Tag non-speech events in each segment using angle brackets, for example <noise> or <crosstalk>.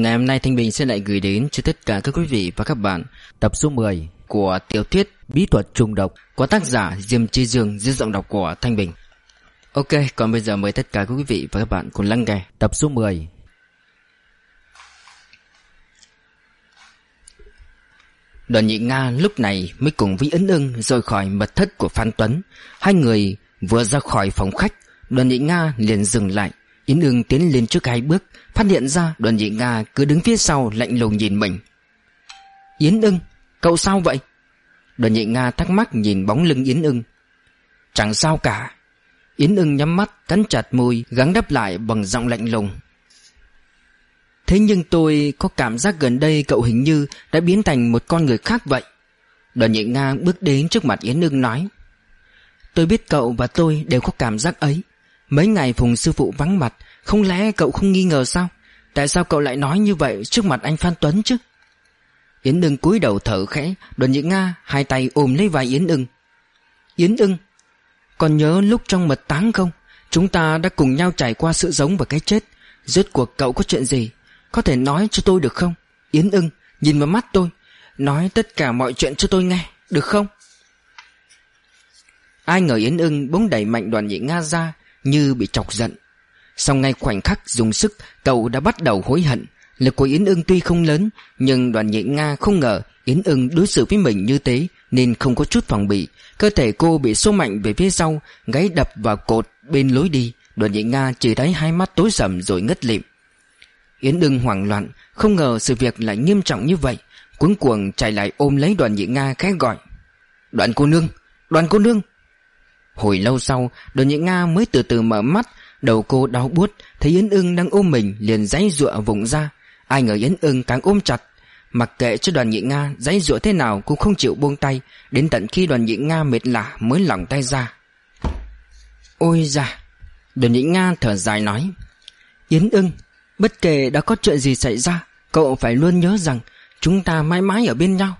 Ngày hôm nay Thanh Bình sẽ lại gửi đến cho tất cả các quý vị và các bạn tập số 10 của tiểu thuyết Bí thuật trùng độc của tác giả Diêm Chi Dương dưới giọng đọc của Thanh Bình. Ok, còn bây giờ mời tất cả các quý vị và các bạn cùng lắng nghe tập số 10. Đoàn nhị Nga lúc này mới cùng với ấn ưng rời khỏi mật thất của Phan Tuấn. Hai người vừa ra khỏi phòng khách, đoàn nhị Nga liền dừng lại. Yến ưng tiến lên trước hai bước, Phát hiện ra đoàn nhị Nga cứ đứng phía sau lạnh lùng nhìn mình. Yến ưng, Cậu sao vậy? Đoàn nhị Nga thắc mắc nhìn bóng lưng Yến ưng. Chẳng sao cả. Yến ưng nhắm mắt, cắn chặt môi, Gắng đáp lại bằng giọng lạnh lùng. Thế nhưng tôi có cảm giác gần đây cậu hình như đã biến thành một con người khác vậy. Đoàn nhị Nga bước đến trước mặt Yến ưng nói. Tôi biết cậu và tôi đều có cảm giác ấy. Mấy ngày Phùng sư phụ vắng mặt, Không lẽ cậu không nghi ngờ sao? Tại sao cậu lại nói như vậy trước mặt anh Phan Tuấn chứ? Yến ưng cúi đầu thở khẽ Đoàn nhị Nga hai tay ôm lấy vai Yến ưng. Yến ưng, Còn nhớ lúc trong mật táng không? Chúng ta đã cùng nhau trải qua sự giống và cái chết. Rốt cuộc cậu có chuyện gì? Có thể nói cho tôi được không? Yến ưng, nhìn vào mắt tôi, Nói tất cả mọi chuyện cho tôi nghe, Được không? Ai ngờ Yến ưng bỗng đẩy mạnh đoàn nhị Nga ra như bị chọc giận. Sau ngay khoảnh khắc dùng sức, Cậu đã bắt đầu hối hận. Lực của Yến ưng tuy không lớn, Nhưng đoàn nhị Nga không ngờ Yến ưng đối xử với mình như thế Nên không có chút phòng bị. Cơ thể cô bị xô mạnh về phía sau, Gáy đập vào cột bên lối đi. Đoàn nhị Nga chỉ thấy hai mắt tối sầm rồi ngất lịm. Yến ưng hoảng loạn, Không ngờ sự việc lại nghiêm trọng như vậy. Cuống cuồng chạy lại ôm lấy đoàn nhị Nga khẽ gọi. Đoàn cô nương, Đoàn cô nương! Hồi lâu sau Đoàn nhị Nga mới từ từ mở mắt, Đầu cô đau buốt, Thấy Yến ưng đang ôm mình, liền giãy giụa vùng ra Ai ngờ Yến ưng càng ôm chặt. Mặc kệ cho đoàn nhị Nga giãy giụa thế nào cũng không chịu buông tay, Đến tận khi đoàn nhị Nga mệt lạ mới lỏng tay ra. Ôi da! Đoàn nhị Nga thở dài nói, Yến ưng, Bất kể đã có chuyện gì xảy ra, Cậu phải luôn nhớ rằng Chúng ta mãi mãi ở bên nhau.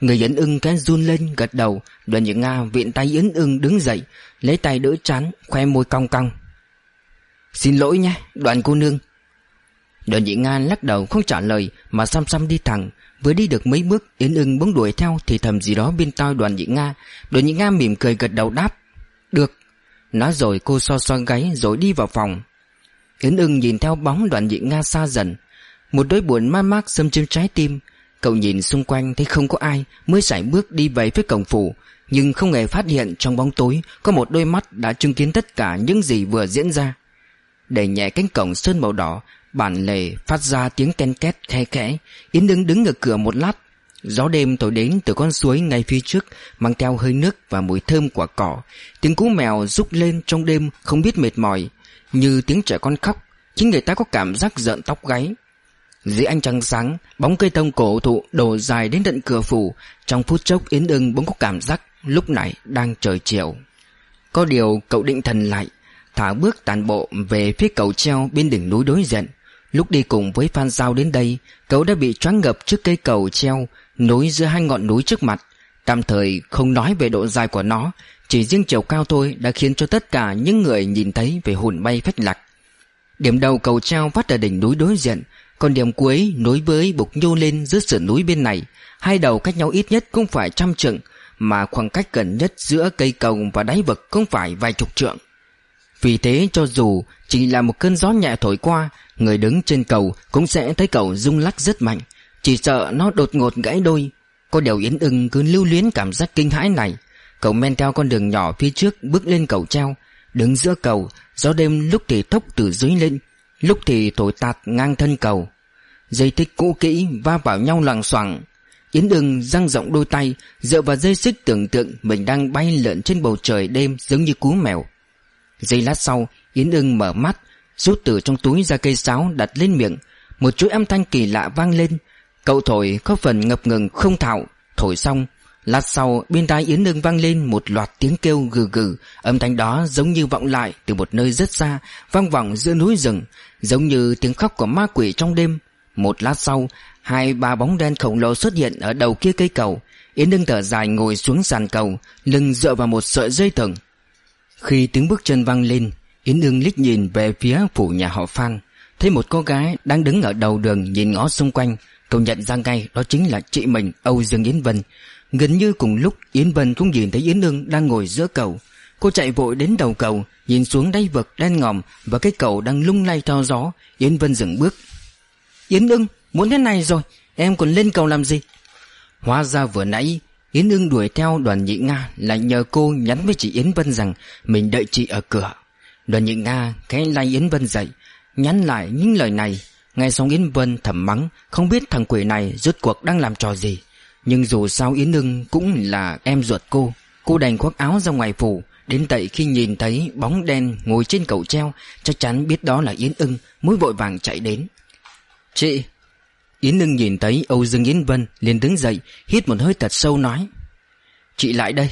Người Yến ưng cái run lên, gật đầu, Đoàn nhị Nga viện tay Yến ưng đứng dậy, Lấy tay đỡ chán, Khoe môi cong cong. Xin lỗi nhé, đoàn cô nương. Đoàn nhị Nga lắc đầu không trả lời, Mà xăm xăm đi thẳng. Vừa đi được mấy bước, Yến ưng bỗng đuổi theo Thì thầm gì đó bên tai đoàn nhị Nga. Đoàn nhị Nga mỉm cười gật đầu đáp, Được. Nói rồi cô so so gáy rồi đi vào phòng. Yến ưng nhìn theo bóng đoàn nhị Nga xa dần. Một đôi buồn ma mác xâm chiếm trái tim. Cậu nhìn xung quanh thấy không có ai, Mới sải bước đi về phía cổng phủ. Nhưng không hề phát hiện trong bóng tối Có một đôi mắt đã chứng kiến tất cả những gì vừa diễn ra. Đẩy nhẹ cánh cổng sơn màu đỏ, Bản lề phát ra tiếng ken két khe khẽ. Yến đứng đứng ở cửa một lát. Gió đêm thổi đến từ con suối ngay phía trước, Mang theo hơi nước và mùi thơm quả cỏ. Tiếng cú mèo rúc lên trong đêm không biết mệt mỏi, Như tiếng trẻ con khóc. Chính người ta có cảm giác giận tóc gáy dưới ánh trăng sáng, Bóng cây thông cổ thụ đổ dài đến tận cửa phủ. Trong phút chốc, Yến ưng bỗng có cảm giác Lúc này đang trời chiều. Có điều cậu định thần lại, Thả bước tàn bộ về phía cầu treo Bên đỉnh núi đối diện. Lúc đi cùng với Phan Giao đến đây, Cậu đã bị choáng ngập trước cây cầu treo Nối giữa hai ngọn núi trước mặt. Tạm thời không nói về độ dài của nó, Chỉ riêng chiều cao thôi Đã khiến cho tất cả những người nhìn thấy Về hồn bay phách lạc. Điểm đầu cầu treo phát ở đỉnh núi đối diện còn điểm cuối, nối với bục nhô lên giữa sườn núi bên này, Hai đầu cách nhau ít nhất cũng phải trăm trượng, Mà khoảng cách gần nhất giữa cây cầu và đáy vực cũng phải vài chục trượng. Vì thế cho dù chỉ là một cơn gió nhẹ thổi qua, Người đứng trên cầu cũng sẽ thấy cầu rung lắc rất mạnh, Chỉ sợ nó đột ngột gãy đôi. Có điều Yến ưng cứ lưu luyến cảm giác kinh hãi này. Cậu men theo con đường nhỏ phía trước bước lên cầu treo, Đứng giữa cầu, Gió đêm lúc thì thốc từ dưới lên Lúc thì thổi tạt ngang thân cầu. Dây thích cũ kỹ va vào nhau loằng xoảng Yến ưng răng rộng đôi tay, Dựa vào dây xích tưởng tượng Mình đang bay lượn trên bầu trời đêm Giống như cú mèo. Giây lát sau, Yến ưng mở mắt, Rút từ trong túi ra cây sáo đặt lên miệng. Một chuỗi âm thanh kỳ lạ vang lên. Cậu thổi có phần ngập ngừng không thạo Thổi xong, Lát sau, bên tai Yến ưng vang lên một loạt tiếng kêu gừ gừ. Âm thanh đó giống như vọng lại từ một nơi rất xa, Vang vọng giữa núi rừng. Giống như tiếng khóc của ma quỷ trong đêm, Một lát sau, Hai, ba bóng đen khổng lồ xuất hiện ở đầu kia cây cầu. Yến đương thở dài ngồi xuống sàn cầu, Lưng dựa vào một sợi dây thừng. Khi tiếng bước chân vang lên, Yến Đương lít nhìn về phía phủ nhà họ Phan. Thấy một cô gái đang đứng ở đầu đường nhìn ngó xung quanh, Cậu nhận ra ngay đó chính là chị mình, Âu Dương Yến Vân. Gần như cùng lúc, Yến Vân cũng nhìn thấy Yến đương đang ngồi giữa cầu. Cô chạy vội đến đầu cầu, Nhìn xuống đáy vực đen ngòm Và cái cầu đang lung lay theo gió. Yến Vân dừng bước. Yến Ưng, muốn thế này rồi, Em còn lên cầu làm gì? Hóa ra vừa nãy, Yến Ưng đuổi theo đoàn nhị Nga là nhờ cô nhắn với chị Yến Vân rằng Mình đợi chị ở cửa. Đoàn nhị Nga cái lay Yến Vân dậy, Nhắn lại những lời này. Nghe xong Yến Vân thầm mắng, Không biết thằng quỷ này rốt cuộc đang làm trò gì. Nhưng dù sao Yến Ưng cũng là em ruột cô. Cô đành khoác áo ra ngoài phủ Đến tậy khi nhìn thấy bóng đen ngồi trên cầu treo, Chắc chắn biết đó là Yến ưng Mới vội vàng chạy đến. Chị. Yến ưng nhìn thấy Âu Dương Yến Vân liền đứng dậy, Hít một hơi thật sâu nói, Chị lại đây.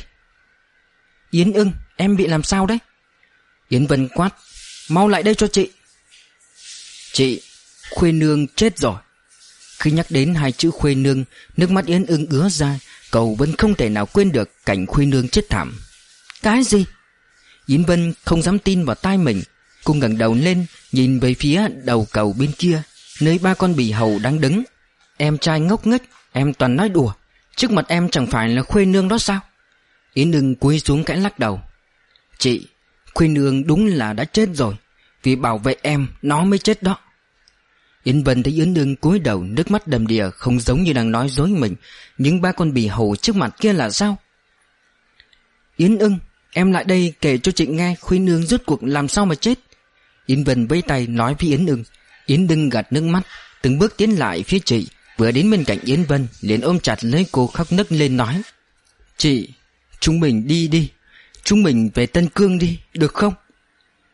Yến ưng, em bị làm sao đấy? Yến Vân quát, Mau lại đây cho chị. Chị, Khuê nương chết rồi. Khi nhắc đến hai chữ khuê nương, Nước mắt Yến ưng ứa ra, Cậu vẫn không thể nào quên được cảnh khuê nương chết thảm cái gì? Yến Vân không dám tin vào tai mình. Cô ngẩng đầu lên, Nhìn về phía đầu cầu bên kia, Nơi ba con bì hầu đang đứng. Em trai ngốc nghếch, Em toàn nói đùa. Trước mặt em chẳng phải là khuê nương đó sao? Yến đừng cúi xuống cãi lắc đầu. Chị, Khuê nương đúng là đã chết rồi. Vì bảo vệ em, Nó mới chết đó. Yến Vân thấy Yến đương cúi đầu, Nước mắt đầm đìa, Không giống như đang nói dối mình. Những ba con bì hầu trước mặt kia là sao? Yến ưng Em lại đây kể cho chị nghe Khuy Nương rốt cuộc làm sao mà chết. Yến Vân với tay nói với Yến ưng. Yến đừng gạt nước mắt, Từng bước tiến lại phía chị. Vừa đến bên cạnh Yến Vân, liền ôm chặt lấy cô khóc nức lên nói, Chị, Chúng mình đi đi. Chúng mình về Tân Cương đi, Được không?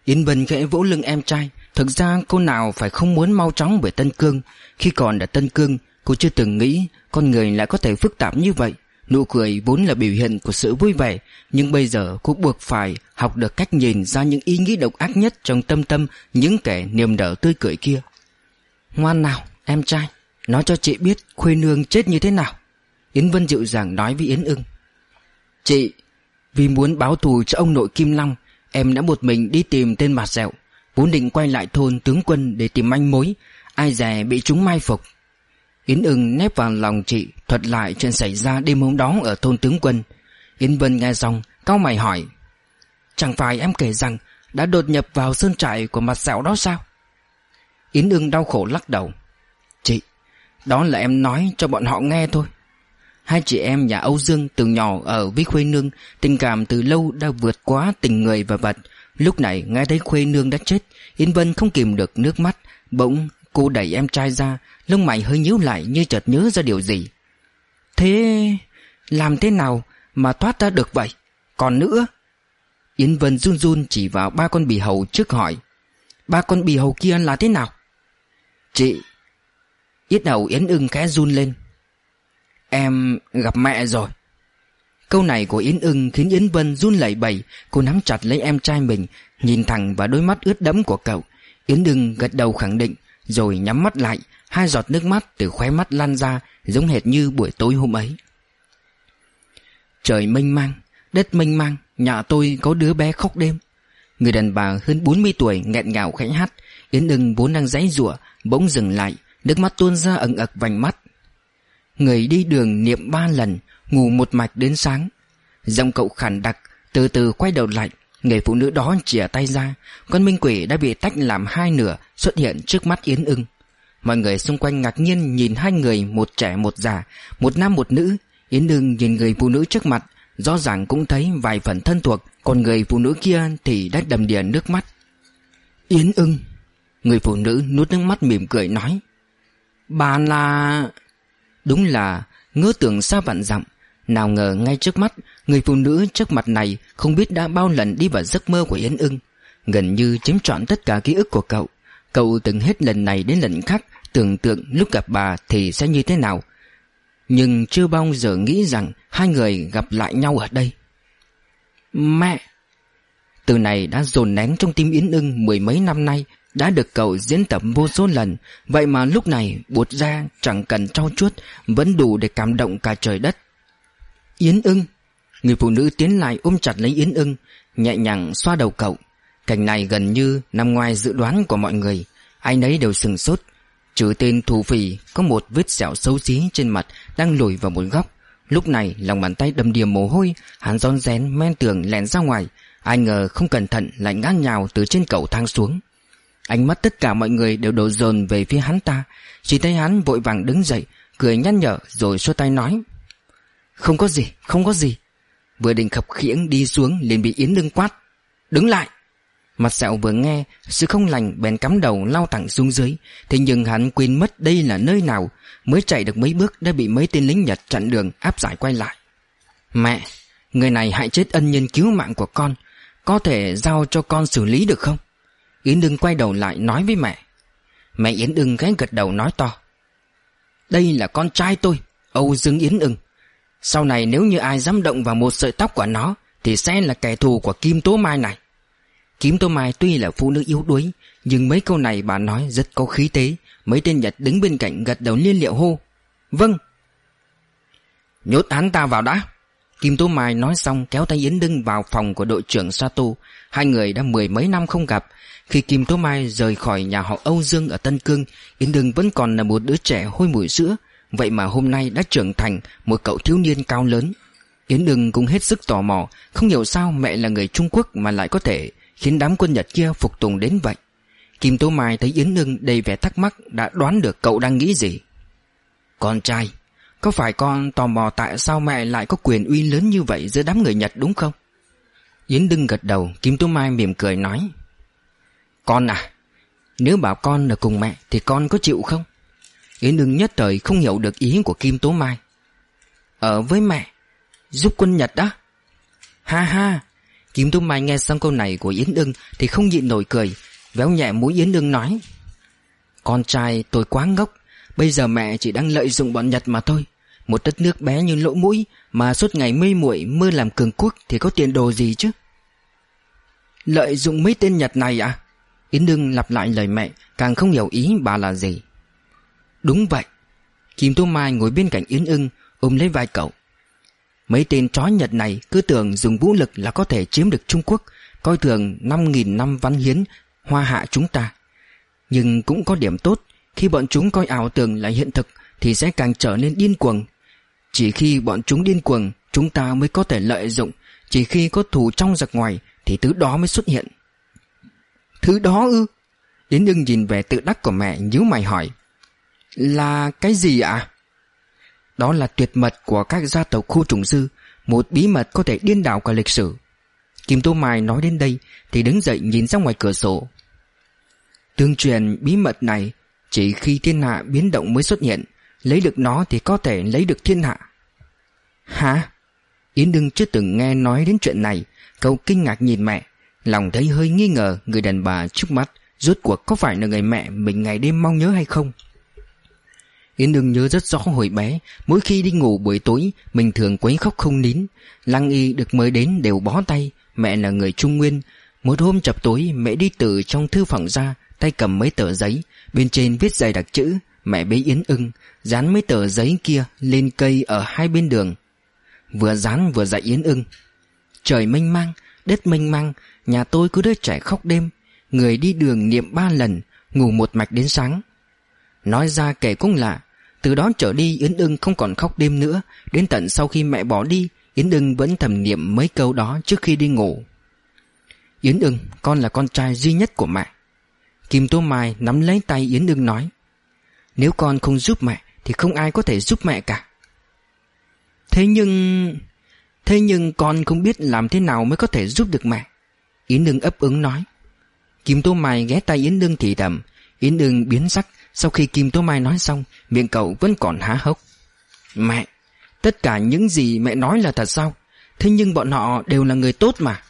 Yến Vân khẽ vỗ lưng em trai. Thực ra cô nào phải không muốn mau chóng về Tân Cương. Khi còn ở Tân Cương, Cô chưa từng nghĩ Con người lại có thể phức tạp như vậy. Nụ cười vốn là biểu hiện của sự vui vẻ Nhưng bây giờ cô buộc phải học được cách nhìn ra những ý nghĩ độc ác nhất trong tâm tâm những kẻ niềm nở tươi cười kia. Ngoan nào, em trai Nói cho chị biết Khuê Nương chết như thế nào. Yến Vân dịu dàng nói với Yến ưng. Chị, vì muốn báo thù cho ông nội Kim Long Em đã một mình đi tìm tên mặt dẹo. Vốn định quay lại thôn tướng quân để tìm manh mối. Ai dè bị chúng mai phục. Yến ưng nép vào lòng chị, Thuật lại chuyện xảy ra đêm hôm đó ở thôn tướng quân. Yến Vân nghe xong, Cao mày hỏi, Chẳng phải em kể rằng Đã đột nhập vào sơn trại của mặt sẹo đó sao? Yến ưng đau khổ lắc đầu, Chị, Đó là em nói cho bọn họ nghe thôi. Hai chị em nhà Âu Dương từ nhỏ ở với Khuê Nương, Tình cảm từ lâu đã vượt quá tình người và vật. Lúc này nghe thấy Khuê Nương đã chết, Yến Vân không kìm được nước mắt, Bỗng cô đẩy em trai ra, Lông mày hơi nhíu lại như chợt nhớ ra điều gì Thế... làm thế nào mà thoát ra được vậy? Còn nữa... Yến Vân run run chỉ vào ba con bì hầu trước hỏi, Ba con bì hầu kia là thế nào? Chị... Yết đầu Yến ưng khẽ run lên Em gặp mẹ rồi Câu này của Yến ưng khiến Yến Vân run lẩy bẩy, Cô nắm chặt lấy em trai mình, Nhìn thẳng vào đôi mắt ướt đẫm của cậu Yến ưng gật đầu khẳng định rồi nhắm mắt lại, Hai giọt nước mắt từ khóe mắt lan ra, Giống hệt như buổi tối hôm ấy. Trời mênh mang, Đất mênh mang, Nhà tôi có đứa bé khóc đêm. Người đàn bà hơn 40 tuổi nghẹn ngào khẽ hát, Yến ưng vốn đang giãy giụa, Bỗng dừng lại, Nước mắt tuôn ra ẩn ực vành mắt. Người đi đường niệm ba lần, Ngủ một mạch đến sáng. Giọng cậu khản đặc, Từ từ quay đầu lại Người phụ nữ đó chìa tay ra, Con minh quỷ đã bị tách làm hai nửa, Xuất hiện trước mắt Yến ưng. Mọi người xung quanh ngạc nhiên nhìn hai người, Một trẻ, một già, Một nam, một nữ. Yến ưng nhìn người phụ nữ trước mặt, Rõ ràng cũng thấy vài phần thân thuộc, Còn người phụ nữ kia thì đã đầm đìa nước mắt. Yến ưng, Người phụ nữ nuốt nước mắt mỉm cười nói, Bà là... Đúng là ngỡ tưởng xa vạn dặm. Nào ngờ ngay trước mắt Người phụ nữ trước mặt này Không biết đã bao lần đi vào giấc mơ của Yến ưng. Gần như chiếm trọn tất cả ký ức của cậu. Cậu từng hết lần này đến lần khác, Tưởng tượng lúc gặp bà thì sẽ như thế nào. Nhưng chưa bao giờ nghĩ rằng Hai người gặp lại nhau ở đây. Mẹ! Từ này đã dồn nén trong tim Yến ưng Mười mấy năm nay, Đã được cậu diễn tập vô số lần. Vậy mà lúc này buột ra chẳng cần trau chuốt, Vẫn đủ để cảm động cả trời đất. Yến ưng! Người phụ nữ tiến lại ôm chặt lấy Yến ưng Nhẹ nhàng xoa đầu cậu. Cảnh này gần như nằm ngoài dự đoán của mọi người. Ai nấy đều sừng sốt. Trừ tên thù phỉ Có một vết sẹo xấu xí trên mặt Đang lùi vào một góc. Lúc này lòng bàn tay đầm đìa mồ hôi Hắn rón rén men tường lèn ra ngoài. Ai ngờ không cẩn thận lại ngã nhào từ trên cầu thang xuống. Ánh mắt tất cả mọi người đều đổ dồn về phía hắn ta. Chỉ thấy hắn vội vàng đứng dậy Cười nhăn nhở rồi xua tay nói Không có gì, không có gì. Vừa định khập khiễng đi xuống liền bị Yến Lương quát. Đứng lại. Mặt sẹo vừa nghe, Sự không lành bèn cắm đầu lao thẳng xuống dưới. Thế nhưng hắn quên mất đây là nơi nào, Mới chạy được mấy bước đã bị mấy tên lính Nhật chặn đường áp giải quay lại. Mẹ, Người này hại chết ân nhân cứu mạng của con, Có thể giao cho con xử lý được không? Yến Đưng quay đầu lại nói với mẹ. Mẹ Yến Đưng cái gật đầu nói to. Đây là con trai tôi, Âu Dương Yến Ưng. Sau này nếu như ai dám động vào một sợi tóc của nó, Thì sẽ là kẻ thù của Kim Tố Mai này. Kim Tố Mai tuy là phụ nữ yếu đuối, Nhưng mấy câu này bà nói rất có khí tế Mấy tên Nhật đứng bên cạnh gật đầu liên liệu hô Vâng. Nhốt hắn ta vào đã. Kim Tố Mai nói xong kéo tay Yến Đưng vào phòng của đội trưởng Sato. Hai người đã mười mấy năm không gặp. Khi Kim Tố Mai rời khỏi nhà họ Âu Dương ở Tân Cương, Yến Đưng vẫn còn là một đứa trẻ hôi mùi sữa. Vậy mà hôm nay đã trưởng thành một cậu thiếu niên cao lớn. Yến Đưng cũng hết sức tò mò, Không hiểu sao mẹ là người Trung Quốc mà lại có thể Khiến đám quân Nhật kia phục tùng đến vậy. Kim Tố Mai thấy Yến Đưng đầy vẻ thắc mắc Đã đoán được cậu đang nghĩ gì. Con trai, Có phải con tò mò tại sao mẹ lại có quyền uy lớn như vậy giữa đám người Nhật đúng không? Yến Đưng gật đầu, Kim Tố Mai mỉm cười nói. Con à Nếu bảo con ở cùng mẹ Thì con có chịu không? Yến Đương nhất thời không hiểu được ý của Kim Tố Mai. Ở với mẹ, Giúp quân Nhật đó. Ha ha, Kim Tố Mai nghe xong câu này của Yến Đương Thì không nhịn nổi cười, Véo nhẹ mũi Yến Đương nói, Con trai tôi quá ngốc, Bây giờ mẹ chỉ đang lợi dụng bọn Nhật mà thôi. Một đất nước bé như lỗ mũi Mà suốt ngày mê muội, mơ làm cường quốc Thì có tiền đồ gì chứ? Lợi dụng mấy tên Nhật này à? Yến Đương lặp lại lời mẹ, Càng không hiểu ý bà là gì. Đúng vậy. Kim Tô Mai ngồi bên cạnh Yến ưng, Ôm lấy vai cậu. Mấy tên chó Nhật này cứ tưởng dùng vũ lực là có thể chiếm được Trung Quốc, Coi thường 5.000 năm văn hiến, hoa hạ chúng ta. Nhưng cũng có điểm tốt, Khi bọn chúng coi ảo tưởng là hiện thực Thì sẽ càng trở nên điên cuồng. Chỉ khi bọn chúng điên cuồng, Chúng ta mới có thể lợi dụng, Chỉ khi có thù trong giặc ngoài Thì thứ đó mới xuất hiện. Thứ đó ư? Yến ưng nhìn về tự đắc của mẹ, nhíu mày hỏi. Là cái gì ạ? Đó là tuyệt mật của các gia tộc khu trùng dư, Một bí mật có thể điên đảo cả lịch sử. Kim Tô Mai nói đến đây Thì đứng dậy nhìn ra ngoài cửa sổ. Tương truyền bí mật này, Chỉ khi thiên hạ biến động mới xuất hiện, Lấy được nó thì có thể lấy được thiên hạ. Hả? Yến Đương chưa từng nghe nói đến chuyện này, Cậu kinh ngạc nhìn mẹ, Lòng thấy hơi nghi ngờ người đàn bà trước mắt, Rốt cuộc có phải là người mẹ mình ngày đêm mong nhớ hay không? Yến Ưng nhớ rất rõ hồi bé, Mỗi khi đi ngủ buổi tối, Mình thường quấy khóc không nín. Lăng y được mới đến đều bó tay, Mẹ là người Trung Nguyên. Một hôm chập tối, mẹ đi từ trong thư phòng ra, Tay cầm mấy tờ giấy, Bên trên viết dày đặc chữ, Mẹ bế Yến ưng. Dán mấy tờ giấy kia lên cây ở hai bên đường. Vừa dán vừa dạy Yến ưng. Trời mênh mang, Đất mênh mang, Nhà tôi cứ đứa trẻ khóc đêm. Người đi đường niệm ba lần, Ngủ một mạch đến sáng. Nói ra kể cũng lạ từ đó trở đi, Yến ưng không còn khóc đêm nữa. Đến tận sau khi mẹ bỏ đi, Yến ưng vẫn thầm niệm mấy câu đó trước khi đi ngủ. Yến ưng, Con là con trai duy nhất của mẹ. Kim tô Mai nắm lấy tay Yến ưng nói, Nếu con không giúp mẹ, Thì không ai có thể giúp mẹ cả. Thế nhưng Thế nhưng con không biết làm thế nào mới có thể giúp được mẹ. Yến ưng ấp ứng nói. Kim tô Mai ghé tay Yến ưng thì thầm. Yến ưng biến sắc sau khi Kim Tố Mai nói xong, Miệng cậu vẫn còn há hốc. Mẹ, Tất cả những gì mẹ nói là thật sao? Thế nhưng bọn họ đều là người tốt mà.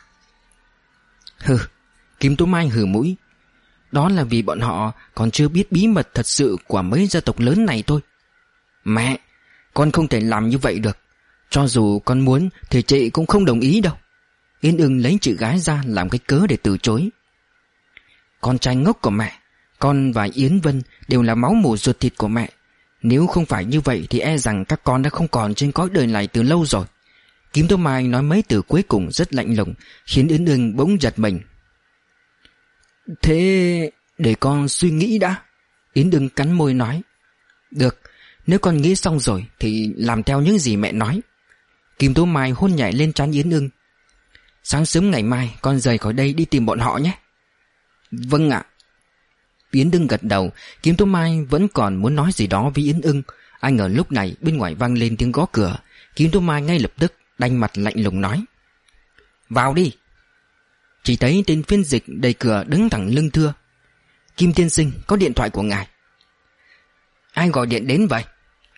Hừ, Kim Tố Mai hừ mũi. Đó là vì bọn họ còn chưa biết bí mật thật sự của mấy gia tộc lớn này thôi. Mẹ, Con không thể làm như vậy được. Cho dù con muốn Thì chị cũng không đồng ý đâu. Yên ưng lấy chữ gái ra làm cái cớ để từ chối. Con trai ngốc của mẹ con và Yến Vân đều là máu mủ ruột thịt của mẹ. Nếu không phải như vậy thì e rằng các con đã không còn trên cõi đời này từ lâu rồi. Kim Tố Mai nói mấy từ cuối cùng rất lạnh lùng, khiến Yến Ưng bỗng giật mình. Thế... Để con suy nghĩ đã Yến Ưng cắn môi nói. Được Nếu con nghĩ xong rồi Thì làm theo những gì mẹ nói. Kim Tố Mai hôn nhảy lên trán Yến ưng Sáng sớm ngày mai con rời khỏi đây đi tìm bọn họ nhé. Vâng ạ. Yến ưng gật đầu, Kim Tố Mai vẫn còn muốn nói gì đó với Yến ưng. Anh ở lúc này bên ngoài vang lên tiếng gõ cửa. Kim Tố Mai ngay lập tức Đanh mặt lạnh lùng nói, Vào đi. Chỉ thấy tên phiên dịch đầy cửa đứng thẳng lưng thưa. Kim tiên sinh, có điện thoại của ngài. Ai gọi điện đến vậy?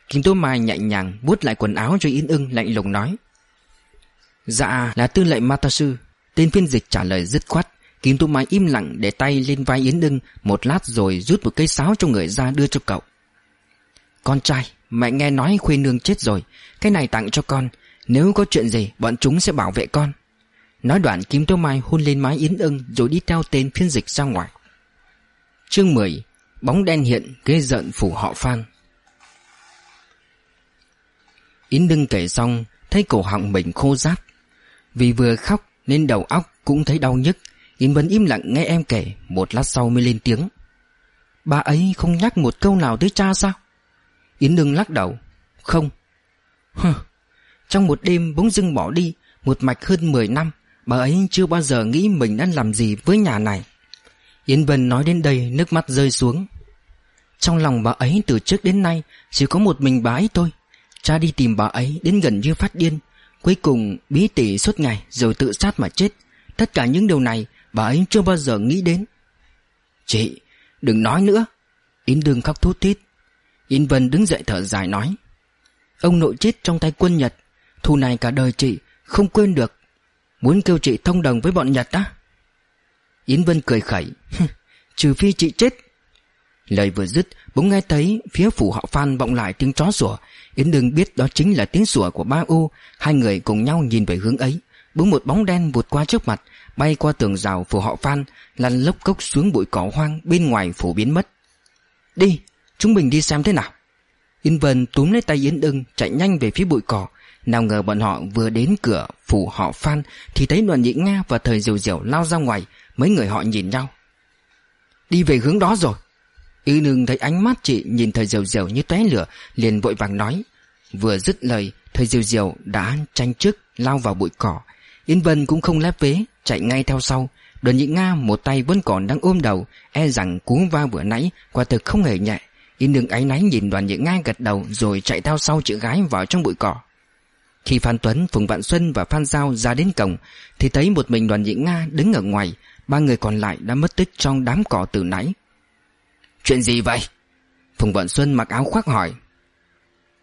Kim Tố Mai nhẹ nhàng vuốt lại quần áo cho Yến ưng lạnh lùng nói. Dạ là tư lệnh Matasu Tên phiên dịch trả lời dứt khoát. Kim Tú Mai im lặng để tay lên vai Yến Đưng, Một lát rồi rút một cây sáo trong người ra đưa cho cậu. Con trai, Mẹ nghe nói khuê nương chết rồi. Cái này tặng cho con. Nếu có chuyện gì, bọn chúng sẽ bảo vệ con. Nói đoạn Kim Tú Mai hôn lên mái Yến Đưng Rồi đi theo tên phiên dịch ra ngoài. Chương 10 Bóng đen hiện gây giận phủ họ Phan. Yến Đưng kể xong, Thấy cổ họng mình khô rát. Vì vừa khóc, nên đầu óc cũng thấy đau nhức. Yến vẫn im lặng nghe em kể. Một lát sau mới lên tiếng. Bà ấy không nhắc một câu nào tới cha sao? Yến Đưng lắc đầu. Không. Hừ. Trong một đêm bỗng dưng bỏ đi, Một mạch hơn 10 năm, Bà ấy chưa bao giờ nghĩ mình đã làm gì với nhà này. Yến Vân nói đến đây, nước mắt rơi xuống. Trong lòng bà ấy từ trước đến nay, Chỉ có một mình bà ấy thôi. Cha đi tìm bà ấy đến gần như phát điên. Cuối cùng, bí tỉ suốt ngày, Rồi tự sát mà chết. Tất cả những điều này bà ấy chưa bao giờ nghĩ đến. Chị, đừng nói nữa. Yến Đương khóc thút thít. Yến Vân đứng dậy thở dài nói, Ông nội chết trong tay quân Nhật, Thù này cả đời chị không quên được. Muốn kêu chị thông đồng với bọn Nhật á. Yến Vân cười khẩy Trừ phi chị chết. Lời vừa dứt, bỗng nghe thấy Phía phủ họ Phan vọng lại tiếng chó sủa. Yến đừng biết đó chính là tiếng sủa của ba U. Hai người cùng nhau nhìn về hướng ấy, Bỗng một bóng đen vụt qua trước mặt Bay qua tường rào phủ họ Phan, Lăn lốc cốc xuống bụi cỏ hoang Bên ngoài phủ biến mất. Đi, chúng mình đi xem thế nào. Yên Vân túm lấy tay Yến ưng, Chạy nhanh về phía bụi cỏ. Nào ngờ bọn họ vừa đến cửa phủ họ Phan, Thì thấy đoàn nhị Nga và thời diều diều lao ra ngoài, Mấy người họ nhìn nhau. Đi về hướng đó rồi. Yên Ưng thấy ánh mắt chị nhìn thời diều diều như tóe lửa, Liền vội vàng nói. Vừa dứt lời, Thời diều diều đã tranh trước Lao vào bụi cỏ. Yên Vân cũng không lép vế Chạy ngay theo sau. Đoàn nhị Nga một tay vẫn còn đang ôm đầu E rằng cú va vừa nãy Quả thực không hề nhẹ. Yên nương áy náy nhìn đoàn nhị Nga gật đầu Rồi chạy theo sau chị gái vào trong bụi cỏ. Khi Phan Tuấn, Phùng Vạn Xuân và Phan Giao ra đến cổng Thì thấy một mình đoàn nhị Nga đứng ở ngoài. Ba người còn lại đã mất tích trong đám cỏ từ nãy. Chuyện gì vậy? Phùng Vận Xuân mặc áo khoác hỏi.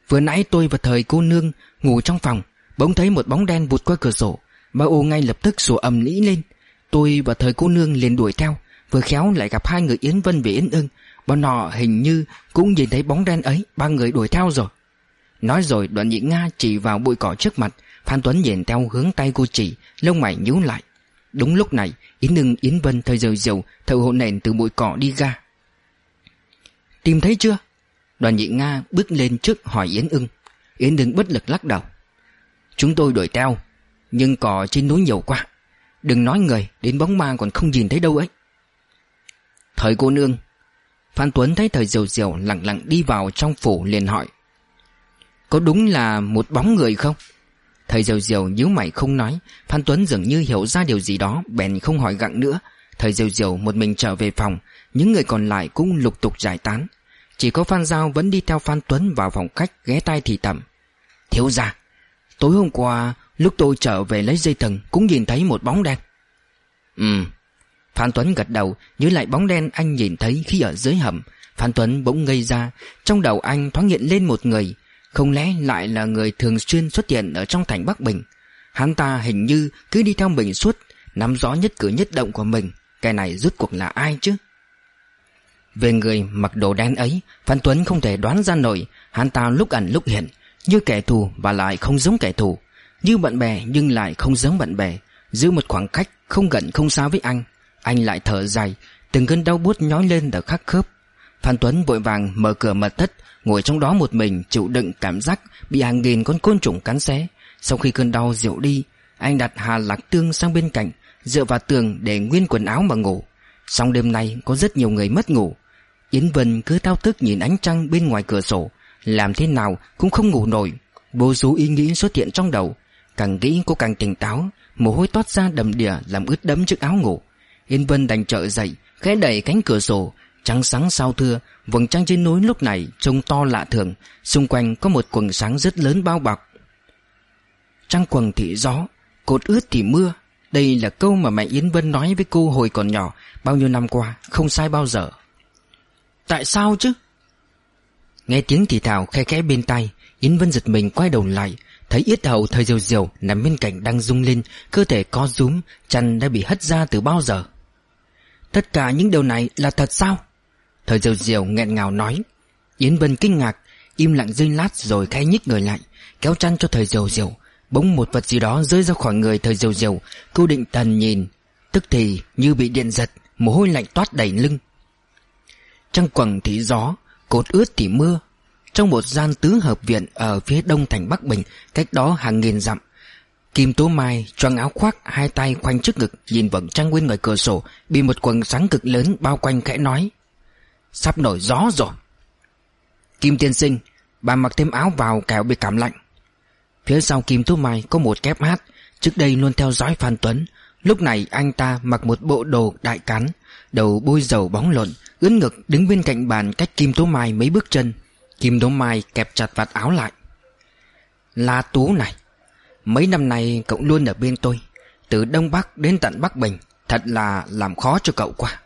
Vừa nãy tôi và thời cô nương ngủ trong phòng Bỗng thấy một bóng đen vụt qua cửa sổ Ba ô ngay lập tức sủa ầm lĩ lên. Tôi và thời cô nương liền đuổi theo, Vừa khéo lại gặp hai người Yến Vân và Yến ưng. Bọn họ hình như cũng nhìn thấy bóng đen ấy, Ba người đuổi theo rồi. Nói rồi, đoạn nhị Nga chỉ vào bụi cỏ trước mặt, Phan Tuấn nhìn theo hướng tay cô chỉ, Lông mày nhíu lại. Đúng lúc này, Yến ưng, Yến Vân thời giờ dầu Thợ hộ nền từ bụi cỏ đi ra. Tìm thấy chưa? Đoàn nhị Nga bước lên trước hỏi Yến ưng. Yến ưng bất lực lắc đầu. Chúng tôi đuổi theo. Nhưng cỏ trên núi nhiều quá. Đừng nói người, Đến bóng ma còn không nhìn thấy đâu ấy. Thời cô nương, Phan Tuấn thấy thời diều diều lặng lặng đi vào trong phủ liền hỏi, Có đúng là một bóng người không? Thầy diều diều nhíu mày không nói, Phan Tuấn dường như hiểu ra điều gì đó, Bèn không hỏi gặng nữa. Thầy diều diều một mình trở về phòng, Những người còn lại cũng lục tục giải tán. Chỉ có Phan Giao vẫn đi theo Phan Tuấn vào phòng khách ghé tai thì thầm, Thiếu ra Tối hôm qua lúc tôi trở về lấy dây thừng Cũng nhìn thấy một bóng đen. Ừ. Phan Tuấn gật đầu, Nhớ lại bóng đen anh nhìn thấy khi ở dưới hầm. Phan Tuấn bỗng ngây ra, Trong đầu anh thoáng hiện lên một người, Không lẽ lại là người thường xuyên xuất hiện Ở trong thành Bắc Bình? Hắn ta hình như cứ đi theo mình suốt, Nắm rõ nhất cử nhất động của mình. Cái này rút cuộc là ai chứ? Về người mặc đồ đen ấy, Phan Tuấn không thể đoán ra nổi. Hắn ta lúc ẩn lúc hiện, Như kẻ thù và lại không giống kẻ thù. Như bạn bè nhưng lại không giống bạn bè. Giữ một khoảng cách không gần không xa với anh Anh lại thở dài, Từng cơn đau buốt nhói lên ở khắc khớp. Phan Tuấn vội vàng mở cửa mật thất, Ngồi trong đó một mình, chịu đựng cảm giác Bị hàng nghìn con côn trùng cắn xé. Sau khi cơn đau dịu đi, Anh đặt hà lạc tương sang bên cạnh, Dựa vào tường để nguyên quần áo mà ngủ. Xong đêm nay có rất nhiều người mất ngủ. Yến Vân cứ thao thức nhìn ánh trăng bên ngoài cửa sổ, Làm thế nào cũng không ngủ nổi. Vô số ý nghĩ xuất hiện trong đầu Càng nghĩ cô càng tỉnh táo, Mồ hôi toát ra đầm đìa làm ướt đẫm chiếc áo ngủ. Yên Vân đành trợ dậy, Khẽ đẩy cánh cửa sổ. Trăng sáng sao thưa, Vầng trăng trên núi lúc này trông to lạ thường. Xung quanh có một quần sáng rất lớn bao bọc. Trăng quần thì gió, Cột ướt thì mưa. Đây là câu mà mẹ Yến Vân nói với cô hồi còn nhỏ, Bao nhiêu năm qua, Không sai bao giờ. Tại sao chứ? Nghe tiếng thì thào khe khẽ bên tai Yến Vân giật mình quay đầu lại Thấy yết hầu thời diều diều nằm bên cạnh đang rung lên, Cơ thể co rúm Chăn đã bị hất ra từ bao giờ. Tất cả những điều này là thật sao? Thời diều diều nghẹn ngào nói. Yến Vân kinh ngạc, Im lặng giây lát rồi khẽ nhích người lại, Kéo chăn cho thời diều diều Bỗng một vật gì đó rơi ra khỏi người thời diều diều Cô định thần nhìn, Tức thì như bị điện giật, Mồ hôi lạnh toát đầy lưng. Trăng quầng thì gió, Cột ướt thì mưa trong một gian tứ hợp viện Ở phía đông thành Bắc Bình, Cách đó hàng nghìn dặm. Kim Tố Mai choàng áo khoác, Hai tay khoanh trước ngực, Nhìn vầng trăng nguyên ngoài cửa sổ, Bị một quần sáng cực lớn bao quanh khẽ nói, Sắp nổi gió rồi. Kim tiên sinh, Bà mặc thêm áo vào kẻo bị cảm lạnh. Phía sau Kim Tố Mai có một kép hát, Trước đây luôn theo dõi Phan Tuấn. Lúc này anh ta mặc một bộ đồ đại cán, Đầu bôi dầu bóng lộn Ướn ngực đứng bên cạnh bàn cách Kim Tố Mai mấy bước chân. Kim Đỗ Mai kẹp chặt vạt áo lại. La Tú này, Mấy năm nay cậu luôn ở bên tôi, Từ Đông Bắc đến tận Bắc Bình, Thật là làm khó cho cậu quá.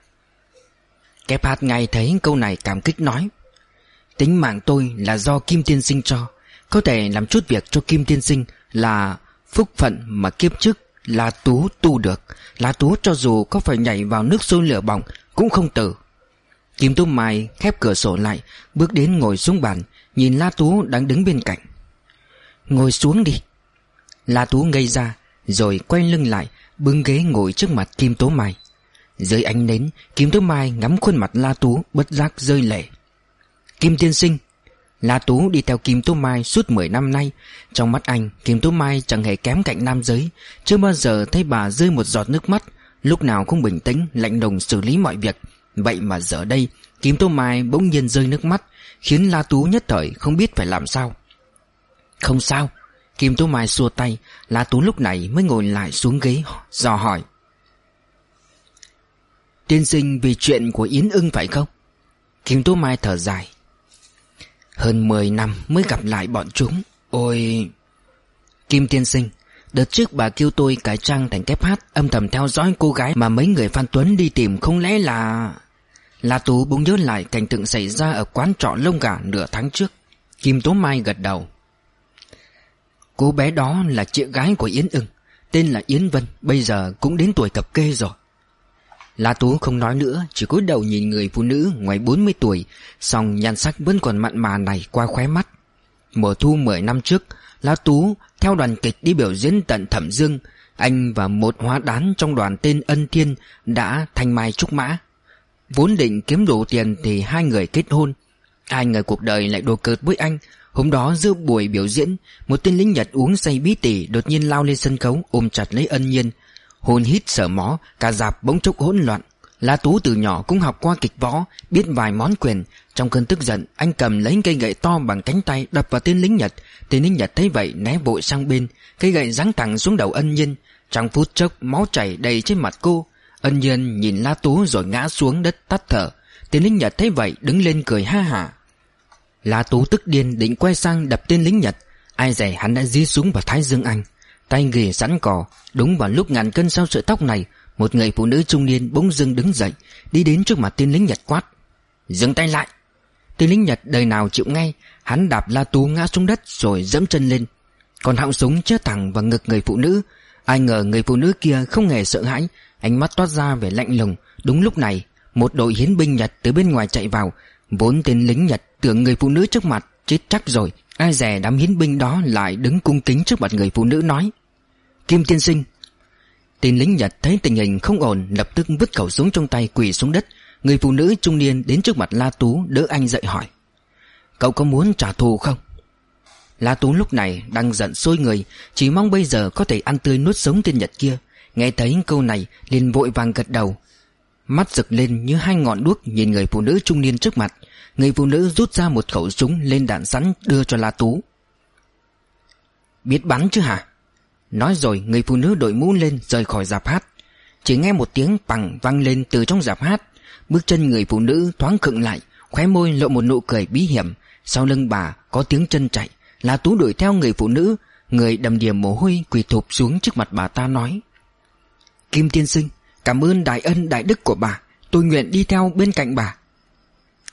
Kẹp hạt ngay thấy câu này cảm kích nói, Tính mạng tôi là do Kim Tiên Sinh cho, Có thể làm chút việc cho Kim Tiên Sinh Là phúc phận mà kiếp trước La Tú tu được. La Tú cho dù có phải nhảy vào nước sôi lửa bỏng Cũng không tử. Kim Tú Mai khép cửa sổ lại, Bước đến ngồi xuống bàn, Nhìn La Tú đang đứng bên cạnh. Ngồi xuống đi. La Tú ngây ra, Rồi quay lưng lại, Bưng ghế ngồi trước mặt Kim Tố Mai. Dưới ánh nến, Kim Tố Mai ngắm khuôn mặt La Tú Bất giác rơi lệ. Kim Tiên Sinh. La Tú đi theo Kim Tố Mai suốt 10 năm nay. Trong mắt anh, Kim Tố Mai chẳng hề kém cạnh nam giới. Chưa bao giờ thấy bà rơi một giọt nước mắt, Lúc nào cũng bình tĩnh, Lạnh lùng xử lý mọi việc. Vậy mà giờ đây, Kim Tô Mai bỗng nhiên rơi nước mắt, Khiến La Tú nhất thời không biết phải làm sao. Không sao, Kim Tú Mai xua tay, La Tú lúc này mới ngồi lại xuống ghế, Dò hỏi. Tiên sinh vì chuyện của Yến ưng phải không? Kim Tú Mai thở dài. Hơn 10 năm mới gặp lại bọn chúng. Ôi... Kim tiên sinh, Đợt trước bà kêu tôi cải trang thành kép hát Âm thầm theo dõi cô gái mà mấy người Phan Tuấn đi tìm Không lẽ là... La Tú bỗng nhớ lại cảnh tượng xảy ra Ở quán trọ lông gà nửa tháng trước. Kim Tố Mai gật đầu. Cô bé đó là chị gái của Yến ưng, Tên là Yến Vân, Bây giờ cũng đến tuổi cập kê rồi. La Tú không nói nữa, Chỉ cúi đầu nhìn người phụ nữ ngoài 40 tuổi, song nhan sắc vẫn còn mặn mà này qua khóe mắt. Mùa thu 10 năm trước, La Tú theo đoàn kịch đi biểu diễn tận Thẩm Dương, Anh và một hóa đán trong đoàn tên Ân Thiên Đã thành mai trúc mã. Vốn định kiếm đủ tiền thì hai người kết hôn. Hai người cuộc đời lại đồ cợt với anh. Hôm đó giữa buổi biểu diễn, Một tên lính Nhật uống say bí tỉ Đột nhiên lao lên sân khấu, ôm chặt lấy ân nhiên. Hôn hít sở mó Cả dạp bỗng chốc hỗn loạn. La Tú từ nhỏ cũng học qua kịch võ, Biết vài món quyền. Trong cơn tức giận, Anh cầm lấy cây gậy to bằng cánh tay Đập vào tên lính Nhật. Tên lính Nhật thấy vậy, né vội sang bên. Cây gậy giáng thẳng xuống đầu ân nhiên. Trong phút chốc, máu chảy đầy trên mặt cô. Ân nhiên nhìn La Tú rồi ngã xuống đất tắt thở. Tên lính Nhật thấy vậy đứng lên cười ha hả. La Tú tức điên định quay sang đập tên lính Nhật. Ai dè hắn đã dí súng vào thái dương anh. Tay ghề sẵn cò. Đúng vào lúc ngàn cân sau sợi tóc này, Một người phụ nữ trung niên bỗng dưng đứng dậy, Đi đến trước mặt tên lính Nhật quát. Dừng tay lại. Tên lính Nhật đời nào chịu ngay, Hắn đạp La Tú ngã xuống đất rồi dẫm chân lên. Còn họng súng chết thẳng vào ngực người phụ nữ. Ai ngờ người phụ nữ kia không hề sợ hãi Ánh mắt toát ra vẻ lạnh lùng. Đúng lúc này, Một đội hiến binh Nhật từ bên ngoài chạy vào. Vốn tên lính Nhật, tưởng người phụ nữ trước mặt, Chết chắc rồi. Ai dè đám hiến binh đó lại đứng cung kính trước mặt người phụ nữ nói, Kim tiên sinh. Tên lính Nhật thấy tình hình không ổn, Lập tức vứt khẩu súng trong tay quỳ xuống đất. Người phụ nữ trung niên đến trước mặt La Tú, Đỡ anh dậy hỏi, Cậu có muốn trả thù không? La Tú lúc này đang giận sôi người, Chỉ mong bây giờ có thể ăn tươi nuốt sống tên Nhật kia. Nghe thấy câu này, liền vội vàng gật đầu. Mắt rực lên như hai ngọn đuốc nhìn người phụ nữ trung niên trước mặt. Người phụ nữ rút ra một khẩu súng lên đạn sẵn đưa cho La Tú. Biết bắn chứ hả? Nói rồi, người phụ nữ đội mũ lên rời khỏi giạp hát. Chỉ nghe một tiếng bằng vang lên từ trong giạp hát. Bước chân người phụ nữ thoáng khựng lại, Khóe môi lộ một nụ cười bí hiểm. Sau lưng bà có tiếng chân chạy. La Tú đuổi theo người phụ nữ. Người đầm đìa mồ hôi quỳ thụp xuống trước mặt bà ta nói. Kim tiên sinh, Cảm ơn đại ân đại đức của bà. Tôi nguyện đi theo bên cạnh bà.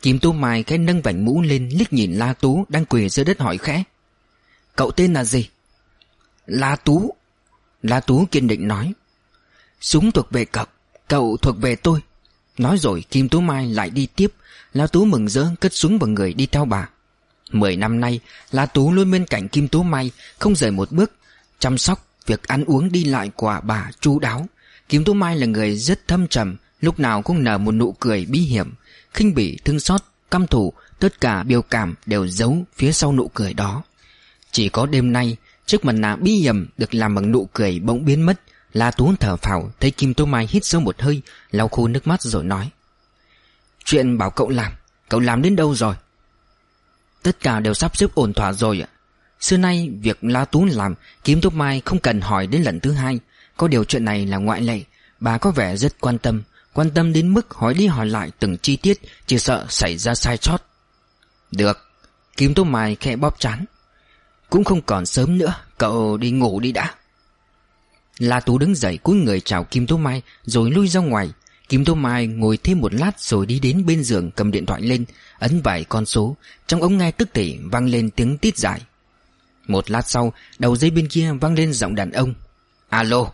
Kim Tô Mai cái nâng vảnh mũ lên, liếc nhìn La Tú đang quỳ dưới đất hỏi khẽ. Cậu tên là gì? La Tú. La Tú kiên định nói. Súng thuộc về cậu Cậu thuộc về tôi. Nói rồi, Kim Tú Mai lại đi tiếp. La Tú mừng rỡ, cất súng vào người đi theo bà. Mười năm nay, La Tú luôn bên cạnh Kim Tú Mai, Không rời một bước, Chăm sóc việc ăn uống đi lại của bà chu đáo. Kim Tú Mai là người rất thâm trầm, Lúc nào cũng nở một nụ cười bí hiểm, khinh bỉ, thương xót, căm thù, Tất cả biểu cảm đều giấu phía sau nụ cười đó. Chỉ có đêm nay Chiếc mặt nạ bí hiểm được làm bằng nụ cười bỗng biến mất, La Tú thở phào, Thấy Kim Tô Mai hít sâu một hơi, lau khô nước mắt rồi nói, Chuyện bảo cậu làm Cậu làm đến đâu rồi? Tất cả đều sắp xếp ổn thỏa rồi ạ. Xưa nay việc La Tú làm, Kim Tô Mai không cần hỏi đến lần thứ hai. Có điều chuyện này là ngoại lệ. Bà có vẻ rất quan tâm Quan tâm đến mức hỏi đi hỏi lại từng chi tiết, Chỉ sợ xảy ra sai sót. Được, Kim Tô Mai khẽ bóp chán. Cũng không còn sớm nữa, Cậu đi ngủ đi đã. La Tú đứng dậy cúi người chào Kim Tố Mai, Rồi lui ra ngoài. Kim Tố Mai ngồi thêm một lát Rồi đi đến bên giường cầm điện thoại lên, Ấn vài con số. Trong ống nghe tức tỉ vang lên tiếng tít dài. Một lát sau, Đầu dây bên kia vang lên giọng đàn ông. Alo.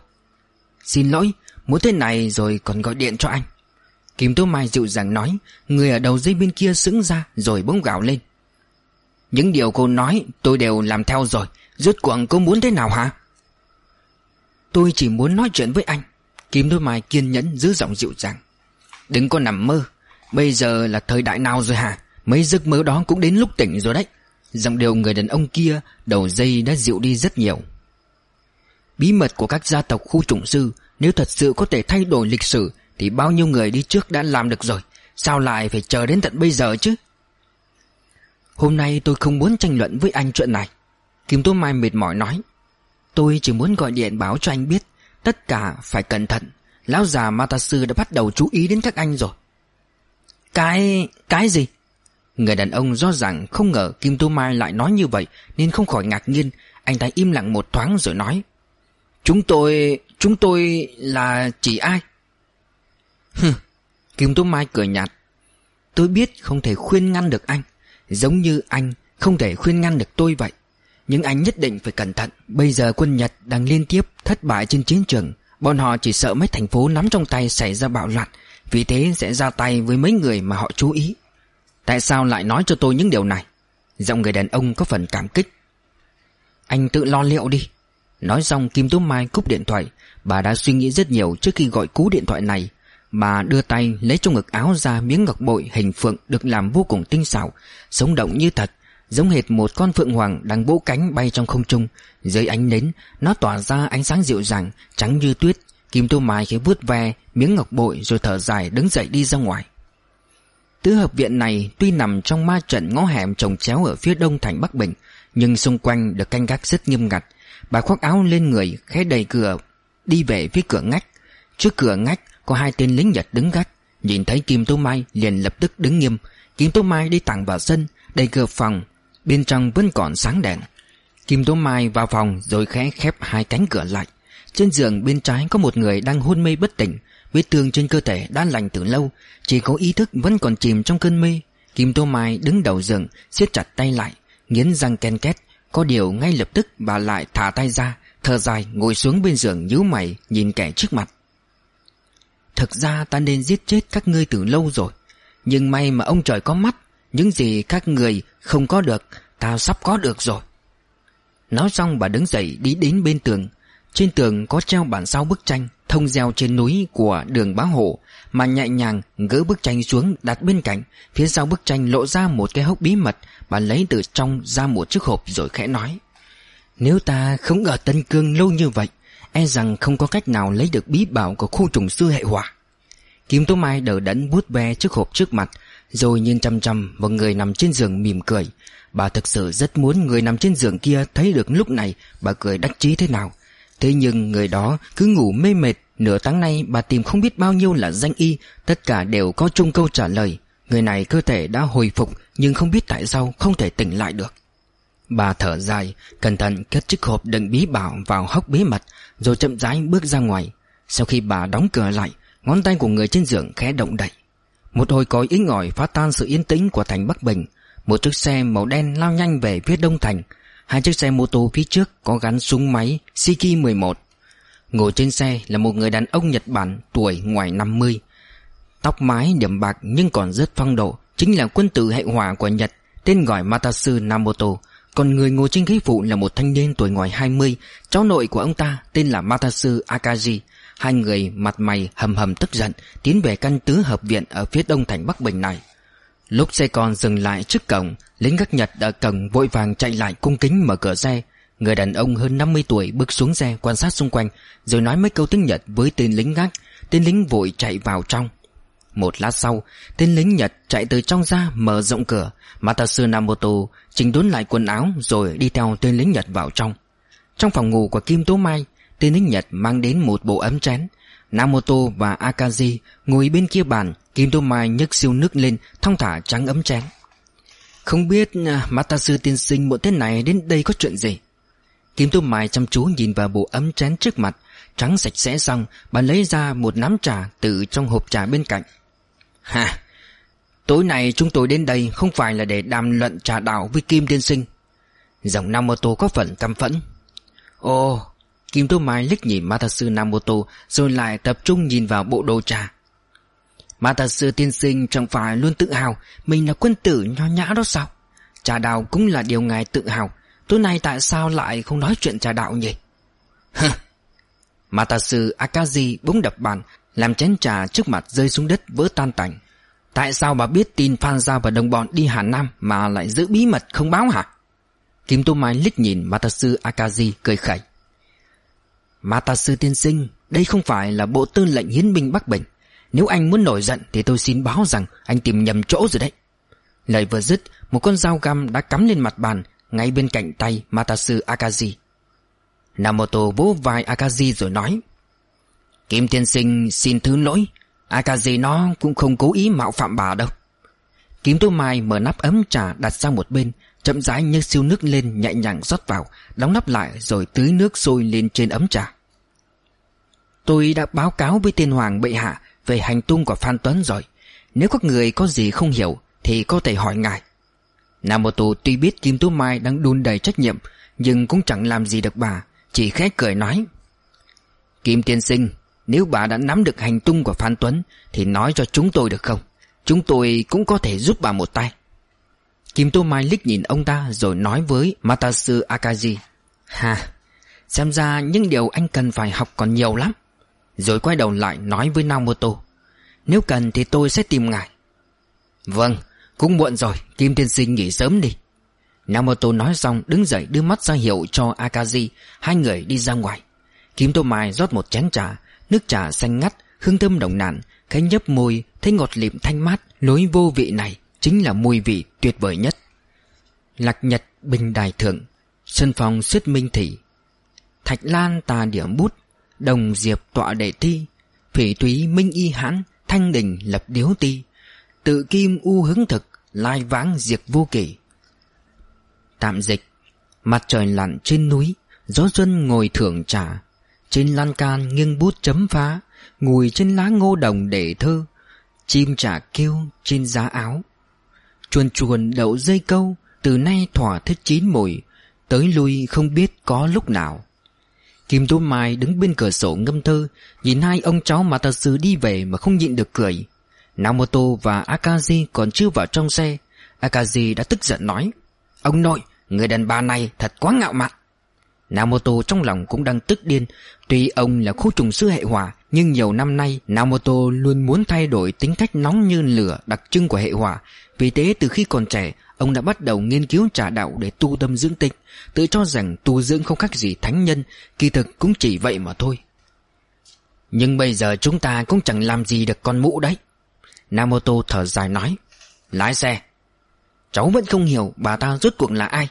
Xin lỗi, Muốn thế này rồi còn gọi điện cho anh. Kim Tố Mai dịu dàng nói, Người ở đầu dây bên kia sững ra Rồi bỗng gào lên. Những điều cô nói tôi đều làm theo rồi, Rốt cuộc cô muốn thế nào hả? Tôi chỉ muốn nói chuyện với anh, Kim đôi mai kiên nhẫn giữ giọng dịu dàng. Đừng có nằm mơ, Bây giờ là thời đại nào rồi hả? Mấy giấc mơ đó cũng đến lúc tỉnh rồi đấy. Giọng điều người đàn ông kia, Đầu dây đã dịu đi rất nhiều. Bí mật của các gia tộc khu trùng sư, Nếu thật sự có thể thay đổi lịch sử, Thì bao nhiêu người đi trước đã làm được rồi. Sao lại phải chờ đến tận bây giờ chứ? Hôm nay tôi không muốn tranh luận với anh chuyện này. Kim Tố Mai mệt mỏi nói. Tôi chỉ muốn gọi điện báo cho anh biết, Tất cả phải cẩn thận. Lão già Matasu đã bắt đầu chú ý đến các anh rồi. Cái... cái gì? Người đàn ông rõ ràng không ngờ Kim Tô Mai lại nói như vậy, Nên không khỏi ngạc nhiên. Anh ta im lặng một thoáng rồi nói. Chúng tôi... chúng tôi là chỉ ai? Hừ, Kim Tố Mai cười nhạt. Tôi biết không thể khuyên ngăn được anh. Giống như anh không thể khuyên ngăn được tôi vậy. Nhưng anh nhất định phải cẩn thận. Bây giờ quân Nhật đang liên tiếp thất bại trên chiến trường. Bọn họ chỉ sợ mấy thành phố nắm trong tay xảy ra bạo loạn. Vì thế sẽ ra tay với mấy người mà họ chú ý. Tại sao lại nói cho tôi những điều này? Giọng người đàn ông có phần cảm kích. Anh tự lo liệu đi. Nói xong Kim Tú Mai cúp điện thoại, Bà đã suy nghĩ rất nhiều trước khi gọi cú điện thoại này. Bà đưa tay lấy trong ngực áo ra miếng ngọc bội hình phượng được làm vô cùng tinh xảo, Sống động như thật, Giống hệt một con phượng hoàng đang vỗ cánh bay trong không trung. Dưới ánh nến, Nó tỏa ra ánh sáng dịu dàng, Trắng như tuyết. Kim Tô Mai khi vuốt ve miếng ngọc bội rồi thở dài đứng dậy đi ra ngoài. Tứ hợp viện này tuy nằm trong ma trận ngõ hẻm trồng chéo ở phía đông thành Bắc Bình, Nhưng xung quanh được canh gác rất nghiêm ngặt. Bà khoác áo lên người, khẽ đẩy cửa, Đi về phía cửa ngách. Trước cửa ngách, có hai tên lính Nhật đứng gác. Nhìn thấy Kim Tô Mai liền lập tức đứng nghiêm. Kim Tô Mai đi thẳng vào sân, Đẩy cửa phòng. Bên trong vẫn còn sáng đèn. Kim Tố Mai vào phòng rồi khẽ khép hai cánh cửa lại. Trên giường bên trái có một người đang hôn mê bất tỉnh. Vết thương trên cơ thể đã lành từ lâu, Chỉ có ý thức vẫn còn chìm trong cơn mê. Kim Tô Mai đứng đầu giường, siết chặt tay lại, Nghiến răng ken két. Có điều ngay lập tức bà lại thả tay ra, Thở dài, ngồi xuống bên giường nhíu mày, Nhìn kẻ trước mặt. Thực ra ta nên giết chết các ngươi từ lâu rồi, Nhưng may mà ông trời có mắt, những gì các người không có được, ta sắp có được rồi. Nói xong bà đứng dậy đi đến bên tường. Trên tường có treo bản sao bức tranh Thông gieo trên núi của đường bá hộ. Mà nhẹ nhàng gỡ bức tranh xuống đặt bên cạnh. Phía sau bức tranh lộ ra một cái hốc bí mật. Bà lấy từ trong ra một chiếc hộp rồi khẽ nói, Nếu ta không ở Tân Cương lâu như vậy E rằng không có cách nào lấy được bí bảo của khu trùng sư hệ hỏa. Kim Tố Mai đỡ đẫn bút ve chiếc hộp trước mặt, Rồi nhìn chăm chăm vào người nằm trên giường mỉm cười. Bà thực sự rất muốn người nằm trên giường kia thấy được lúc này bà cười đắc chí thế nào. Thế nhưng người đó cứ ngủ mê mệt. Nửa tháng nay bà tìm không biết bao nhiêu là danh y, Tất cả đều có chung câu trả lời. Người này cơ thể đã hồi phục, Nhưng không biết tại sao không thể tỉnh lại được. Bà thở dài, Cẩn thận cất chiếc hộp đựng bí bảo vào hốc bí mật Rồi chậm rãi bước ra ngoài. Sau khi bà đóng cửa lại, Ngón tay của người trên giường khẽ động đậy. Một hồi còi inh ngòi phá tan sự yên tĩnh của thành Bắc Bình. Một chiếc xe màu đen lao nhanh về phía đông thành. Hai chiếc xe mô tô phía trước có gắn súng máy Shiki 11 Ngồi trên xe là một người đàn ông Nhật Bản tuổi ngoài 50 Tóc mái điểm bạc nhưng còn rất phong độ, Chính là quân tử hệ hỏa của Nhật, Tên gọi Matasu Namoto Còn người ngồi trên ghế phụ là một thanh niên tuổi ngoài 20 Cháu nội của ông ta tên là Matasu Akaji. Hai người mặt mày hầm hầm tức giận, Tiến về căn tứ hợp viện ở phía đông thành Bắc Bình này. Lúc xe con dừng lại trước cổng, Lính gác Nhật đã cổng vội vàng chạy lại cung kính mở cửa xe. Người đàn ông hơn 50 tuổi bước xuống xe quan sát xung quanh, Rồi nói mấy câu tiếng Nhật với tên lính gác. Tên lính vội chạy vào trong. Một lát sau, Tên lính Nhật chạy từ trong ra mở rộng cửa. Matasu Namoto chỉnh đốn lại quần áo Rồi đi theo tên lính Nhật vào trong. Trong phòng ngủ của Kim Tố Mai, Tên lính Nhật mang đến một bộ ấm chén. Namoto và Akaji ngồi bên kia bàn Kim Tố Mai nhấc siêu nước lên Thong thả trắng ấm chén. Không biết uh, Matasu tiên sinh một tên này đến đây có chuyện gì? Kim Tố Mai chăm chú nhìn vào bộ ấm chén trước mặt Trắng sạch sẽ xong Bà lấy ra một nắm trà từ trong hộp trà bên cạnh. Ha Tối nay chúng tôi đến đây Không phải là để đàm luận trà đạo với Kim tiên sinh. Giọng Namoto có phần căm phẫn. Ồ Kim Tô Mai liếc nhìn Matasu Namoto Rồi lại tập trung nhìn vào bộ đồ trà. Matasu tiên sinh chẳng phải luôn tự hào, Mình là quân tử nho nhã đó sao? Trà đạo cũng là điều ngài tự hào, Tối nay tại sao lại không nói chuyện trà đạo nhỉ? Hừ. Matasu Akazi bỗng đập bàn, Làm chén trà trước mặt rơi xuống đất vỡ tan tành. Tại sao bà biết tin Phan Giao và đồng bọn đi Hà Nam Mà lại giữ bí mật không báo hả? Kim Tô Mai lít nhìn Matasu Akazi cười khẩy. Ma Ta Sư tiên sinh, Đây không phải là bộ tư lệnh hiến binh Bắc Bình. Nếu anh muốn nổi giận Thì tôi xin báo rằng anh tìm nhầm chỗ rồi đấy. Lời vừa dứt, Một con dao găm đã cắm lên mặt bàn, Ngay bên cạnh tay Matasu Akazi Namoto vỗ vai Akazi rồi nói, Kim tiên sinh, xin thứ lỗi. Akazi nó cũng không cố ý mạo phạm bà đâu. Kim Tô Mai mở nắp ấm trà đặt sang một bên Chậm rãi nhấc siêu nước lên, nhẹ nhàng rót vào, Đóng nắp lại rồi tưới nước sôi lên trên ấm trà. Tôi đã báo cáo với tiên hoàng bệ hạ Về hành tung của Phan Tuấn rồi. Nếu các người có gì không hiểu Thì có thể hỏi ngài. Namoto tuy biết Kim Tú Mai đang đun đầy trách nhiệm, Nhưng cũng chẳng làm gì được bà, Chỉ khẽ cười nói. Kim tiên sinh, Nếu bà đã nắm được hành tung của Phan Tuấn Thì nói cho chúng tôi được không? Chúng tôi cũng có thể giúp bà một tay. Kim Tô Mai liếc nhìn ông ta rồi nói với Matasu Akaji. Ha, xem ra những điều anh cần phải học còn nhiều lắm. Rồi quay đầu lại nói với Naomoto Nếu cần thì tôi sẽ tìm ngài. Vâng, cũng muộn rồi, Kim Tiên Sinh nghỉ sớm đi. Naomoto nói xong đứng dậy đưa mắt ra hiệu cho Akaji Hai người đi ra ngoài. Kim Tô Mai rót một chén trà Nước trà xanh ngắt, hương thơm đồng nàn Khánh nhấp môi, thấy ngọt lịm thanh mát Lối vô vị này chính là mùi vị tuyệt vời nhất. Lạc Nhật Bình Đài Thượng, Sân Phòng Xuất Minh Thị, Thạch Lan Tà Điểm Bút, Đồng Diệp Tọa Đệ Thi, Phỉ Túy Minh Y Hãn, Thanh Đình Lập Điếu Ti, Tự Kim U Hứng Thực, Lai Vãng Diệt Vô Kỷ. Tạm dịch, mặt trời lặn trên núi, gió xuân ngồi thưởng trà, trên lan can nghiêng bút chấm phá, ngồi trên lá ngô đồng để thơ, chim trả kêu trên giá áo. Chuồn chuồn đậu dây câu Từ nay thỏa thích chín mùi Tới lui không biết có lúc nào. Kim tú Mai đứng bên cửa sổ ngâm thơ Nhìn hai ông cháu mà thật sự đi về mà không nhịn được cười. Namoto và Akazi còn chưa vào trong xe Akazi đã tức giận nói Ông nội, người đàn bà này thật quá ngạo mạn. Namoto trong lòng cũng đang tức điên Tuy ông là khu trùng sư hệ hòa nhưng nhiều năm nay Namoto luôn muốn thay đổi tính cách nóng như lửa đặc trưng của hệ hỏa. Vì thế, từ khi còn trẻ, Ông đã bắt đầu nghiên cứu trà đạo để tu tâm dưỡng tịnh, Tự cho rằng tu dưỡng không khác gì thánh nhân, Kỳ thực cũng chỉ vậy mà thôi. Nhưng bây giờ chúng ta cũng chẳng làm gì được con mũ đấy. Namoto thở dài nói, Lái xe. Cháu vẫn không hiểu bà ta rốt cuộc là ai.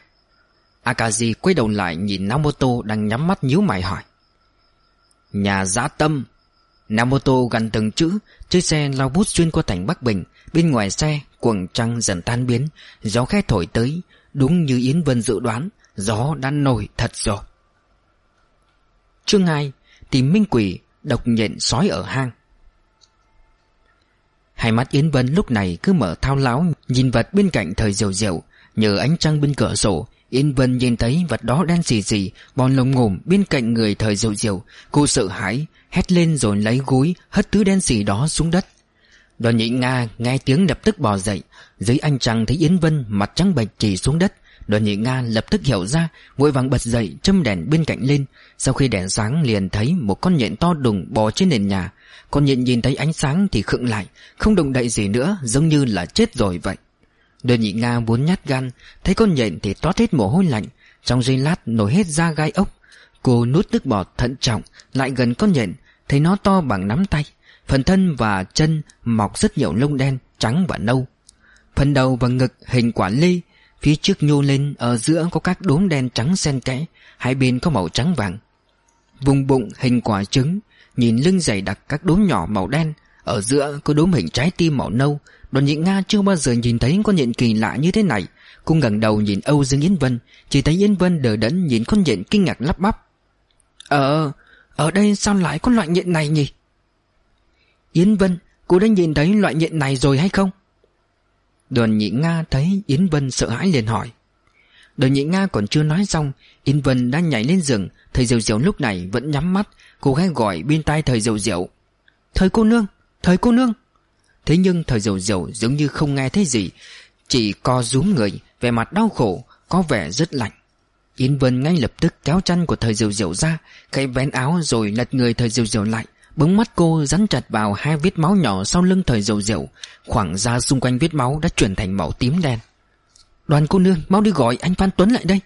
Akaji quay đầu lại nhìn Namoto đang nhắm mắt nhíu mày hỏi, Nhà giã tâm Namoto gần từng chữ, Chiếc xe lao bút xuyên qua thành Bắc Bình, Bên ngoài xe quần trăng dần tan biến, Gió khẽ thổi tới, Đúng như Yến Vân dự đoán, Gió đã nổi thật rồi. Chương 2 Tìm minh quỷ, Độc nhện sói ở hang. Hai mắt Yến Vân lúc này cứ mở thao láo, Nhìn vật bên cạnh thời diều diều, Nhờ ánh trăng bên cửa sổ Yến Vân nhìn thấy vật đó đen xì xì, Bòn lồng ngồm bên cạnh người thời diều diều Cô sợ hãi, Hét lên rồi lấy gối, Hất thứ đen xì đó xuống đất. Đoàn nhị Nga nghe tiếng lập tức bò dậy. Dưới anh trăng thấy Yến Vân, mặt trắng bệch chỉ xuống đất. Đoàn nhị Nga lập tức hiểu ra, Vội vàng bật dậy, châm đèn bên cạnh lên. Sau khi đèn sáng liền thấy Một con nhện to đùng bò trên nền nhà. Con nhện nhìn thấy ánh sáng thì khựng lại, Không động đậy gì nữa, Giống như là chết rồi vậy đơn nhị Nga vốn nhát gan, Thấy con nhện thì toát hết mồ hôi lạnh, Trong giây lát nổi hết da gai ốc. Cô nuốt nước bọt thận trọng, Lại gần con nhện, Thấy nó to bằng nắm tay. Phần thân và chân mọc rất nhiều lông đen, Trắng và nâu. Phần đầu và ngực hình quả ly Phía trước nhô lên, Ở giữa có các đốm đen trắng xen kẽ, Hai bên có màu trắng vàng. Vùng bụng hình quả trứng, Nhìn lưng dày đặc các đốm nhỏ màu đen, Ở giữa có đốm hình trái tim màu nâu Đoàn nhị Nga chưa bao giờ nhìn thấy con nhện kỳ lạ như thế này. Cô ngẩng đầu nhìn Âu Dương Yến Vân Chỉ thấy Yến Vân đờ đẫn nhìn con nhện kinh ngạc lắp bắp. Ờ, ở đây sao lại có loại nhện này nhỉ? Yến Vân, cô đã nhìn thấy loại nhện này rồi hay không? Đoàn nhị Nga thấy Yến Vân sợ hãi liền hỏi. Đoàn nhị Nga còn chưa nói xong Yến Vân đã nhảy lên giường. Thầy Diệu Diệu lúc này vẫn nhắm mắt Cô gái gọi bên tai thầy Diệu Diệu Thầy cô nương, thầy cô nương. Thế nhưng thời dầu dầu giống như không nghe thấy gì, Chỉ co rúm người, Vẻ mặt đau khổ, Có vẻ rất lạnh. Yến Vân ngay lập tức kéo chăn của thời diều diều ra Cái vén áo rồi lật người thời diều diều lại. Bứng mắt cô rắn chặt vào hai vết máu nhỏ sau lưng thời diều diều Khoảng da xung quanh vết máu đã chuyển thành màu tím đen. Đoàn cô nương, mau đi gọi anh Phan Tuấn lại đây.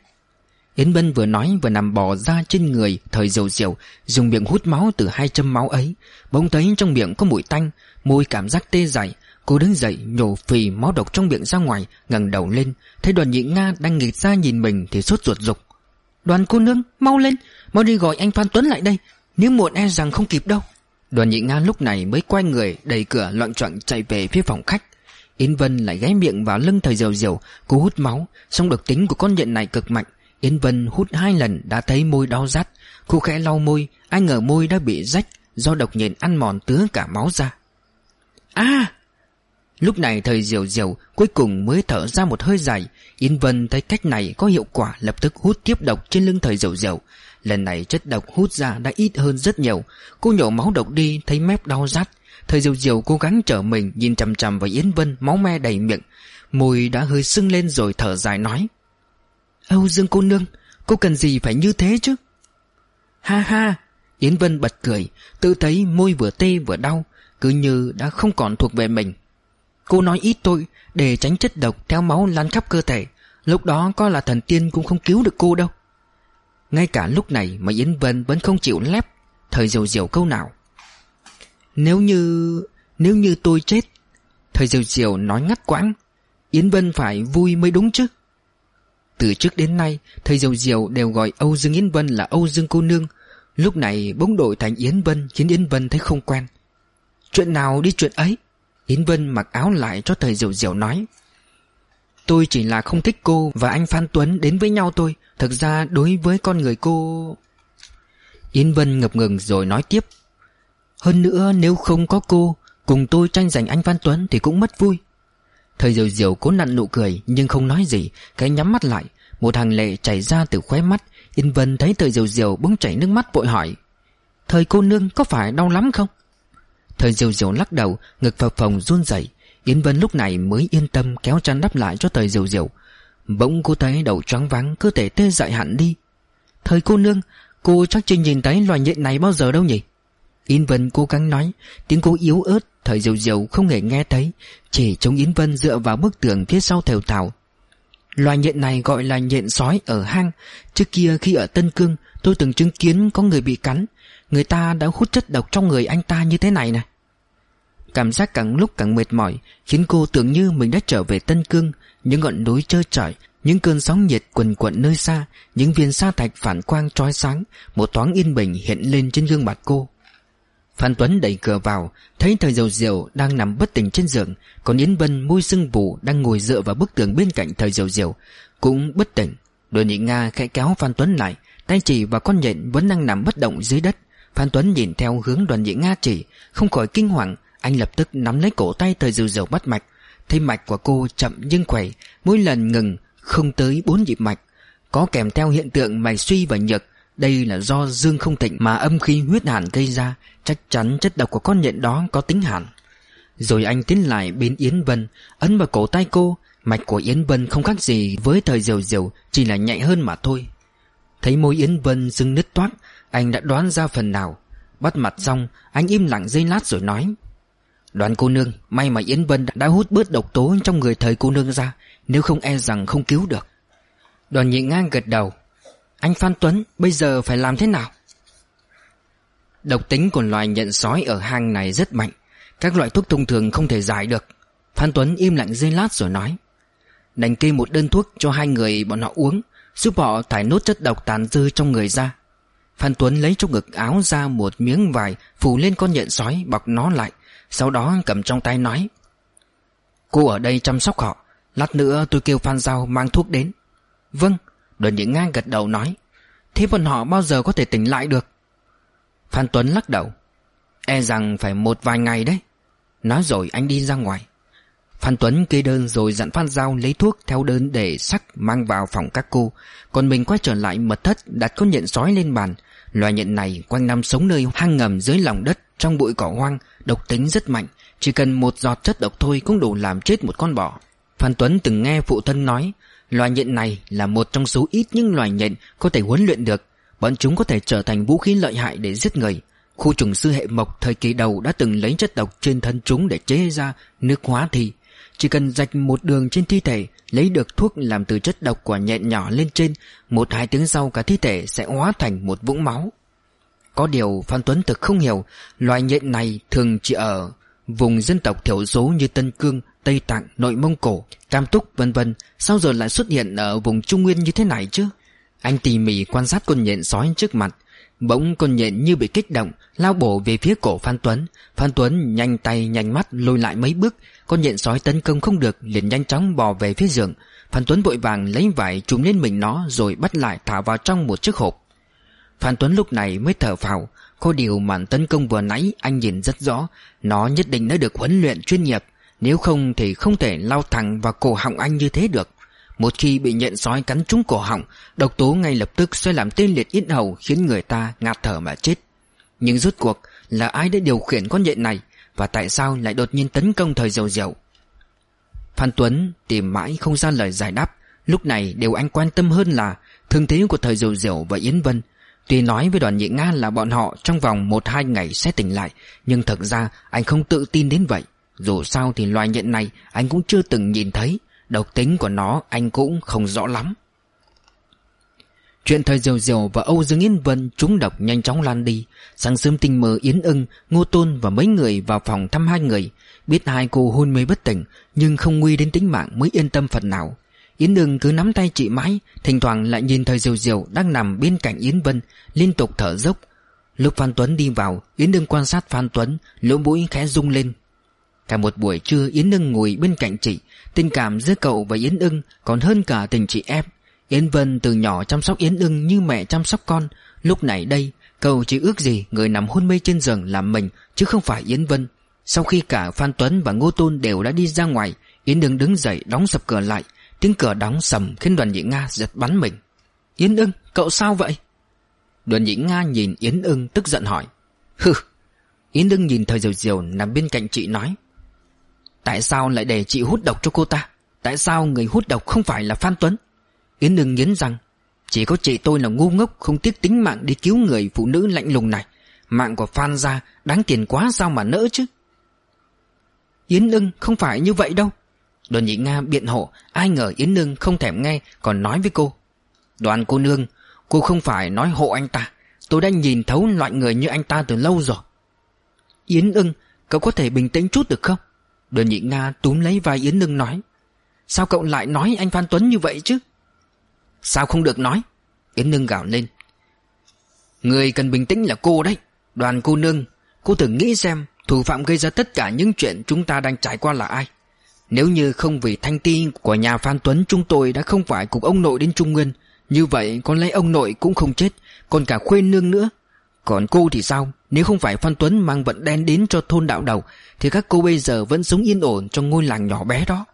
Yến Vân vừa nói vừa nằm bò ra trên người, thời diều diều Dùng miệng hút máu từ hai châm máu ấy. Bỗng thấy trong miệng có mùi tanh, Môi cảm giác tê dại. Cô đứng dậy, nhổ phì máu độc trong miệng ra ngoài, ngẩng đầu lên. Thấy đoàn nhị Nga đang nghịch ra nhìn mình Thì sốt ruột rục Đoàn cô nương, mau lên, Mau đi gọi anh Phan Tuấn lại đây. Nếu muộn e rằng không kịp đâu. Đoàn nhị Nga lúc này mới quay người, Đẩy cửa loạn trọng chạy về phía phòng khách. Yến Vân lại ghé miệng vào lưng thời diều diều Cô hút máu. Xong độc tính của con nhện này cực mạnh Yến Vân hút hai lần đã thấy môi đau rát. Cô khẽ lau môi, Ai ngờ môi đã bị rách Do độc nhện ăn mòn tứa cả máu ra. À! Lúc này thời diều diều, cuối cùng mới thở ra một hơi dài. Yến Vân thấy cách này có hiệu quả, lập tức hút tiếp độc trên lưng thời diều diều. Lần này chất độc hút ra đã ít hơn rất nhiều. Cô nhổ máu độc đi, thấy mép đau rát. Thời diều diều cố gắng trở mình, nhìn chằm chằm vào Yến Vân, máu me đầy miệng. Môi đã hơi sưng lên rồi thở dài nói. Âu Dương cô nương, Cô cần gì phải như thế chứ? Ha ha, Yến Vân bật cười, Tự thấy môi vừa tê vừa đau, Cứ như đã không còn thuộc về mình. Cô nói ít tôi Để tránh chất độc theo máu lan khắp cơ thể, Lúc đó có là thần tiên cũng không cứu được cô đâu. Ngay cả lúc này mà Yến Vân vẫn không chịu lép, Thời diều diều câu nào. Nếu như... Nếu như tôi chết, Thời diều diều nói ngắt quãng, Yến Vân phải vui mới đúng chứ? Từ trước đến nay, Thầy Diều Diều đều gọi Âu Dương Yến Vân là Âu Dương cô nương. Lúc này, bỗng đổi thành Yến Vân, Khiến Yến Vân thấy không quen. Chuyện nào đi chuyện ấy? Yến Vân mặc áo lại cho thầy Diệu Diệu nói. Tôi chỉ là không thích cô và anh Phan Tuấn đến với nhau tôi Thực ra, đối với con người cô... Yến Vân ngập ngừng rồi nói tiếp. Hơn nữa, nếu không có cô, Cùng tôi tranh giành anh Phan Tuấn thì cũng mất vui thời diều diều cố nặn nụ cười, Nhưng không nói gì, Cái nhắm mắt lại. Một hàng lệ chảy ra từ khóe mắt. Yên Vân thấy thời diều diều bỗng chảy nước mắt vội hỏi, Thời cô nương có phải đau lắm không? Thời diều diều lắc đầu, Ngực phập phồng run rẩy. Yến Vân lúc này mới yên tâm kéo chăn đắp lại cho thời diều diều. Bỗng cô thấy đầu choáng váng, Cơ thể tê dại hẳn đi. Thời cô nương, Cô chắc chưa nhìn thấy loài nhện này bao giờ đâu nhỉ? Yến Vân cố gắng nói, Tiếng cô yếu ớt Thời diều diều không hề nghe thấy, Chỉ trông Yến Vân dựa vào bức tường phía sau thều thảo. Loài nhện này gọi là nhện sói ở hang. Trước kia khi ở Tân Cương, Tôi từng chứng kiến có người bị cắn. Người ta đã hút chất độc trong người anh ta như thế này nè. Cảm giác càng lúc càng mệt mỏi, Khiến cô tưởng như mình đã trở về Tân Cương. Những ngọn núi trơ trọi, Những cơn sóng nhiệt quần quận nơi xa, Những viên sa thạch phản quang trói sáng, Một thoáng yên bình hiện lên trên gương mặt cô. Phan Tuấn đẩy cửa vào, Thấy thời diều diều đang nằm bất tỉnh trên giường, Còn Yến Vân môi sưng vù Đang ngồi dựa vào bức tường bên cạnh thời diều diều Cũng bất tỉnh. Đội nhị Nga khẽ kéo Phan Tuấn lại, Tay chỉ và con nhện vẫn đang nằm bất động dưới đất. Phan Tuấn nhìn theo hướng đoàn nhị Nga chỉ, Không khỏi kinh hoàng, Anh lập tức nắm lấy cổ tay thời diều diều bắt mạch. Thấy mạch của cô chậm nhưng khỏe, Mỗi lần ngừng không tới bốn nhịp mạch. Có kèm theo hiện tượng mạch suy và nhược đây là do dương không thịnh mà âm khí huyết hàn gây ra, Chắc chắn chất độc của con nhện đó có tính hàn. Rồi anh tiến lại bên Yến Vân, Ấn vào cổ tay cô. Mạch của Yến Vân không khác gì với thời diều diều, Chỉ là nhạy hơn mà thôi. Thấy môi Yến Vân dưng nứt toát Anh đã đoán ra phần nào. Bắt mặt xong, Anh im lặng giây lát rồi nói, Đoàn cô nương, May mà Yến Vân đã hút bớt độc tố trong người thời cô nương ra, Nếu không e rằng không cứu được. Đoàn nhị ngang gật đầu anh Phan Tuấn bây giờ phải làm thế nào? Độc tính của loài nhận sói ở hang này rất mạnh. Các loại thuốc thông thường không thể giải được. Phan Tuấn im lặng giây lát rồi nói, Đành kê một đơn thuốc cho hai người bọn họ uống, Giúp họ thải nốt chất độc tàn dư trong người ra. Phan Tuấn lấy trong ngực áo ra một miếng vải Phủ lên con nhện sói, bọc nó lại, Sau đó cầm trong tay nói, Cô ở đây chăm sóc họ, Lát nữa tôi kêu Phan Giao mang thuốc đến. Vâng. Đoàn nhị ngang gật đầu nói, Thế bọn họ bao giờ có thể tỉnh lại được? Phan Tuấn lắc đầu E rằng phải một vài ngày đấy. Nói rồi anh đi ra ngoài. Phan Tuấn kê đơn rồi dặn Phan Giao lấy thuốc theo đơn để sắc mang vào phòng các cô. Còn mình quay trở lại mật thất, đặt con nhện sói lên bàn. Loài nhện này quanh năm sống nơi hang ngầm dưới lòng đất, Trong bụi cỏ hoang, Độc tính rất mạnh. Chỉ cần một giọt chất độc thôi cũng đủ làm chết một con bò. Phan Tuấn từng nghe phụ thân nói Loài nhện này là một trong số ít những loài nhện có thể huấn luyện được. Bọn chúng có thể trở thành vũ khí lợi hại để giết người. Khu trùng sư hệ mộc thời kỳ đầu đã từng lấy chất độc trên thân chúng để chế ra nước hóa thi. Chỉ cần rạch một đường trên thi thể Lấy được thuốc làm từ chất độc của nhện nhỏ lên trên Một hai tiếng sau cả thi thể sẽ hóa thành một vũng máu. Có điều Phan Tuấn thực không hiểu Loài nhện này thường chỉ ở vùng dân tộc thiểu số như Tân Cương, Tây Tạng, Nội Mông Cổ, Cam Túc vân vân Sao giờ lại xuất hiện ở vùng Trung Nguyên như thế này chứ? Anh tỉ mỉ quan sát con nhện sói trước mặt. Bỗng con nhện như bị kích động Lao bổ về phía cổ Phan Tuấn. Phan Tuấn nhanh tay nhanh mắt lùi lại mấy bước. Con nhện sói tấn công không được liền nhanh chóng bò về phía giường. Phan Tuấn vội vàng lấy vải trùm lên mình nó Rồi bắt lại thả vào trong một chiếc hộp. Phan Tuấn lúc này mới thở phào. Có điều màn tấn công vừa nãy anh nhìn rất rõ. Nó nhất định đã được huấn luyện chuyên nghiệp nếu không thì không thể lao thẳng vào cổ họng anh như thế được. Một khi bị nhện sói cắn trúng cổ họng, Độc tố ngay lập tức sẽ làm tê liệt ít hầu, Khiến người ta ngạt thở mà chết. Nhưng rốt cuộc là ai đã điều khiển con nhện này Và tại sao lại đột nhiên tấn công thời dầu dầu? Phan Tuấn tìm mãi không ra lời giải đáp. Lúc này điều anh quan tâm hơn là Thương thế của thời dầu dầu và Yến Vân. Tuy nói với đoàn nhị Nga là bọn họ trong vòng 1-2 ngày sẽ tỉnh lại, Nhưng thật ra anh không tự tin đến vậy dù sao thì loài nhện này anh cũng chưa từng nhìn thấy. Độc tính của nó anh cũng không rõ lắm. Chuyện thời Diều Diều và Âu Dương Yên Vân trúng độc nhanh chóng lan đi. Sáng sớm tinh mơ Yến ưng, Ngô Tôn và mấy người vào phòng thăm hai người. Biết hai cô hôn mê bất tỉnh Nhưng không nguy đến tính mạng mới yên tâm phần nào. Yến ưng cứ nắm tay chị mãi Thỉnh thoảng lại nhìn thời Diều Diều đang nằm bên cạnh Yến Vân Liên tục thở dốc. Lúc Phan Tuấn đi vào Yến ưng quan sát Phan Tuấn Lỗ mũi khẽ rung lên. Cả một buổi trưa Yến ưng ngồi bên cạnh chị, Tình cảm giữa cậu và Yến ưng Còn hơn cả tình chị em. Yến Vân từ nhỏ chăm sóc Yến ưng như mẹ chăm sóc con. Lúc này đây, Cậu chỉ ước gì người nằm hôn mê trên giường là mình, Chứ không phải Yến Vân. Sau khi cả Phan Tuấn và Ngô Tôn đều đã đi ra ngoài, Yến ưng đứng dậy đóng sập cửa lại. Tiếng cửa đóng sầm khiến đoàn nhị Nga giật bắn mình. Yến ưng, cậu sao vậy? Đoàn nhị Nga nhìn Yến ưng tức giận hỏi. Hừ. Yến ưng nhìn thời diều diều nằm bên cạnh chị nói. Tại sao lại để chị hút độc cho cô ta? Tại sao người hút độc không phải là Phan Tuấn? Yến Nương nghiến rằng, Chỉ có chị tôi là ngu ngốc, Không tiếc tính mạng đi cứu người phụ nữ lạnh lùng này. Mạng của Phan ra, Đáng tiền quá sao mà nỡ chứ? Yến Nương, không phải như vậy đâu. Đoàn nhị Nga biện hộ, Ai ngờ Yến Nương không thèm nghe, Còn nói với cô. Đoàn cô nương, Cô không phải nói hộ anh ta. Tôi đã nhìn thấu loại người như anh ta từ lâu rồi. Yến ưng Cậu có thể bình tĩnh chút được không? Đoàn nhị Nga túm lấy vai Yến nương nói, Sao cậu lại nói anh Phan Tuấn như vậy chứ? Sao không được nói? Yến nương gào lên. Người cần bình tĩnh là cô đấy, Đoàn cô nương. Cô thử nghĩ xem, Thủ phạm gây ra tất cả những chuyện chúng ta đang trải qua là ai. Nếu như không vì thanh ti của nhà Phan Tuấn Chúng tôi đã không phải cùng ông nội đến Trung Nguyên, Như vậy có lẽ ông nội cũng không chết, Còn cả khuê nương nữa. Còn cô thì sao? Nếu không phải Phan Tuấn mang vận đen đến cho thôn đạo đầu, Thì các cô bây giờ vẫn sống yên ổn Trong ngôi làng nhỏ bé đó.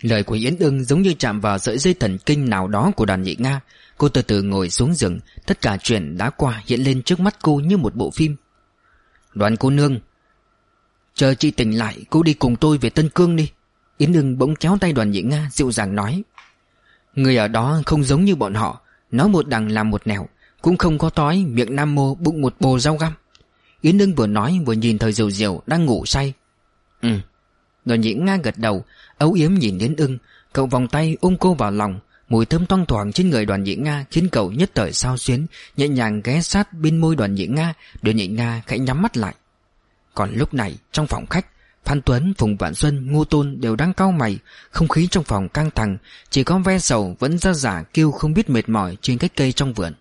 Lời của Yến ưng giống như chạm vào sợi dây thần kinh nào đó của đoàn nhị Nga. Cô từ từ ngồi xuống giường, Tất cả chuyện đã qua hiện lên trước mắt cô như một bộ phim. Đoàn cô nương, Chờ chị tỉnh lại, cô đi cùng tôi về Tân Cương đi. Yến ưng bỗng kéo tay đoàn nhị Nga, dịu dàng nói. Người ở đó không giống như bọn họ, Nói một đằng làm một nẻo, Cũng không có tói, miệng nam mô bụng một bồ rau găm. Yến ưng vừa nói vừa nhìn thời diều diều đang ngủ say. Ừ. Đoàn nhị Nga gật đầu Âu yếm nhìn Yến ưng Cậu vòng tay ôm cô vào lòng Mùi thơm toang thoảng trên người đoàn nhị Nga Khiến cậu nhất thời sao xuyến Nhẹ nhàng ghé sát bên môi đoàn nhị Nga Đoàn nhị Nga khẽ nhắm mắt lại. Còn lúc này trong phòng khách Phan Tuấn, Phùng Vạn Xuân, Ngô Tôn đều đang cau mày Không khí trong phòng căng thẳng Chỉ có ve sầu vẫn ra giả kêu không biết mệt mỏi Trên cái cây trong vườn.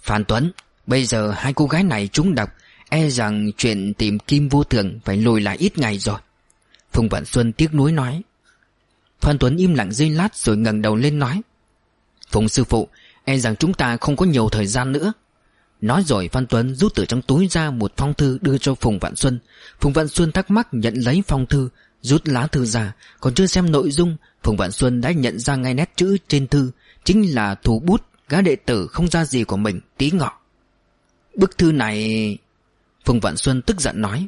Phan Tuấn Bây giờ hai cô gái này trúng độc E rằng chuyện tìm kim vô thường Phải lùi lại ít ngày rồi. Phùng Vạn Xuân tiếc nuối nói. Phan Tuấn im lặng giây lát rồi ngẩng đầu lên nói. Phùng sư phụ E rằng chúng ta không có nhiều thời gian nữa. Nói rồi Phan Tuấn rút từ trong túi ra một phong thư đưa cho Phùng Vạn Xuân. Phùng Vạn Xuân thắc mắc nhận lấy phong thư, Rút lá thư ra. Còn chưa xem nội dung, Phùng Vạn Xuân đã nhận ra ngay nét chữ trên thư, Chính là thủ bút gã đệ tử không ra gì của mình tí ngọ. Bức thư này, Phùng Vạn Xuân tức giận nói.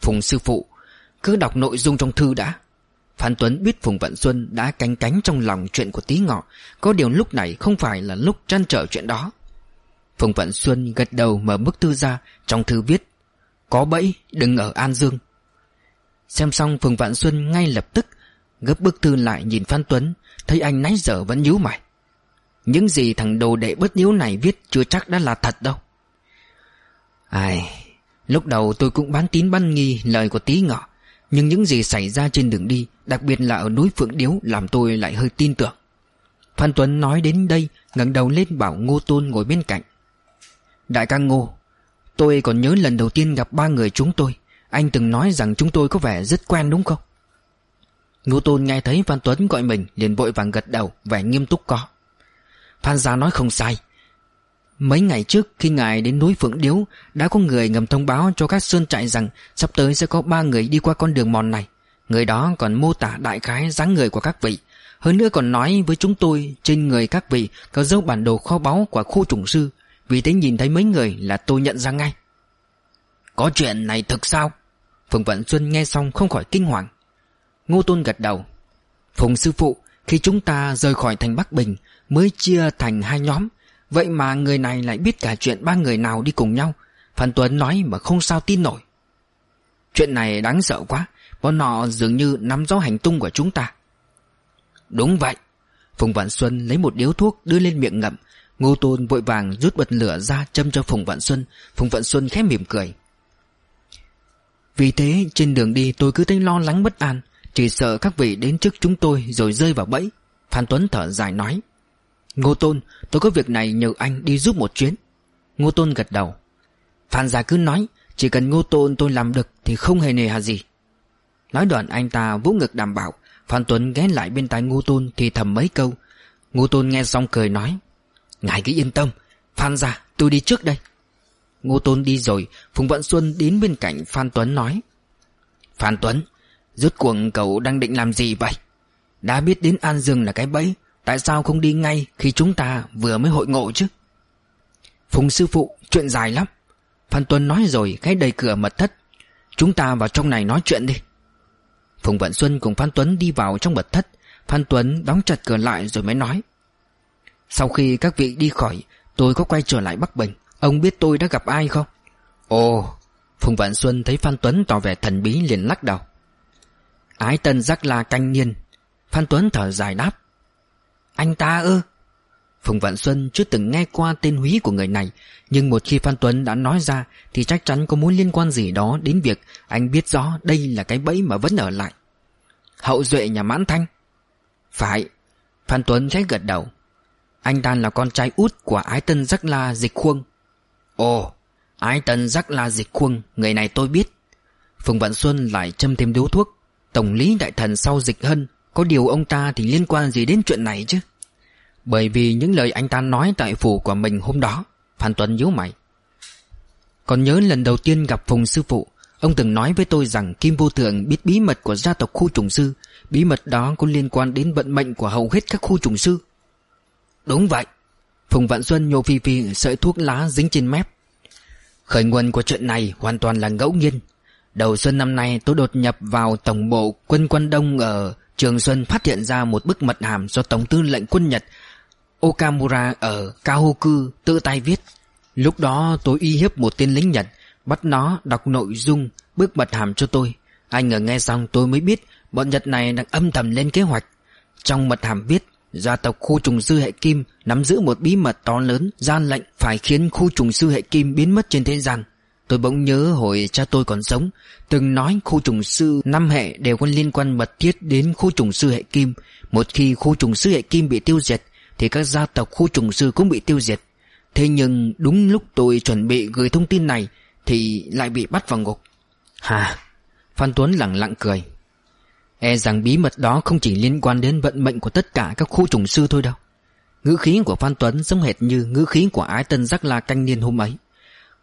Phùng sư phụ, Cứ đọc nội dung trong thư đã. Phan Tuấn biết Phùng Vạn Xuân đã canh cánh trong lòng chuyện của tí ngọ. Có điều lúc này không phải là lúc trăn trở chuyện đó. Phùng Vạn Xuân gật đầu mở bức thư ra. Trong thư viết, Có bẫy, đừng ở An Dương. Xem xong, Phùng Vạn Xuân ngay lập tức Gấp bức thư lại nhìn Phan Tuấn. Thấy anh nãy giờ vẫn nhíu mày. Những gì thằng đồ đệ bất hiếu này viết Chưa chắc đã là thật đâu. Ai, Lúc đầu tôi cũng bán tín bán nghi lời của tí ngọ, Nhưng những gì xảy ra trên đường đi, Đặc biệt là ở núi Phượng Điếu, Làm tôi lại hơi tin tưởng. Phan Tuấn nói đến đây, ngẩng đầu lên bảo Ngô Tôn ngồi bên cạnh. Đại ca Ngô, Tôi còn nhớ lần đầu tiên gặp ba người chúng tôi, Anh từng nói rằng chúng tôi có vẻ rất quen đúng không? Ngô Tôn nghe thấy Phan Tuấn gọi mình liền vội vàng gật đầu, Vẻ nghiêm túc có. Phan Gia nói không sai Mấy ngày trước khi ngài đến núi Phượng Điếu Đã có người ngầm thông báo cho các sơn trại rằng Sắp tới sẽ có ba người đi qua con đường mòn này. Người đó còn mô tả đại khái dáng người của các vị. Hơn nữa còn nói với chúng tôi Trên người các vị có dấu bản đồ kho báu của khu trùng sư. Vì thế nhìn thấy mấy người là tôi nhận ra ngay. Có chuyện này thực sao? Phùng Vận Xuân nghe xong không khỏi kinh hoàng. Ngô Tôn gật đầu. Phùng sư phụ Khi chúng ta rời khỏi thành Bắc Bình Mới chia thành hai nhóm Vậy mà người này lại biết cả chuyện ba người nào đi cùng nhau. Phan Tuấn nói mà không sao tin nổi. Chuyện này đáng sợ quá. Bọn họ dường như nắm rõ hành tung của chúng ta. Đúng vậy. Phùng Vạn Xuân lấy một điếu thuốc đưa lên miệng ngậm. Ngô Tôn vội vàng rút bật lửa ra châm cho Phùng Vạn Xuân. Phùng Vạn Xuân khẽ mỉm cười. Vì thế, trên đường đi tôi cứ thấy lo lắng bất an. Chỉ sợ các vị đến trước chúng tôi rồi rơi vào bẫy. Phan Tuấn thở dài nói. Ngô Tôn, tôi có việc này nhờ anh đi giúp một chuyến. Ngô Tôn gật đầu. Phan Gia cứ nói, Chỉ cần Ngô Tôn tôi làm được Thì không hề nề hà gì. Nói đoạn anh ta vỗ ngực đảm bảo, Phan Tuấn ghé lại bên tai Ngô Tôn Thì thầm mấy câu. Ngô Tôn nghe xong cười nói, Ngài cứ yên tâm, Phan Gia, tôi đi trước đây. Ngô Tôn đi rồi, Phùng Vận Xuân đến bên cạnh Phan Tuấn nói, Phan Tuấn, Rốt cuộc cậu đang định làm gì vậy? Đã biết đến An Dương là cái bẫy Tại sao không đi ngay khi chúng ta vừa mới hội ngộ chứ? Phùng sư phụ, chuyện dài lắm. Phan Tuấn nói rồi khẽ đầy cửa mật thất. Chúng ta vào trong này nói chuyện đi. Phùng Vận Xuân cùng Phan Tuấn đi vào trong mật thất. Phan Tuấn đóng chặt cửa lại rồi mới nói. Sau khi các vị đi khỏi, Tôi có quay trở lại Bắc Bình. Ông biết tôi đã gặp ai không? Ồ, Phùng vạn Xuân thấy Phan Tuấn tỏ vẻ thần bí liền lắc đầu. Ái tân giác la canh niên. Phan Tuấn thở dài đáp anh ta ư? Phùng Vạn Xuân chưa từng nghe qua tên húy của người này, Nhưng một khi Phan Tuấn đã nói ra Thì chắc chắn có mối liên quan gì đó đến việc Anh biết rõ đây là cái bẫy mà vẫn ở lại. Hậu duệ nhà Mãn Thanh. Phải, Phan Tuấn khẽ gật đầu. Anh ta là con trai út của Ái Tân Giác La Dịch Khuông. Ồ, Ái Tân Giác La Dịch Khuông, Người này tôi biết. Phùng Vạn Xuân lại châm thêm điếu thuốc. Tổng lý đại thần sau dịch hân có điều ông ta thì liên quan gì đến chuyện này chứ? Bởi vì những lời anh ta nói tại phủ của mình hôm đó, Phan Tuấn nhíu mày. Còn nhớ lần đầu tiên gặp Phùng sư phụ, Ông từng nói với tôi rằng Kim Vô Thượng biết bí mật của gia tộc khu trùng sư. Bí mật đó có liên quan đến vận mệnh của hầu hết các khu trùng sư. Đúng vậy. Phùng Vạn Xuân nhô phi phi sợi thuốc lá dính trên mép. Khởi nguồn của chuyện này hoàn toàn là ngẫu nhiên. Đầu xuân năm nay, tôi đột nhập vào tổng bộ quân quân đông ở Trường Xuân phát hiện ra một bức mật hàm do Tổng tư lệnh quân Nhật Okamura ở Kahoku tự tay viết. Lúc đó tôi uy hiếp một tên lính Nhật, bắt nó đọc nội dung bức mật hàm cho tôi. Anh ở nghe xong tôi mới biết bọn Nhật này đang âm thầm lên kế hoạch. Trong mật hàm viết, gia tộc khu trùng sư hệ kim nắm giữ một bí mật to lớn, gian lệnh phải khiến khu trùng sư hệ kim biến mất trên thế gian. Tôi bỗng nhớ hồi cha tôi còn sống Từng nói khu trùng sư năm hệ đều có liên quan mật thiết đến khu trùng sư hệ kim. Một khi khu trùng sư hệ kim bị tiêu diệt Thì các gia tộc khu trùng sư cũng bị tiêu diệt. Thế nhưng đúng lúc tôi chuẩn bị gửi thông tin này Thì lại bị bắt vào ngục. Hà! Phan Tuấn lặng lặng cười. E rằng bí mật đó không chỉ liên quan đến vận mệnh của tất cả các khu trùng sư thôi đâu. Ngữ khí của Phan Tuấn giống hệt như ngữ khí của ái tân giác la canh niên hôm ấy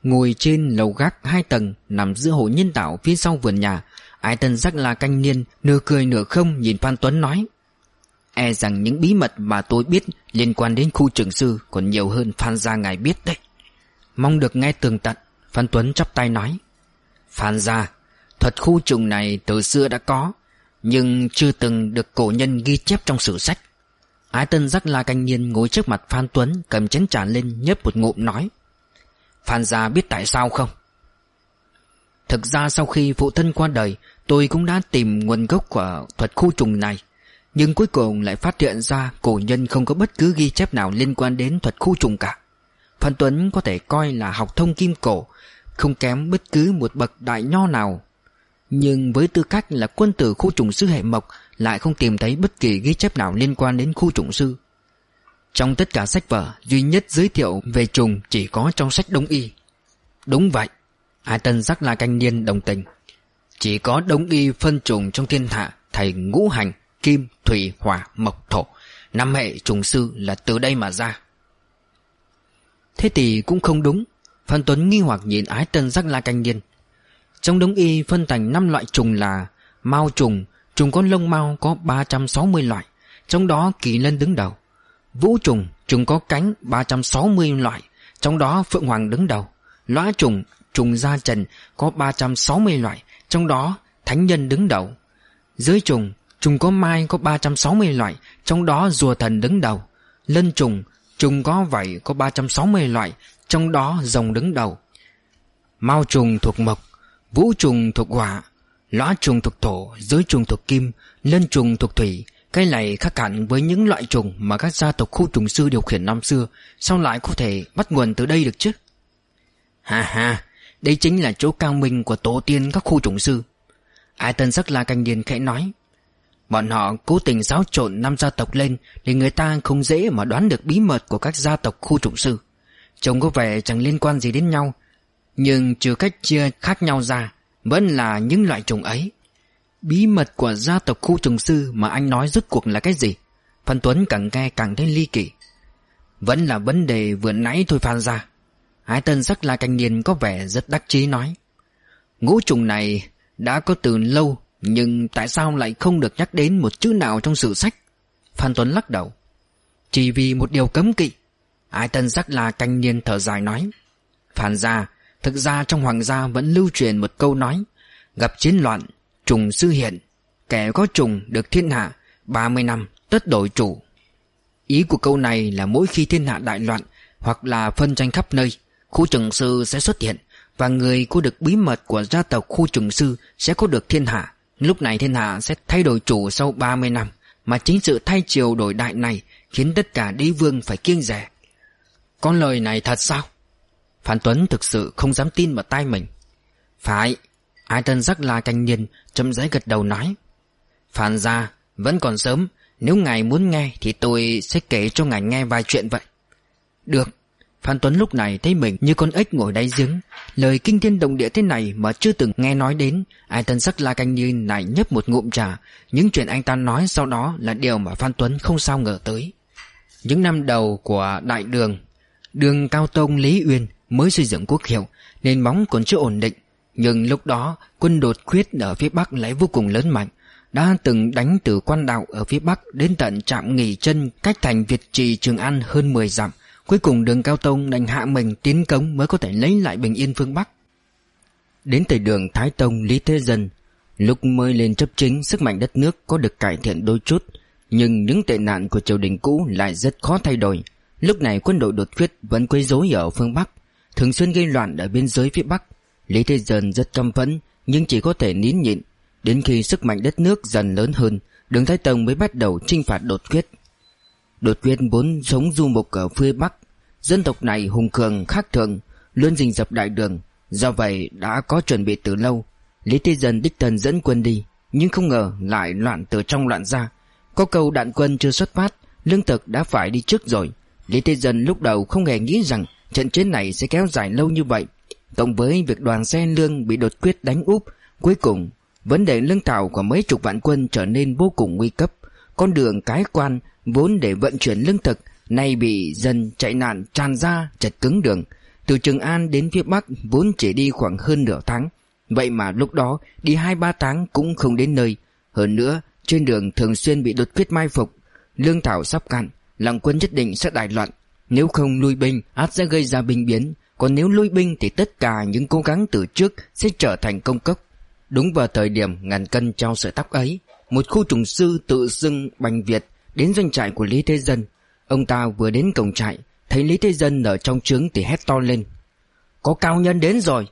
Ngồi trên lầu gác hai tầng Nằm giữa hồ nhân tạo phía sau vườn nhà, Ái tân giác là canh niên Nửa cười nửa không nhìn Phan Tuấn nói E rằng những bí mật mà tôi biết Liên quan đến khu trường sư Còn nhiều hơn Phan gia ngài biết đấy. Mong được nghe tường tận, Phan Tuấn chắp tay nói, Phan gia, Thuật khu trùng này từ xưa đã có, Nhưng chưa từng được cổ nhân ghi chép trong sử sách. Ái tân giác la canh niên ngồi trước mặt Phan Tuấn Cầm chén trà lên nhấp một ngụm nói Phan Gia biết tại sao không? Thực ra sau khi phụ thân qua đời, Tôi cũng đã tìm nguồn gốc của thuật khu trùng này. Nhưng cuối cùng lại phát hiện ra Cổ nhân không có bất cứ ghi chép nào liên quan đến thuật khu trùng cả. Phan Tuấn có thể coi là học thông kim cổ, Không kém bất cứ một bậc đại nho nào. Nhưng với tư cách là quân tử khu trùng sư hệ mộc, Lại không tìm thấy bất kỳ ghi chép nào liên quan đến khu trùng sư trong tất cả sách vở Duy nhất giới thiệu về trùng Chỉ có trong sách Đông Y. Đúng vậy ai tân giác la canh niên đồng tình. Chỉ có Đông Y phân trùng trong thiên hạ Thành ngũ hành Kim, thủy, hỏa, mộc, thổ. Năm hệ trùng sư là từ đây mà ra. Thế thì cũng không đúng. Phan Tuấn nghi hoặc nhìn ái tân giác la canh niên. Trong Đông Y phân thành năm loại trùng là Mao trùng Trùng có lông mao có 360 loại Trong đó kỳ lân đứng đầu. Vũ trùng, trùng có cánh 360 loại, trong đó Phượng Hoàng đứng đầu. Lõa trùng, trùng da trần có 360 loại, trong đó Thánh Nhân đứng đầu. Dưới trùng, trùng có mai có 360 loại, trong đó rùa thần đứng đầu. Lân trùng, trùng có vảy có 360 loại, trong đó rồng đứng đầu. Mao trùng thuộc mộc, vũ trùng thuộc hỏa, lõa trùng thuộc thổ, dưới trùng thuộc kim, lân trùng thuộc thủy, cái này khác hẳn với những loại trùng mà các gia tộc khu trùng sư điều khiển năm xưa, Sao lại có thể bắt nguồn từ đây được chứ? Ha ha, Đây chính là chỗ cao minh của tổ tiên các khu trùng sư. Ai tân sắc la canh điền khẽ nói, Bọn họ cố tình giáo trộn năm gia tộc lên Để người ta không dễ mà đoán được bí mật của các gia tộc khu trùng sư. Trông có vẻ chẳng liên quan gì đến nhau, Nhưng trừ cách chia khác nhau ra, Vẫn là những loại trùng ấy. Bí mật của gia tộc khu trùng sư mà anh nói rốt cuộc là cái gì? Phan Tuấn càng nghe càng thấy ly kỳ. Vẫn là vấn đề vừa nãy thôi Phan ra. Ái tân sắc là canh niên có vẻ rất đắc chí nói. Ngũ trùng này đã có từ lâu nhưng tại sao lại không được nhắc đến một chữ nào trong sử sách? Phan Tuấn lắc đầu. Chỉ vì một điều cấm kỵ. Ái tân sắc là canh niên thở dài nói. Phan ra, thực ra trong hoàng gia vẫn lưu truyền một câu nói. Gặp chiến loạn Trùng sư hiện, Kẻ có trùng được thiên hạ 30 năm tất đổi chủ. Ý của câu này là mỗi khi thiên hạ đại loạn Hoặc là phân tranh khắp nơi, Khu trùng sư sẽ xuất hiện Và người có được bí mật của gia tộc khu trùng sư Sẽ có được thiên hạ. Lúc này thiên hạ sẽ thay đổi chủ sau 30 năm, Mà chính sự thay chiều đổi đại này Khiến tất cả đế vương phải kiêng rẻ. Con lời này thật sao? Phan Tuấn thực sự không dám tin vào tai mình. Phải Ai thân giác la canh niên Châm rãi gật đầu nói. Phan ra vẫn còn sớm. Nếu ngài muốn nghe Thì tôi sẽ kể cho ngài nghe vài chuyện vậy. Được. Phan Tuấn lúc này thấy mình như con ếch ngồi đáy giếng. Lời kinh thiên động địa thế này mà chưa từng nghe nói đến. Ai thân sắc la canh nhiên lại nhấp một ngụm trà. Những chuyện anh ta nói sau đó là điều mà Phan Tuấn không sao ngờ tới. Những năm đầu của đại đường Đường Cao Tông Lý Uyên mới xây dựng quốc hiệu nên móng còn chưa ổn định. Nhưng lúc đó, quân đột khuyết ở phía Bắc lại vô cùng lớn mạnh, Đã từng đánh từ quan đạo ở phía Bắc Đến tận trạm nghỉ chân cách thành Việt Trì Trường An hơn 10 dặm. Cuối cùng đường Cao Tông đành hạ mình tiến cống mới có thể lấy lại bình yên phương Bắc. Đến thời đường Thái Tông, Lý Thế Dân, Lúc mới lên chấp chính, sức mạnh đất nước có được cải thiện đôi chút, Nhưng những tệ nạn của triều đình cũ lại rất khó thay đổi. Lúc này quân đội đột quyết vẫn quấy rối ở phương Bắc, Thường xuyên gây loạn ở biên giới phía Bắc. Lý Thế Dân rất căm phẫn, Nhưng chỉ có thể nín nhịn. Đến khi sức mạnh đất nước dần lớn hơn, Đường Thái Tông mới bắt đầu trinh phạt đột quyết. Đột quyết vốn sống du mục ở phía Bắc, Dân tộc này hùng cường, khác thường, Luôn rình dập đại đường, Do vậy đã có chuẩn bị từ lâu. Lý Thế Dân đích thân dẫn quân đi, Nhưng không ngờ lại loạn từ trong loạn ra. Có câu đạn quân chưa xuất phát, Lương thực đã phải đi trước rồi. Lý Thế Dân lúc đầu không hề nghĩ rằng Trận chiến này sẽ kéo dài lâu như vậy. Cộng với việc đoàn xe lương bị đột quyết đánh úp, Cuối cùng, Vấn đề lương thảo của mấy chục vạn quân trở nên vô cùng nguy cấp. Con đường cái quan vốn để vận chuyển lương thực Nay bị dân chạy nạn tràn ra chật cứng đường. Từ Trường An đến phía Bắc vốn chỉ đi khoảng hơn nửa tháng. Vậy mà lúc đó đi hai ba tháng cũng không đến nơi. Hơn nữa, trên đường thường xuyên bị đột quyết mai phục. Lương thảo sắp cạn, Lòng quân nhất định sẽ đại loạn. Nếu không lui binh, át sẽ gây ra binh biến. Còn nếu lui binh thì tất cả những cố gắng từ trước Sẽ trở thành công cốc. Đúng vào thời điểm ngàn cân trao sợi tóc ấy, Một khu trùng sư tự xưng Bành Việt Đến doanh trại của Lý Thế Dân. Ông ta vừa đến cổng trại, Thấy Lý Thế Dân ở trong trướng thì hét to lên. Có cao nhân đến rồi.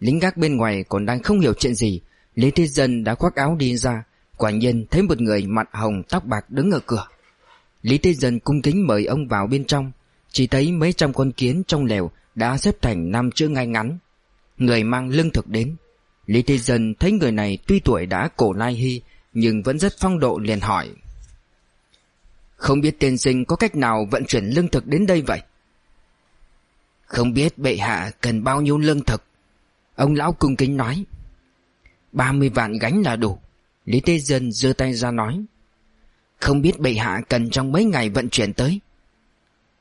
Lính gác bên ngoài còn đang không hiểu chuyện gì. Lý Thế Dân đã khoác áo đi ra, Quả nhiên thấy một người mặt hồng tóc bạc đứng ở cửa. Lý Thế Dân cung kính mời ông vào bên trong. Chỉ thấy mấy trăm con kiến trong lều đã xếp thành năm chữ ngay ngắn. Người mang lương thực đến. Lý Thế Dân thấy người này tuy tuổi đã cổ lai hy Nhưng vẫn rất phong độ liền hỏi. Không biết tiên sinh có cách nào vận chuyển lương thực đến đây vậy? Không biết bệ hạ cần bao nhiêu lương thực? Ông lão cung kính nói. Ba mươi vạn gánh là đủ. Lý Thế Dân giơ tay ra nói. Không biết bệ hạ cần trong mấy ngày vận chuyển tới?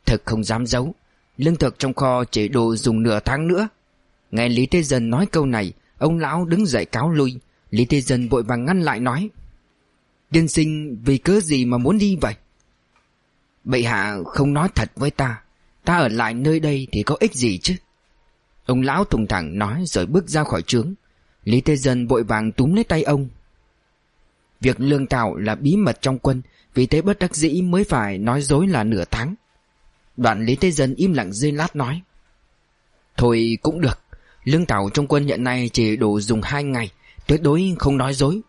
Thực không dám giấu. Lương thực trong kho chỉ đủ dùng nửa tháng nữa. Nghe Lý Thế Dân nói câu này, Ông lão đứng dậy cáo lui. Lý Thế Dân vội vàng ngăn lại nói, Tiên sinh, vì cớ gì mà muốn đi vậy? Bệ hạ không nói thật với ta. Ta ở lại nơi đây thì có ích gì chứ? Ông lão thùng thẳng nói rồi bước ra khỏi trướng. Lý Thế Dân vội vàng túm lấy tay ông. Việc lương thảo là bí mật trong quân, Vì thế bất đắc dĩ mới phải nói dối là nửa tháng. Đoạn Lý Thế Dân im lặng dây lát nói. Thôi cũng được Lương Tảo trong quân hiện nay chỉ đủ dùng hai ngày Tuyệt đối không nói dối.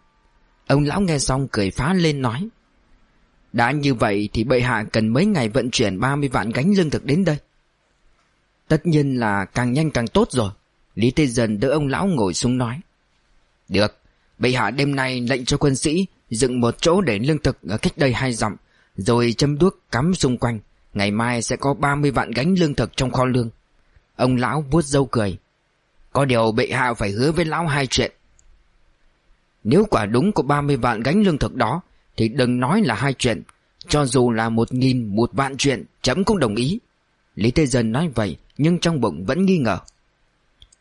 Ông lão nghe xong cười phá lên nói. Đã như vậy thì bệ hạ cần mấy ngày vận chuyển 30 vạn gánh lương thực đến đây. Tất nhiên là càng nhanh càng tốt rồi Lý Thế Dân đỡ ông lão ngồi xuống nói. Được Bệ hạ đêm nay lệnh cho quân sĩ dựng một chỗ để lương thực ở cách đây hai dặm, rồi châm đuốc cắm xung quanh. Ngày mai sẽ có 30 vạn gánh lương thực trong kho lương. Ông lão vuốt râu cười. Có điều bệ hạ phải hứa với lão hai chuyện. Nếu quả đúng có 30 vạn gánh lương thực đó, thì đừng nói là hai chuyện. Cho dù là một nghìn một vạn chuyện, chấm cũng đồng ý. Lý Tây Dân nói vậy, nhưng trong bụng vẫn nghi ngờ.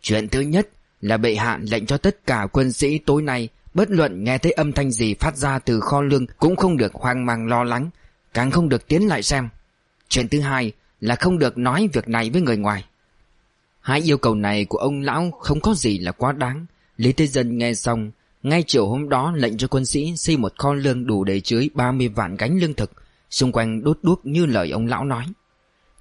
Chuyện thứ nhất là bệ hạ lệnh cho tất cả quân sĩ tối nay bất luận nghe thấy âm thanh gì phát ra từ kho lương cũng không được hoang mang lo lắng, càng không được tiến lại xem. Chuyện thứ hai là không được nói việc này với người ngoài. Hai yêu cầu này của ông lão không có gì là quá đáng. Lý Thế Dân nghe xong, ngay chiều hôm đó lệnh cho quân sĩ xây một kho lương đủ để chứa 30 vạn gánh lương thực, xung quanh đốt đuốc như lời ông lão nói.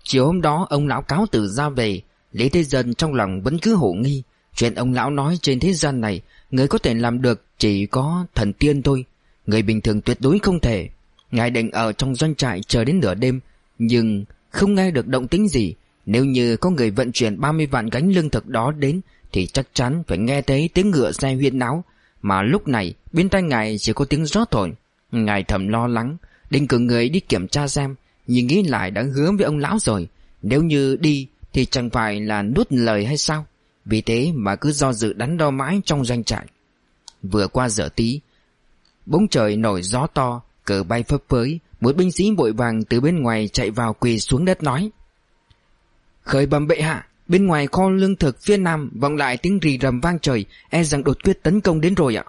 Chiều hôm đó ông lão cáo từ ra về, Lý Thế Dân trong lòng vẫn cứ hổ nghi, Chuyện ông lão nói trên thế gian này Người có thể làm được chỉ có thần tiên thôi Người bình thường tuyệt đối không thể Ngài định ở trong doanh trại chờ đến nửa đêm nhưng không nghe được động tĩnh gì. Nếu như có người vận chuyển 30 vạn gánh lương thực đó đến, Thì chắc chắn phải nghe thấy tiếng ngựa xe huyên náo. Mà lúc này, bên tai ngài chỉ có tiếng gió thổi. Ngài thầm lo lắng, Định cử người đi kiểm tra xem, Nhưng nghĩ lại đã hứa với ông lão rồi. Nếu như đi, thì chẳng phải là nuốt lời hay sao? Vì thế mà cứ do dự đắn đo mãi trong doanh trại. Vừa qua giờ tí, Bỗng trời nổi gió to, Cờ bay phấp phới một binh sĩ vội vàng từ bên ngoài chạy vào quỳ xuống đất nói, Khởi bẩm bệ hạ, Bên ngoài kho lương thực phía nam vọng lại tiếng rì rầm vang trời E rằng đột quyết tấn công đến rồi ạ.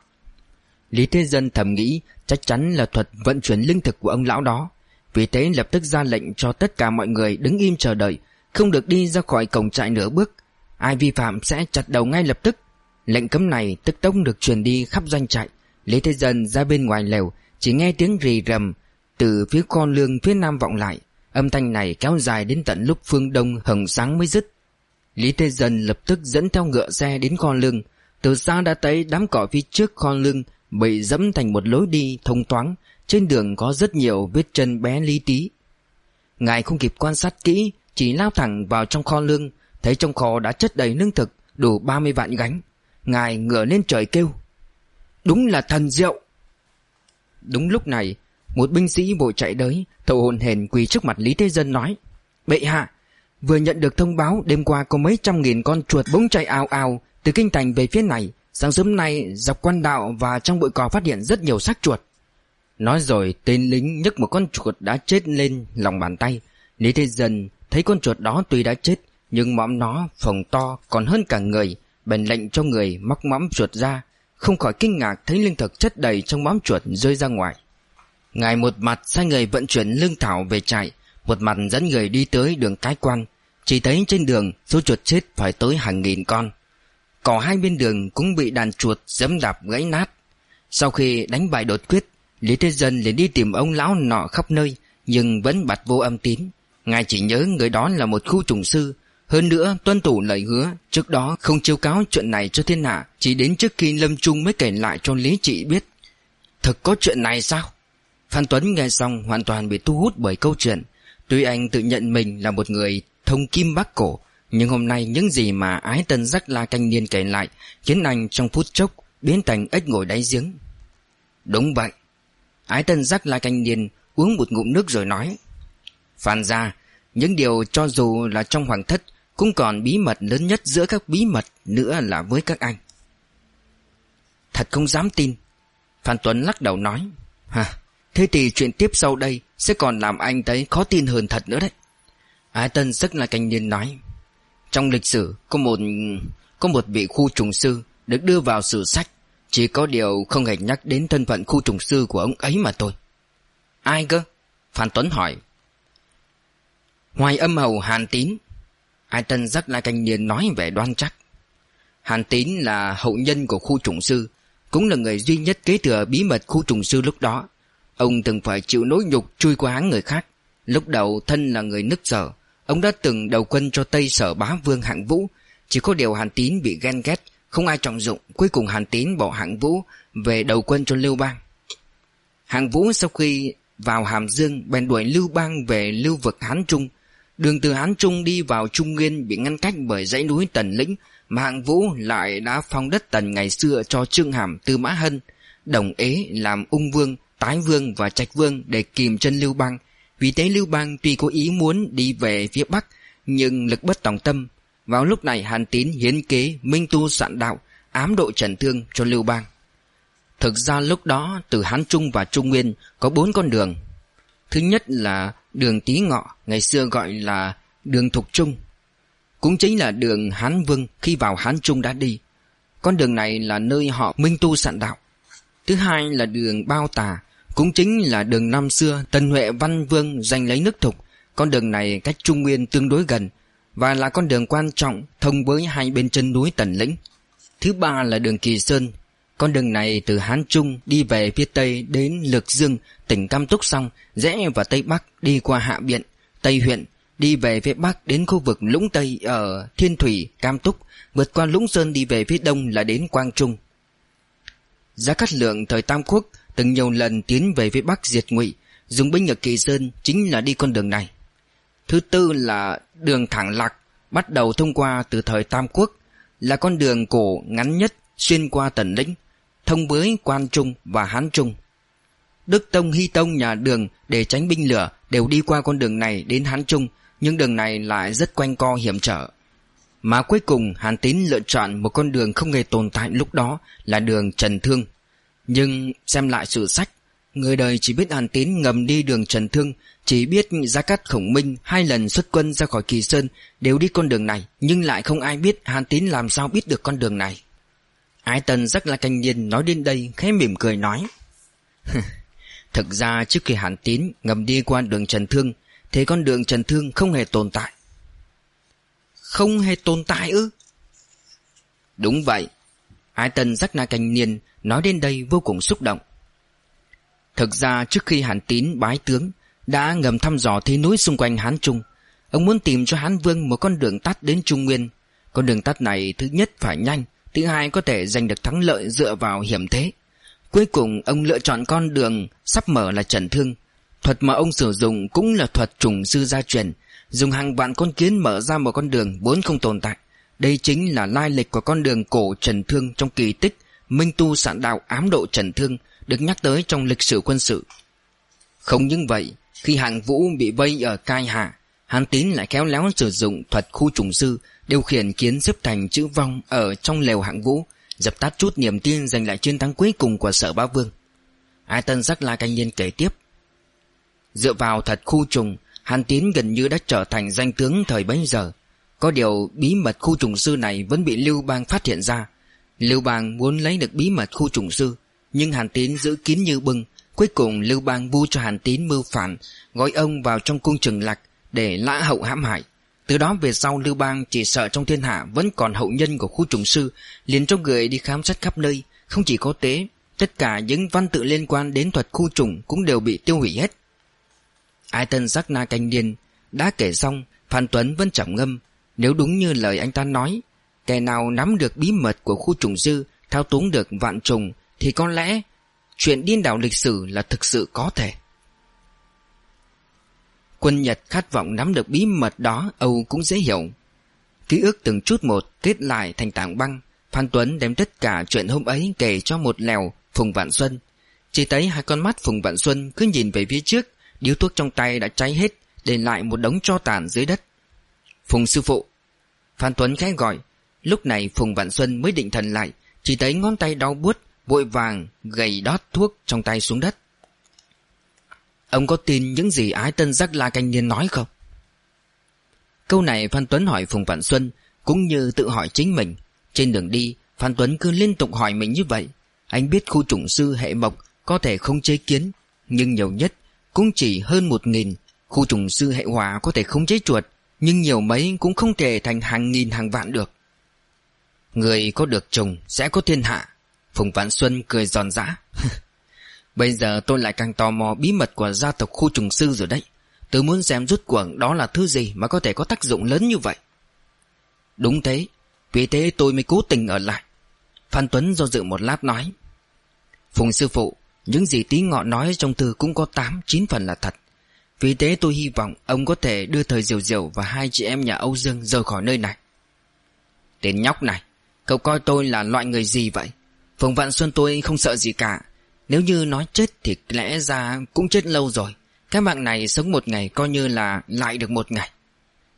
Lý Thế Dân thầm nghĩ, chắc chắn là thuật vận chuyển lương thực của ông lão đó. Vì thế lập tức ra lệnh cho tất cả mọi người đứng im chờ đợi, Không được đi ra khỏi cổng trại nửa bước. Ai vi phạm sẽ chặt đầu ngay lập tức. Lệnh cấm này tức tốc được truyền đi khắp doanh trại. Lý Thế Dân ra bên ngoài lều, Chỉ nghe tiếng rì rầm từ phía con lương phía nam vọng lại. Âm thanh này kéo dài đến tận lúc phương đông hừng sáng mới dứt. Lý Thế Dân lập tức dẫn theo ngựa xe đến con lương. Từ xa đã thấy đám cỏ phía trước con lương Bị dẫm thành một lối đi thông thoáng. Trên đường có rất nhiều vết chân bé lý tí. Ngài không kịp quan sát kỹ, Chỉ lao thẳng vào trong kho lương. Thấy trong kho đã chất đầy lương thực, Đủ 30 vạn gánh. Ngài ngửa lên trời kêu, Đúng là thần diệu! Đúng lúc này một binh sĩ vội chạy tới Thậu hồn hển quỳ trước mặt Lý Thế Dân nói, Bệ hạ, Vừa nhận được thông báo đêm qua có mấy trăm nghìn con chuột bỗng chạy ào ào Từ kinh thành về phía này. Sáng sớm nay, dọc quan đạo và trong bụi cỏ phát hiện rất nhiều xác chuột. Nói rồi, tên lính nhấc một con chuột đã chết lên lòng bàn tay. Lý Thế Dân thấy con chuột đó tuy đã chết, Nhưng mõm nó phồng to còn hơn cả người, Bèn lệnh cho người móc mõm chuột ra. Không khỏi kinh ngạc thấy linh thực chất đầy trong mõm chuột rơi ra ngoài. Ngài một mặt sai người vận chuyển lương thảo về trại, Một mặt dẫn người đi tới đường cái quan Chỉ thấy trên đường số chuột chết phải tới hàng nghìn con. Cỏ hai bên đường cũng bị đàn chuột dẫm đạp gãy nát. Sau khi đánh bại đột quyết, Lý Thế Dân liền đi tìm ông lão nọ khắp nơi, Nhưng vẫn bặt vô âm tín. Ngài chỉ nhớ người đó là một khu trùng sư. Hơn nữa, tuân thủ lời hứa, Trước đó không chiêu cáo chuyện này cho thiên hạ, Chỉ đến trước khi Lâm Trung mới kể lại cho Lý Trị biết. Thực có chuyện này sao? Phan Tuấn nghe xong hoàn toàn bị thu hút bởi câu chuyện. Tuy anh tự nhận mình là một người thông kim bác cổ, Nhưng hôm nay những gì mà ái tân giác la canh niên kể lại Khiến anh trong phút chốc biến thành ếch ngồi đáy giếng. Đúng vậy. Ái tân giác la canh niên uống một ngụm nước rồi nói, Phan ra Những điều cho dù là trong hoàng thất cũng còn bí mật lớn nhất giữa các bí mật nữa là với các anh. Thật không dám tin. Phan Tuấn lắc đầu nói, Hả? Thế thì chuyện tiếp sau đây Sẽ còn làm anh thấy khó tin hơn thật nữa đấy. Ái Tân rất là canh niên nói, Trong lịch sử Có một Có một vị khu trùng sư Được đưa vào sử sách. Chỉ có điều không hề nhắc đến thân phận khu trùng sư của ông ấy mà thôi. Ai cơ? Phan Tuấn hỏi. Hoài âm hầu Hàn Tín. Ai Tân rất là canh niên nói vẻ đoan chắc Hàn Tín là hậu nhân của khu trùng sư, Cũng là người duy nhất kế thừa bí mật khu trùng sư lúc đó. Ông từng phải chịu nỗi nhục chui qua háng người khác. Lúc đầu thân là người nức sở. Ông đã từng đầu quân cho Tây sở bá vương hạng vũ. Chỉ có điều Hàn Tín bị ghen ghét. Không ai trọng dụng. Cuối cùng Hàn Tín bỏ hạng vũ Về đầu quân cho Lưu Bang. Hạng vũ sau khi vào Hàm Dương Bèn đuổi Lưu Bang về lưu vực Hán Trung. Đường từ Hán Trung đi vào Trung Nguyên bị ngăn cách bởi dãy núi Tần Lĩnh mà Hạng Vũ lại đã phong đất Tần ngày xưa cho Trương Hàm Tư Mã Hân, đồng ế làm ung vương, tái vương và trạch vương để kìm chân Lưu Bang. Vì thế Lưu Bang tuy có ý muốn đi về phía Bắc, nhưng lực bất tòng tâm. Vào lúc này Hàn Tín hiến kế minh tu sạn đạo, ám độ trần thương cho Lưu Bang. Thực ra lúc đó, từ Hán Trung và Trung Nguyên có bốn con đường. Thứ nhất là Đường Tí Ngọ, ngày xưa gọi là đường Thục Trung Cũng chính là đường Hán Vương khi vào Hán Trung đã đi Con đường này là nơi họ minh tu sạn đạo Thứ hai là đường Bao Tà cũng chính là đường năm xưa Tần Huệ Văn Vương giành lấy nước Thục. Con đường này cách Trung Nguyên tương đối gần Và là con đường quan trọng thông với hai bên chân núi Tần Lĩnh. Thứ ba là đường Kỳ Sơn. Con đường này từ Hán Trung đi về phía Tây đến Lược Dương, tỉnh Cam Túc xong, rẽ vào Tây Bắc đi qua Hạ Biện, Tây huyện, đi về phía Bắc đến khu vực Lũng Tây ở Thiên Thủy, Cam Túc, vượt qua Lũng Sơn đi về phía Đông là đến Quang Trung. Giá Cát Lượng thời Tam Quốc từng nhiều lần tiến về phía Bắc diệt ngụy, Dùng binh ở Kỳ Sơn chính là đi con đường này. Thứ tư là đường thẳng lạc Bắt đầu thông qua từ thời Tam Quốc Là con đường cổ ngắn nhất Xuyên qua Tần Lĩnh Thông với Quan Trung và Hán Trung. Đức Tông Hy Tông nhà đường Để tránh binh lửa Đều đi qua con đường này đến Hán Trung Nhưng đường này lại rất quanh co hiểm trở. Mà cuối cùng Hàn Tín lựa chọn một con đường không hề tồn tại lúc đó Là đường Trần Thương. Nhưng xem lại sử sách, Người đời chỉ biết Hàn Tín ngầm đi đường Trần Thương, Chỉ biết Gia Cát Khổng Minh Hai lần xuất quân ra khỏi Kỳ Sơn Đều đi con đường này, Nhưng lại không ai biết Hàn Tín làm sao biết được con đường này. Ái tần rất là canh nhiên nói đến đây khẽ mỉm cười nói Thực ra trước khi Hàn Tín ngầm đi qua đường Trần Thương thế con đường Trần Thương không hề tồn tại. Không hề tồn tại ư? Đúng vậy Ái Tân giác na canh niên Nói đến đây vô cùng xúc động. Thực ra trước khi Hàn Tín bái tướng, Đã ngầm thăm dò thế núi xung quanh Hán Trung. Ông muốn tìm cho Hán Vương một con đường tắt đến Trung Nguyên. Con đường tắt này thứ nhất phải nhanh, Thứ hai có thể giành được thắng lợi dựa vào hiểm thế. Cuối cùng, ông lựa chọn con đường sắp mở là trần thương. Thuật mà ông sử dụng cũng là thuật trùng sư gia truyền, Dùng hàng vạn con kiến mở ra một con đường vốn không tồn tại. Đây chính là lai lịch của con đường cổ trần thương trong kỳ tích Minh tu sản đạo ám độ trần thương, Được nhắc tới trong lịch sử quân sự. Không những vậy, Khi hạng vũ bị vây ở Cai Hạ, Hán Tín lại khéo léo sử dụng thuật khu trùng sư, Điều khiển kiến xếp thành chữ vong Ở trong lều hạng vũ, Dập tắt chút niềm tin giành lại chiến thắng cuối cùng của sở bá vương. Ai tân sắc la canh nhiên kể tiếp, Dựa vào thật khu trùng Hàn Tín gần như đã trở thành danh tướng thời bấy giờ. Có điều bí mật khu trùng sư này vẫn bị Lưu Bang phát hiện ra. Lưu Bang muốn lấy được bí mật khu trùng sư, Nhưng Hàn Tín giữ kín như bưng. Cuối cùng Lưu Bang vu cho Hàn Tín mưu phản, Gọi ông vào trong cung trừng lạc Để lã hậu hãm hại. Từ đó về sau, Lưu Bang chỉ sợ trong thiên hạ Vẫn còn hậu nhân của khu trùng sư, liền cho người đi khám xét khắp nơi. Không chỉ có tế Tất cả những văn tự liên quan đến thuật khu trùng Cũng đều bị tiêu hủy hết. Ai tân giác na canh điên Đã kể xong, Phan Tuấn vẫn chẳng ngâm nếu đúng như lời anh ta nói Kẻ nào nắm được bí mật của khu trùng dư, Thao túng được vạn trùng Thì có lẽ Chuyện điên đảo lịch sử là thực sự có thể. Quân Nhật khát vọng nắm được bí mật đó Âu cũng dễ hiểu. Ký ức từng chút một kết lại thành tảng băng Phan Tuấn đem tất cả chuyện hôm ấy kể cho một lèo Phùng Vạn Xuân. Chỉ thấy hai con mắt Phùng Vạn Xuân cứ nhìn về phía trước Điếu thuốc trong tay đã cháy hết Để lại một đống tro tàn dưới đất. Phùng sư phụ. Phan Tuấn khẽ gọi. Lúc này Phùng Vạn Xuân mới định thần lại, Chỉ thấy ngón tay đau buốt, Vội vàng gầy đót thuốc trong tay xuống đất. Ông có tin những gì ái tân giác la canh niên nói không? Câu này Phan Tuấn hỏi Phùng Vạn Xuân, Cũng như tự hỏi chính mình. Trên đường đi, Phan Tuấn cứ liên tục hỏi mình như vậy. Anh biết khu trùng sư hệ mộc Có thể không chế kiến, Nhưng nhiều nhất cũng chỉ hơn một nghìn. Khu trùng sư hệ hỏa có thể không chế chuột nhưng nhiều mấy cũng không thể thành hàng nghìn hàng vạn được. Người có được trùng sẽ có thiên hạ. Phùng Vạn Xuân cười giòn giã. <laughs> Bây giờ tôi lại càng tò mò bí mật của gia tộc khu trùng sư rồi đấy. Tôi muốn xem rút cuồng đó là thứ gì mà có thể có tác dụng lớn như vậy. Đúng thế, Vì thế tôi mới cố tình ở lại. Phan Tuấn do dự một lát nói. Phùng sư phụ, Những gì tí ngọ nói trong thư cũng có 8-9 phần là thật. Vì thế tôi hy vọng ông có thể đưa thời Diều Diều và hai chị em nhà Âu Dương rời khỏi nơi này. Tên nhóc này, Cậu coi tôi là loại người gì vậy? Phùng Vạn Xuân tôi không sợ gì cả. Nếu như nói chết thì lẽ ra cũng chết lâu rồi. Các mạng này sống một ngày coi như là lại được một ngày.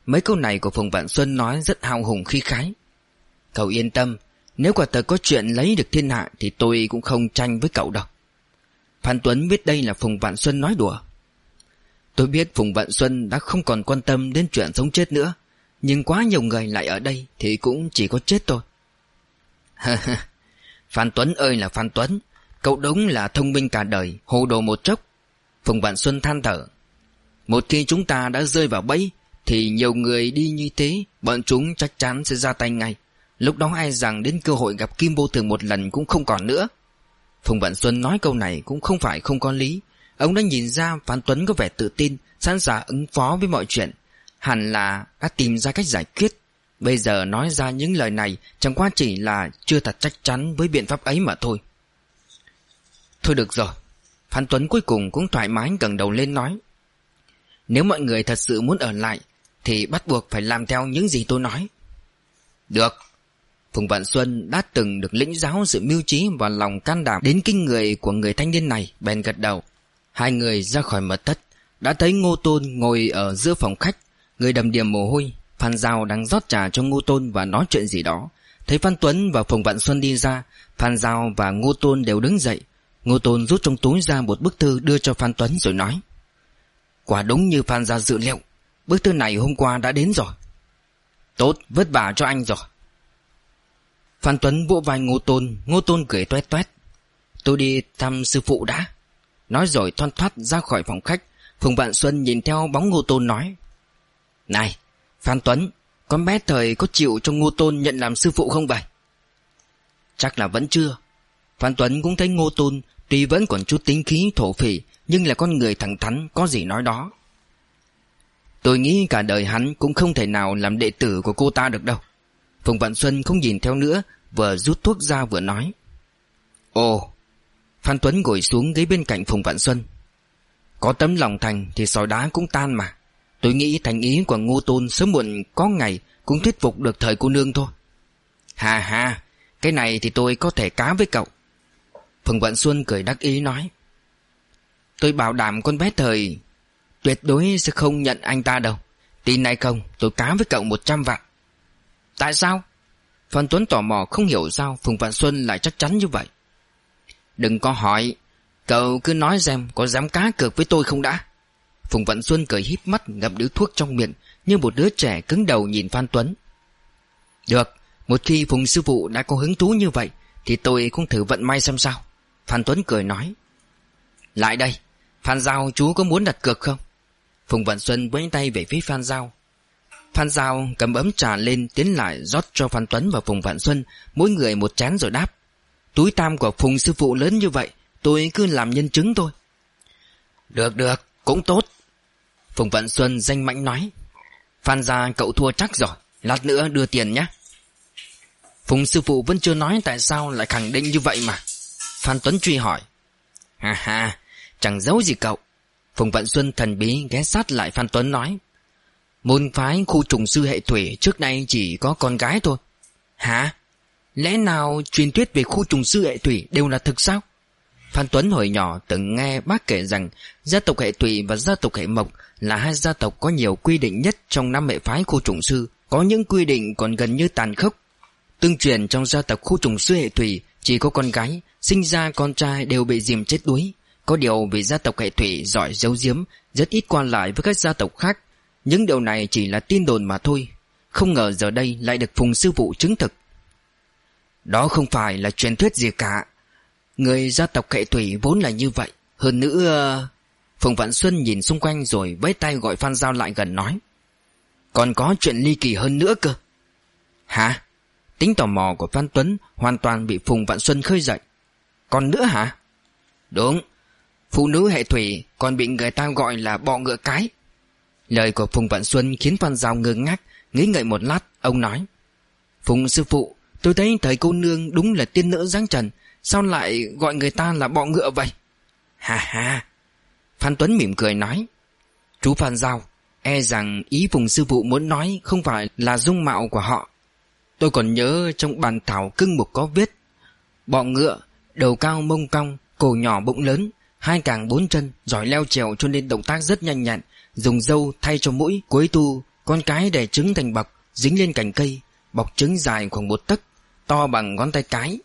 Mấy câu này của Phùng Vạn Xuân nói rất hào hùng khi khái. Cậu yên tâm, Nếu quả thật có chuyện lấy được thiên hạ Thì tôi cũng không tranh với cậu đâu. Phan Tuấn biết đây là Phùng Vạn Xuân nói đùa. Tôi biết Phùng Vạn Xuân đã không còn quan tâm đến chuyện sống chết nữa, Nhưng quá nhiều người lại ở đây Thì cũng chỉ có chết thôi. Phan Tuấn ơi là Phan Tuấn, Cậu đúng là thông minh cả đời, Hồ đồ một chốc. Phùng Vạn Xuân than thở, Một khi chúng ta đã rơi vào bẫy, Thì nhiều người đi như thế, Bọn chúng chắc chắn sẽ ra tay ngay. Lúc đó ai rằng đến cơ hội gặp Kim Vô Thường một lần cũng không còn nữa. Phùng Vạn Xuân nói câu này cũng không phải không có lý Ông đã nhìn ra Phan Tuấn có vẻ tự tin, Sẵn sàng ứng phó với mọi chuyện. Hẳn là đã tìm ra cách giải quyết. Bây giờ nói ra những lời này Chẳng qua chỉ là chưa thật chắc chắn với biện pháp ấy mà thôi. Thôi được rồi. Phan Tuấn cuối cùng cũng thoải mái gần đầu lên nói. Nếu mọi người thật sự muốn ở lại, Thì bắt buộc phải làm theo những gì tôi nói. Được. Phùng Vạn Xuân đã từng được lĩnh giáo sự mưu trí và lòng can đảm đến kinh người của người thanh niên này, bèn gật đầu. Hai người ra khỏi mật thất, đã thấy Ngô Tôn ngồi ở giữa phòng khách, người đầm điểm mồ hôi, Phan Giao đang rót trà cho Ngô Tôn và nói chuyện gì đó. Thấy Phan Tuấn và Phùng Vạn Xuân đi ra, Phan Giao và Ngô Tôn đều đứng dậy. Ngô Tôn rút trong túi ra một bức thư đưa cho Phan Tuấn rồi nói. Quả đúng như Phan Giao dự liệu, bức thư này hôm qua đã đến rồi. Tốt, vất vả cho anh rồi. Phan Tuấn vỗ vai Ngô Tôn, Ngô Tôn cười toét toét. Tôi đi thăm sư phụ đã. Nói rồi thoăn thoát ra khỏi phòng khách, Phùng Vạn Xuân nhìn theo bóng Ngô Tôn nói. Này, Phan Tuấn, con bé thời có chịu cho Ngô Tôn nhận làm sư phụ không vậy? Chắc là vẫn chưa. Phan Tuấn cũng thấy Ngô Tôn tuy vẫn còn chút tính khí thổ phỉ nhưng là con người thẳng thắn có gì nói đó. Tôi nghĩ cả đời hắn cũng không thể nào làm đệ tử của cô ta được đâu. Phùng Vạn Xuân không nhìn theo nữa Vừa rút thuốc ra vừa nói Ồ Phan Tuấn ngồi xuống ghế bên cạnh Phùng Vạn Xuân. Có tấm lòng thành thì sỏi đá cũng tan mà. Tôi nghĩ thành ý của Ngô Tôn sớm muộn có ngày Cũng thuyết phục được thời cô nương thôi. Hà hà Cái này thì tôi có thể cá với cậu. Phùng Vạn Xuân cười đắc ý nói. Tôi bảo đảm con bé thời, Tuyệt đối sẽ không nhận anh ta đâu. Tin này không, tôi cá với cậu 100 vạn. Tại sao? Phan Tuấn tò mò không hiểu sao Phùng Vạn Xuân lại chắc chắn như vậy. Đừng có hỏi, cậu cứ nói xem có dám cá cược với tôi không đã. Phùng Vạn Xuân cười híp mắt ngậm đứa thuốc trong miệng như một đứa trẻ cứng đầu nhìn Phan Tuấn. Được, một khi Phùng Sư Phụ đã có hứng thú như vậy thì tôi cũng thử vận may xem sao. Phan Tuấn cười nói. Lại đây, Phan Giao chú có muốn đặt cược không? Phùng Vạn Xuân vẫy tay về phía Phan Giao Phan Giao cầm ấm trà lên tiến lại rót cho Phan Tuấn và Phùng Vạn Xuân mỗi người một chén rồi đáp. Túi tam của Phùng sư phụ lớn như vậy, tôi cứ làm nhân chứng thôi. Được được, cũng tốt. Phùng Vạn Xuân danh mãnh nói. Phan gia cậu thua chắc rồi, lát nữa đưa tiền nhé. Phùng sư phụ vẫn chưa nói tại sao lại khẳng định như vậy mà. Phan Tuấn truy hỏi. Ha ha, chẳng giấu gì cậu. Phùng Vạn Xuân thần bí ghé sát lại Phan Tuấn nói. Môn phái khu trùng sư hệ thủy trước nay chỉ có con gái thôi. Hả? Lẽ nào truyền thuyết về khu trùng sư hệ thủy đều là thực sao? Phan Tuấn hồi nhỏ từng nghe bác kể rằng gia tộc hệ thủy và gia tộc hệ mộc là hai gia tộc có nhiều quy định nhất trong năm hệ phái khu trùng sư, có những quy định còn gần như tàn khốc. Tương truyền trong gia tộc khu trùng sư hệ thủy chỉ có con gái, sinh ra con trai đều bị dìm chết đuối. Có điều vì gia tộc hệ thủy giỏi giấu giếm, rất ít quan lại với các gia tộc khác những điều này chỉ là tin đồn mà thôi Không ngờ giờ đây lại được Phùng Sư Phụ chứng thực đó không phải là truyền thuyết gì cả. Người gia tộc hệ thủy vốn là như vậy. Hơn nữa Phùng Vạn Xuân nhìn xung quanh rồi với tay gọi Phan Giao lại gần nói. Còn có chuyện ly kỳ hơn nữa cơ. Hả? Tính tò mò của Phan Tuấn hoàn toàn bị Phùng Vạn Xuân khơi dậy. Còn nữa hả? Đúng. Phụ nữ hệ thủy còn bị người ta gọi là bọ ngựa cái. Lời của Phùng Vạn Xuân khiến Phan Giao ngơ ngác, nghĩ ngợi một lát, ông nói. Phùng sư phụ, tôi thấy thầy cô nương đúng là tiên nữ giáng trần, sao lại gọi người ta là bọ ngựa vậy? Hà hà. Phan Tuấn mỉm cười nói. Chú Phan Giao, e rằng ý vùng sư phụ muốn nói không phải là dung mạo của họ. Tôi còn nhớ trong bàn thảo cưng mục có viết. Bọ ngựa, đầu cao mông cong, cổ nhỏ bụng lớn, hai càng bốn chân, giỏi leo trèo cho nên động tác rất nhanh nhẹn, Dùng dâu thay cho mũi Cuối tu Con cái để trứng thành bọc Dính lên cành cây Bọc trứng dài khoảng một tấc, To bằng ngón tay cái.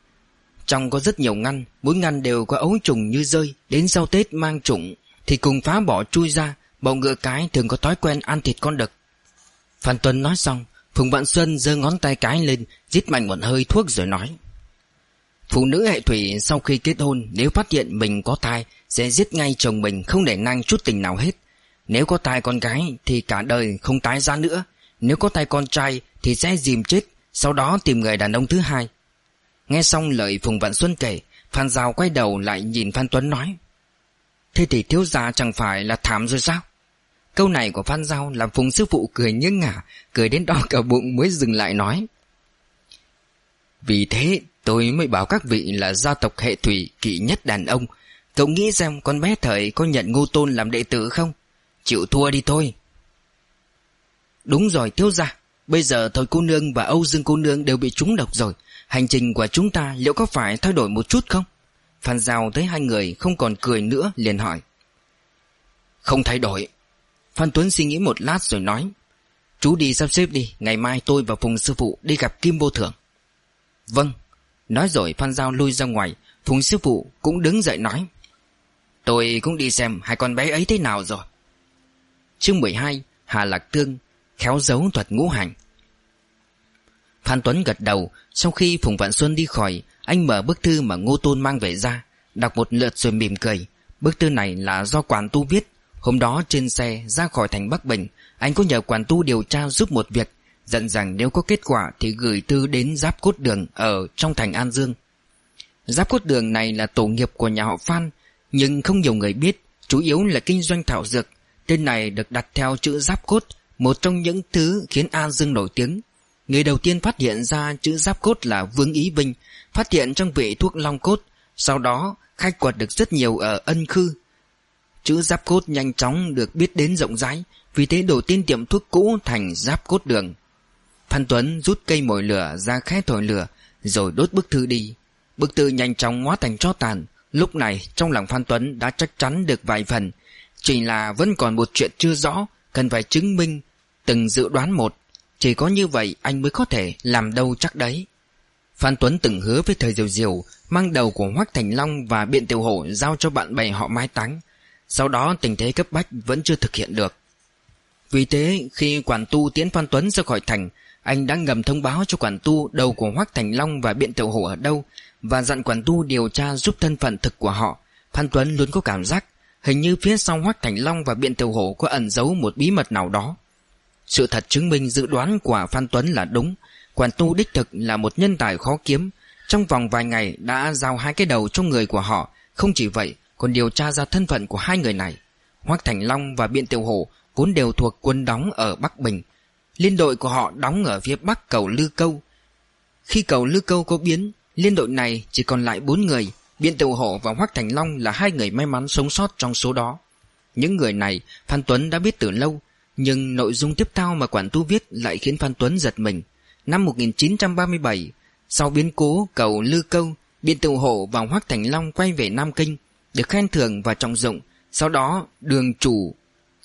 Trong có rất nhiều ngăn, Mỗi ngăn đều có ấu trùng như rơi. Đến sau Tết mang trùng Thì cùng phá bỏ chui ra, Bầu ngựa cái thường có thói quen ăn thịt con đực. Phan Tuấn nói xong, Phùng Vạn Xuân giơ ngón tay cái lên rít mạnh một hơi thuốc rồi nói, Phụ nữ hệ thủy sau khi kết hôn, Nếu phát hiện mình có thai, Sẽ giết ngay chồng mình, không để năng chút tình nào hết. Nếu có thai con gái, thì cả đời không tái ra nữa. Nếu có thai con trai thì sẽ dìm chết, Sau đó tìm người đàn ông thứ hai. Nghe xong lời Phùng Vạn Xuân kể, Phan Giao quay đầu lại nhìn Phan Tuấn nói, Thế thì thiếu gia chẳng phải là thảm rồi sao? Câu này của Phan Giao làm Phùng Sư Phụ cười nghiêng ngả, Cười đến đo cả bụng mới dừng lại nói, Vì thế tôi mới bảo các vị là gia tộc hệ thủy kỵ nhất đàn ông. Cậu nghĩ xem con bé thời có nhận ngô tôn làm đệ tử không? Chịu thua đi thôi. Đúng rồi, thiếu gia. Bây giờ thời cô nương và Âu Dương cô nương đều bị trúng độc rồi. Hành trình của chúng ta liệu có phải thay đổi một chút không? Phan Giao thấy hai người không còn cười nữa, liền hỏi. Không thay đổi. Phan Tuấn suy nghĩ một lát rồi nói. Chú đi sắp xếp đi, Ngày mai tôi và Phùng sư phụ đi gặp Kim Vô Thưởng Vâng. Nói rồi Phan Giao lui ra ngoài. Phùng sư phụ cũng đứng dậy nói. Tôi cũng đi xem hai con bé ấy thế nào rồi. Chương 12 Hà Lạc Tương Khéo giấu thuật ngũ hành. Phan Tuấn gật đầu, Sau khi Phùng Vạn Xuân đi khỏi, Anh mở bức thư mà Ngô Tôn mang về ra, Đọc một lượt rồi mỉm cười. Bức thư này là do quản tu viết. Hôm đó trên xe ra khỏi thành Bắc Bình, Anh có nhờ quản tu điều tra giúp một việc, Dặn rằng nếu có kết quả Thì gửi thư đến Giáp Cốt Đường Ở trong thành An Dương. Giáp Cốt Đường này là tổ nghiệp của nhà họ Phan, Nhưng không nhiều người biết, Chủ yếu là kinh doanh thảo dược. Tên này được đặt theo chữ Giáp Cốt một trong những thứ khiến An Dương nổi tiếng, Người đầu tiên phát hiện ra chữ Giáp Cốt là Vương Ý Vinh, Phát hiện trong vị thuốc Long Cốt, Sau đó khai quật được rất nhiều ở Ân Khư. Chữ Giáp Cốt nhanh chóng được biết đến rộng rãi, Vì thế đổi tên tiệm thuốc cũ thành Giáp Cốt Đường. Phan Tuấn rút cây mồi lửa ra khẽ thổi lửa, Rồi đốt bức thư đi. Bức thư nhanh chóng hóa thành tro tàn. Lúc này, trong lòng Phan Tuấn đã chắc chắn được vài phần. Chỉ là vẫn còn một chuyện chưa rõ, Cần phải chứng minh. Từng dự đoán một. Chỉ có như vậy anh mới có thể làm đâu chắc đấy. Phan Tuấn từng hứa với thời diều diều, Mang đầu của Hoác Thành Long và Biện Tiểu Hổ Giao cho bạn bè họ mai táng. Sau đó tình thế cấp bách vẫn chưa thực hiện được. Vì thế, khi quản tu tiến Phan Tuấn ra khỏi thành, Anh đã ngầm thông báo cho quản tu Đầu của Hoác Thành Long và Biện Tiểu Hổ ở đâu Và dặn quản tu điều tra giúp thân phận thực của họ. Phan Tuấn luôn có cảm giác Hình như phía sau Hoác Thành Long và Biện Tiểu Hổ Có ẩn giấu một bí mật nào đó. Sự thật chứng minh dự đoán của Phan Tuấn là đúng. Quản tu đích thực là một nhân tài khó kiếm. Trong vòng vài ngày đã giao hai cái đầu cho người của họ. Không chỉ vậy, còn điều tra ra thân phận của hai người này. Hoác Thành Long và Biện Tiểu Hổ Vốn đều thuộc quân đóng ở Bắc Bình. Liên đội của họ đóng ở phía bắc cầu Lư Câu. Khi cầu Lư Câu có biến, Liên đội này chỉ còn lại bốn người. Biện Tiểu Hổ và Hoác Thành Long là hai người may mắn sống sót trong số đó. Những người này, Phan Tuấn đã biết từ lâu nhưng nội dung tiếp theo mà quản tu viết lại khiến Phan Tuấn giật mình. Năm 1937 Sau biến cố cầu Lư Câu Biên Tự Hổ và Hoác Thành Long quay về Nam Kinh Được khen thưởng và trọng dụng, Sau đó đường chủ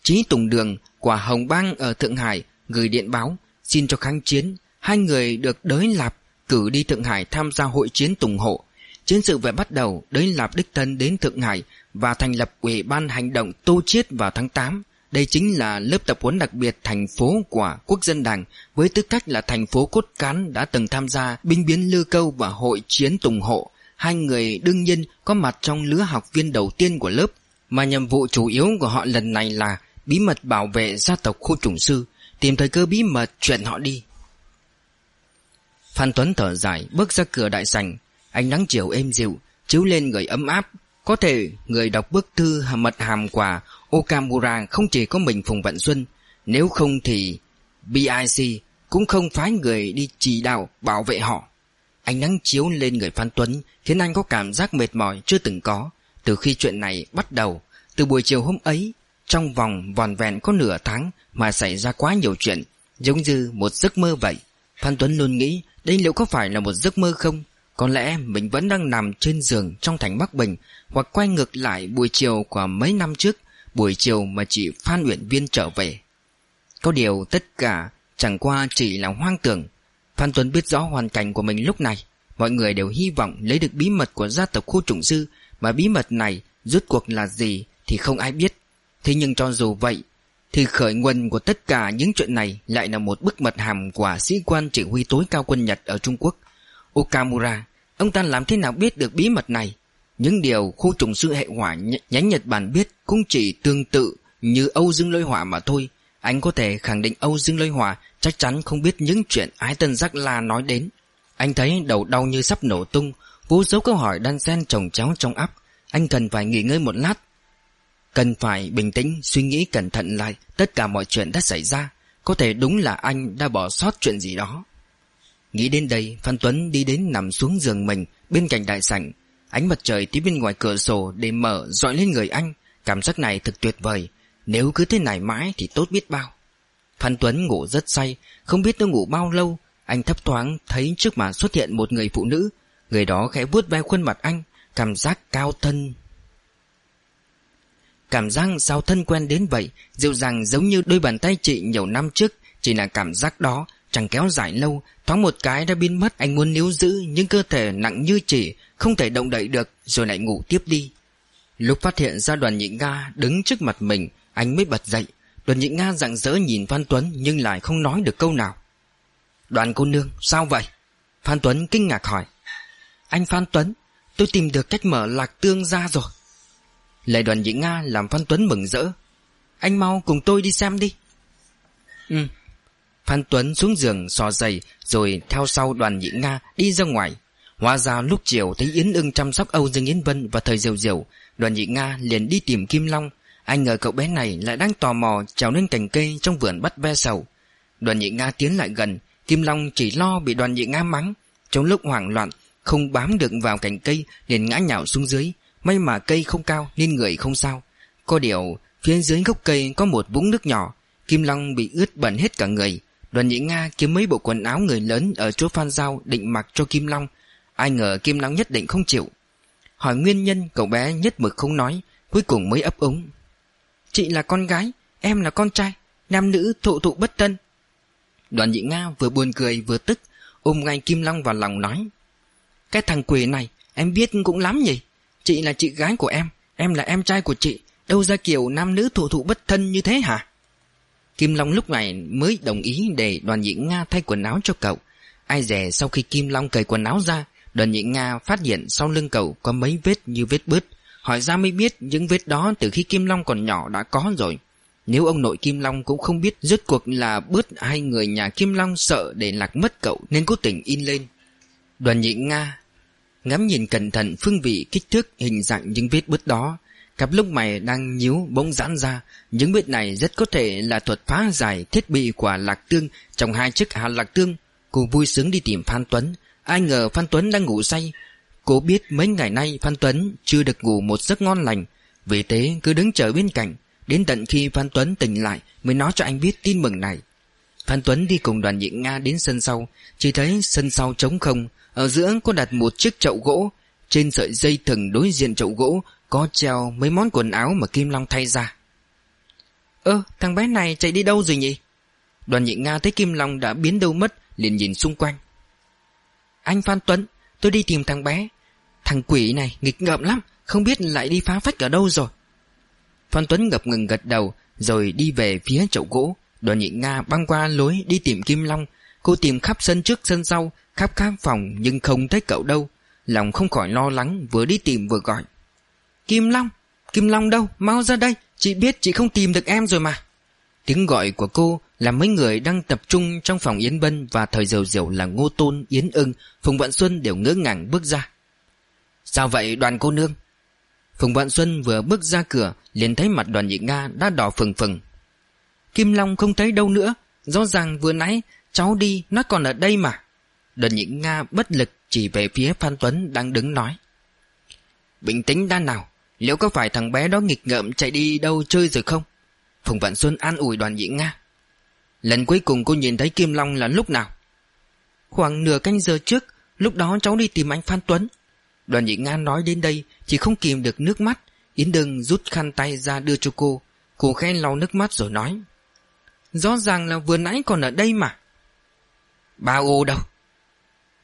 Chí Tùng Đường của Hồng Bang ở Thượng Hải Gửi điện báo, Xin cho kháng chiến. Hai người được đới lạp cử đi Thượng Hải tham gia hội chiến Tùng Hộ. Chiến sự về bắt đầu, Đới lạp đích thân đến Thượng Hải Và thành lập Ủy ban hành động Tô Chiết vào tháng 8 đây chính là lớp tập huấn đặc biệt thành phố của quốc dân đảng với tư cách là thành phố cốt cán đã từng tham gia binh biến Lư Câu và hội chiến Tùng Hộ. Hai người đương nhiên có mặt trong lứa học viên đầu tiên của lớp mà nhiệm vụ chủ yếu của họ lần này là bí mật bảo vệ gia tộc khu trùng sư, tìm thời cơ bí mật chuyện họ đi. Phan Tuấn thở dài bước ra cửa đại sảnh, ánh nắng chiều êm dịu chiếu lên người ấm áp. Có thể người đọc bức thư mật hàm quà Okamura không chỉ có mình Phùng Vận Xuân, Nếu không thì BIC cũng không phái người đi chỉ đạo bảo vệ họ. Ánh nắng chiếu lên người Phan Tuấn Khiến anh có cảm giác mệt mỏi chưa từng có. Từ khi chuyện này bắt đầu, Từ buổi chiều hôm ấy, Trong vòng vòn vẹn có nửa tháng Mà xảy ra quá nhiều chuyện, Giống như một giấc mơ vậy. Phan Tuấn luôn nghĩ đây liệu có phải là một giấc mơ không? Có lẽ mình vẫn đang nằm trên giường trong thành Bắc Bình Hoặc quay ngược lại buổi chiều của mấy năm trước. Buổi chiều mà chị Phan Uyển Viên trở về. Có điều tất cả chẳng qua chỉ là hoang tưởng. Phan Tuấn biết rõ hoàn cảnh của mình lúc này. Mọi người đều hy vọng lấy được bí mật của gia tộc khu trùng sư Mà bí mật này rốt cuộc là gì thì không ai biết. Thế nhưng cho dù vậy, Thì khởi nguồn của tất cả những chuyện này Lại là một bức mật hàm của sĩ quan chỉ huy tối cao quân Nhật ở Trung Quốc. Okamura Ông ta làm thế nào biết được bí mật này? Những điều khu trùng sư hệ hỏa nhánh Nhật Bản biết cũng chỉ tương tự như Âu Dương Lôi Hỏa mà thôi. Anh có thể khẳng định Âu Dương Lôi Hỏa chắc chắn không biết những chuyện Ái Tân Giác La nói đến. Anh thấy đầu đau như sắp nổ tung, vô dấu câu hỏi đan xen chồng chéo trong áp. Anh cần phải nghỉ ngơi một lát. Cần phải bình tĩnh, suy nghĩ cẩn thận lại tất cả mọi chuyện đã xảy ra. Có thể đúng là anh đã bỏ sót chuyện gì đó. Nghĩ đến đây, Phan Tuấn đi đến nằm xuống giường mình bên cạnh đại sảnh Ánh mặt trời tí bên ngoài cửa sổ để mở dọi lên người anh. Cảm giác này thật tuyệt vời. Nếu cứ thế này mãi thì tốt biết bao. Phan Tuấn ngủ rất say, Không biết đã ngủ bao lâu. Anh thấp thoáng thấy trước mặt xuất hiện một người phụ nữ. Người đó khẽ vuốt ve khuôn mặt anh, Cảm giác cao thân. Cảm giác sao thân quen đến vậy, Dịu dàng giống như đôi bàn tay chị nhiều năm trước. Chỉ là cảm giác đó Chẳng kéo dài lâu, Thoáng một cái đã biến mất. Anh muốn níu giữ Nhưng cơ thể nặng như chỉ không thể động đậy được, Rồi lại ngủ tiếp đi. Lúc phát hiện ra đoàn nhị Nga đứng trước mặt mình, Anh mới bật dậy. Đoàn nhị Nga rạng rỡ nhìn Phan Tuấn, Nhưng lại không nói được câu nào. Đoàn cô nương, sao vậy? Phan Tuấn kinh ngạc hỏi. Anh Phan Tuấn, Tôi tìm được cách mở lạc tương ra rồi. Lời đoàn nhị Nga làm Phan Tuấn mừng rỡ. Anh mau cùng tôi đi xem đi. Ừ. Phan Tuấn xuống giường, sò giày, Rồi theo sau đoàn nhị Nga đi ra ngoài. Hóa ra lúc chiều thấy Yến ưng chăm sóc Âu Dương Yến Vân và thời diều diều, Đoàn nhị Nga liền đi tìm Kim Long. Anh ngờ cậu bé này lại đang tò mò trèo lên cành cây trong vườn bắt ve sầu. Đoàn nhị Nga tiến lại gần, Kim Long chỉ lo bị đoàn nhị Nga mắng. Trong lúc hoảng loạn, Không bám được vào cành cây liền ngã nhào xuống dưới. May mà cây không cao nên người không sao. Có điều, phía dưới gốc cây có một vũng nước nhỏ. Kim Long bị ướt bẩn hết cả người. Đoàn nhị Nga kiếm mấy bộ quần áo người lớn Ở chỗ Phan Giao định mặc cho Kim Long. Ai ngờ Kim Long nhất định không chịu. Hỏi nguyên nhân, cậu bé nhất mực không nói, Cuối cùng mới ấp úng. Chị là con gái, Em là con trai, Nam nữ thụ thụ bất tân. Đoàn nhị Nga vừa buồn cười vừa tức, Ôm ngay Kim Long vào lòng nói, Cái thằng quỷ này, Em biết cũng lắm nhỉ? Chị là chị gái của em Em là em trai của chị, Đâu ra kiểu nam nữ thụ thụ bất thân như thế hả? Kim Long lúc này mới đồng ý để đoàn nhị Nga thay quần áo cho cậu. Ai dè sau khi Kim Long cởi quần áo ra Đoàn nhị Nga phát hiện sau lưng cậu có mấy vết như vết bứt. Hỏi ra mới biết những vết đó từ khi Kim Long còn nhỏ đã có rồi. Nếu ông nội Kim Long cũng không biết rốt cuộc là bứt hay người nhà Kim Long sợ để lạc mất cậu, nên cố tình in lên. Đoàn nhị Nga Ngắm nhìn cẩn thận phương vị kích thước hình dạng những vết bứt đó. Cặp lông mày đang nhíu bỗng giãn ra. Những vết này rất có thể là thuật phá giải thiết bị của Lạc Tương Trong hai chiếc hạt Lạc Tương. Cô vui sướng đi tìm Phan Tuấn. Ai ngờ Phan Tuấn đang ngủ say. Cô biết mấy ngày nay Phan Tuấn chưa được ngủ một giấc ngon lành. Vì thế cứ đứng chờ bên cạnh, Đến tận khi Phan Tuấn tỉnh lại Mới nói cho anh biết tin mừng này. Phan Tuấn đi cùng đoàn nhị Nga đến sân sau, Chỉ thấy sân sau trống không. Ở giữa có đặt một chiếc chậu gỗ, Trên sợi dây thừng đối diện chậu gỗ Có treo mấy món quần áo mà Kim Long thay ra. Ơ, thằng bé này chạy đi đâu rồi nhỉ? Đoàn nhị Nga thấy Kim Long đã biến đâu mất, liền nhìn xung quanh. Anh Phan Tuấn, Tôi đi tìm thằng bé. Thằng quỷ này nghịch ngợm lắm, Không biết lại đi phá phách ở đâu rồi. Phan Tuấn ngập ngừng gật đầu, Rồi đi về phía chậu gỗ. Đoàn nhị Nga băng qua lối đi tìm Kim Long. Cô tìm khắp sân trước, sân sau, Khắp khắp phòng, nhưng không thấy cậu đâu. Lòng không khỏi lo lắng, Vừa đi tìm vừa gọi. Kim Long Kim Long đâu? Mau ra đây, Chị biết chị không tìm được em rồi mà. Tiếng gọi của cô là mấy người đang tập trung trong phòng Yến Bân và thời diều diều là Ngô Tôn, Yến ưng, Phùng Vạn Xuân đều ngỡ ngàng bước ra. Sao vậy đoàn cô nương? Phùng Vạn Xuân vừa bước ra cửa liền thấy mặt đoàn nhị Nga đã đỏ phừng phừng. Kim Long không thấy đâu nữa, rõ ràng vừa nãy cháu đi nó còn ở đây mà. Đoàn nhị Nga bất lực chỉ về phía Phan Tuấn đang đứng nói. Bình tĩnh đa nào, liệu có phải thằng bé đó nghịch ngợm chạy đi đâu chơi rồi không? Phùng Vạn Xuân an ủi đoàn nhị Nga. Lần cuối cùng cô nhìn thấy Kim Long là lúc nào? Khoảng nửa canh giờ trước, lúc đó cháu đi tìm anh Phan Tuấn. Đoàn nhị Nga nói đến đây, chỉ không kìm được nước mắt. Yến Đừng rút khăn tay ra đưa cho cô. Cô khen lau nước mắt rồi nói. Rõ ràng là vừa nãy còn ở đây mà. Ba ô đâu?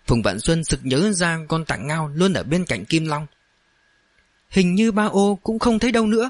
Phùng Vạn Xuân sực nhớ ra con tảng ngao luôn ở bên cạnh Kim Long. Hình như ba ô cũng không thấy đâu nữa.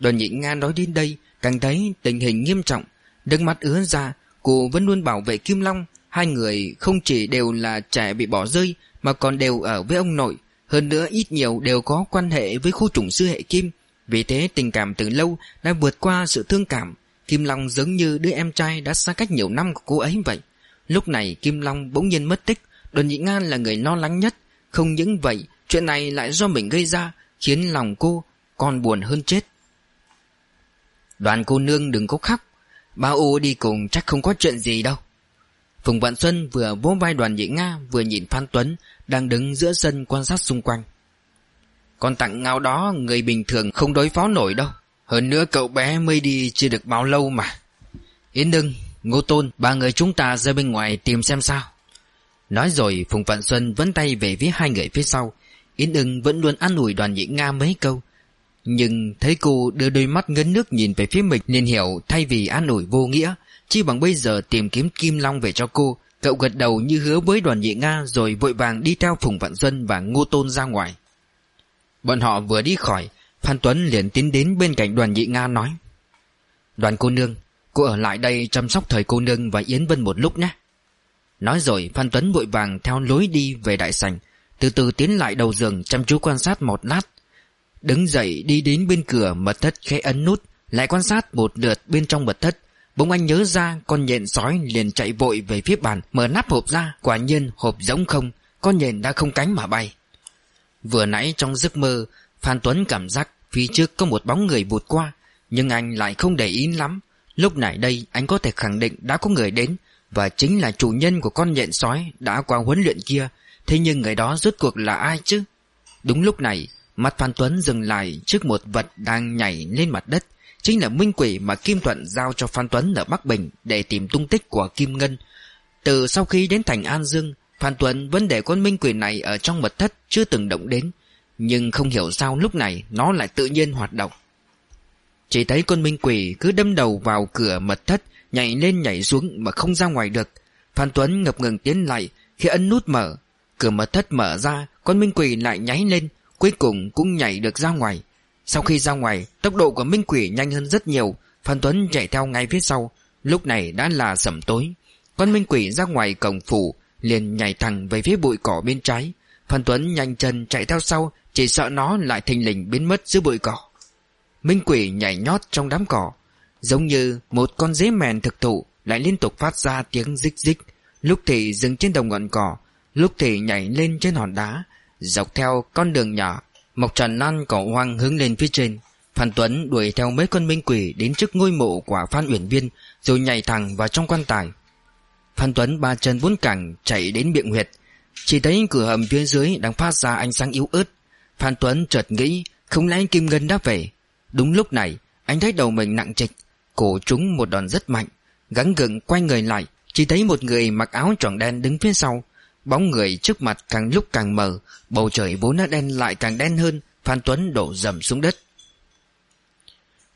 Đoàn nhị Nga nói đến đây, càng thấy tình hình nghiêm trọng. Nước mắt ứa ra, Cô vẫn luôn bảo vệ Kim Long. Hai người không chỉ đều là trẻ bị bỏ rơi, Mà còn đều ở với ông nội. Hơn nữa, ít nhiều đều có quan hệ Với khu trùng sư hệ Kim. Vì thế, tình cảm từ lâu đã vượt qua sự thương cảm. Kim Long giống như đứa em trai Đã xa cách nhiều năm của cô ấy vậy. Lúc này, Kim Long bỗng nhiên mất tích. Đoàn Nhị Nga là người lo lắng nhất. Không những vậy, Chuyện này lại do mình gây ra, Khiến lòng cô còn buồn hơn chết. Đoàn cô nương đừng có khóc. Ba U đi cùng chắc không có chuyện gì đâu. Phùng Vạn Xuân vừa vỗ vai đoàn nhị Nga Vừa nhìn Phan Tuấn Đang đứng giữa sân quan sát xung quanh. Con tặng ngao đó người bình thường không đối phó nổi đâu. Hơn nữa cậu bé mới đi chưa được bao lâu mà. Yến Đưng, Ngô Tôn Ba người chúng ta ra bên ngoài tìm xem sao. Nói rồi Phùng Vạn Xuân vẫn tay về phía hai người phía sau. Yến đừng vẫn luôn an ủi đoàn nhị Nga mấy câu nhưng thấy cô đưa đôi mắt ngấn nước nhìn về phía mình Nên hiểu thay vì an ủi vô nghĩa, Chi bằng bây giờ tìm kiếm Kim Long về cho cô, Cậu gật đầu như hứa với đoàn nhị Nga Rồi vội vàng đi theo Phùng Vạn Xuân và Ngô Tôn ra ngoài. Bọn họ vừa đi khỏi, Phan Tuấn liền tiến đến bên cạnh đoàn nhị Nga nói, Đoàn cô nương, Cô ở lại đây chăm sóc thời cô nương và Yến Vân một lúc nhé. Nói rồi, Phan Tuấn vội vàng theo lối đi về đại sảnh, Từ từ tiến lại đầu giường chăm chú quan sát một lát Đứng dậy đi đến bên cửa mật thất khẽ ấn nút, Lại quan sát một lượt bên trong mật thất. Bỗng anh nhớ ra con nhện sói liền chạy vội về phía bàn, Mở nắp hộp ra, Quả nhiên hộp giống không, Con nhện đã không cánh mà bay. Vừa nãy trong giấc mơ, Phan Tuấn cảm giác phía trước có một bóng người vụt qua, Nhưng anh lại không để ý lắm. Lúc này đây, anh có thể khẳng định đã có người đến, Và chính là chủ nhân của con nhện sói đã qua huấn luyện kia. Thế nhưng người đó rốt cuộc là ai chứ? Đúng lúc này mắt Phan Tuấn dừng lại trước một vật đang nhảy lên mặt đất. Chính là minh quỷ mà Kim Thuận giao cho Phan Tuấn ở Bắc Bình Để tìm tung tích của Kim Ngân. Từ sau khi đến thành An Dương, Phan Tuấn vẫn để con minh quỷ này ở trong mật thất Chưa từng động đến. Nhưng không hiểu sao lúc này Nó lại tự nhiên hoạt động. Chỉ thấy con minh quỷ cứ đâm đầu vào cửa mật thất, Nhảy lên nhảy xuống mà không ra ngoài được. Phan Tuấn ngập ngừng tiến lại, Khi ấn nút mở, Cửa mật thất mở ra, Con minh quỷ lại nháy lên. Cuối cùng cũng nhảy được ra ngoài. Sau khi ra ngoài, Tốc độ của minh quỷ nhanh hơn rất nhiều. Phan Tuấn chạy theo ngay phía sau. Lúc này đã là sẩm tối. Con minh quỷ ra ngoài cổng phủ, liền nhảy thẳng về phía bụi cỏ bên trái. Phan Tuấn nhanh chân chạy theo sau, Chỉ sợ nó lại thình lình biến mất giữa bụi cỏ. Minh quỷ nhảy nhót trong đám cỏ. Giống như một con dế mèn thực thụ, Lại liên tục phát ra tiếng rích rích Lúc thì dừng trên đồng ngọn cỏ, Lúc thì nhảy lên trên hòn đá. Dọc theo con đường nhỏ, Mộc trần lan cỏ hoang hướng lên phía trên. Phan Tuấn đuổi theo mấy con minh quỷ Đến trước ngôi mộ của Phan Uyển Viên, Rồi nhảy thẳng vào trong quan tài. Phan Tuấn ba chân vốn cẳng chạy đến miệng huyệt, Chỉ thấy cửa hầm phía dưới đang phát ra ánh sáng yếu ớt. Phan Tuấn chợt nghĩ, Không lẽ Kim Ngân đã về? Đúng lúc này, anh thấy đầu mình nặng trịch, Cổ trúng một đòn rất mạnh. Gắng gượng quay người lại, Chỉ thấy một người mặc áo tròn đen đứng phía sau. Bóng người trước mặt càng lúc càng mờ Bầu trời vốn đã đen lại càng đen hơn Phan Tuấn đổ dầm xuống đất.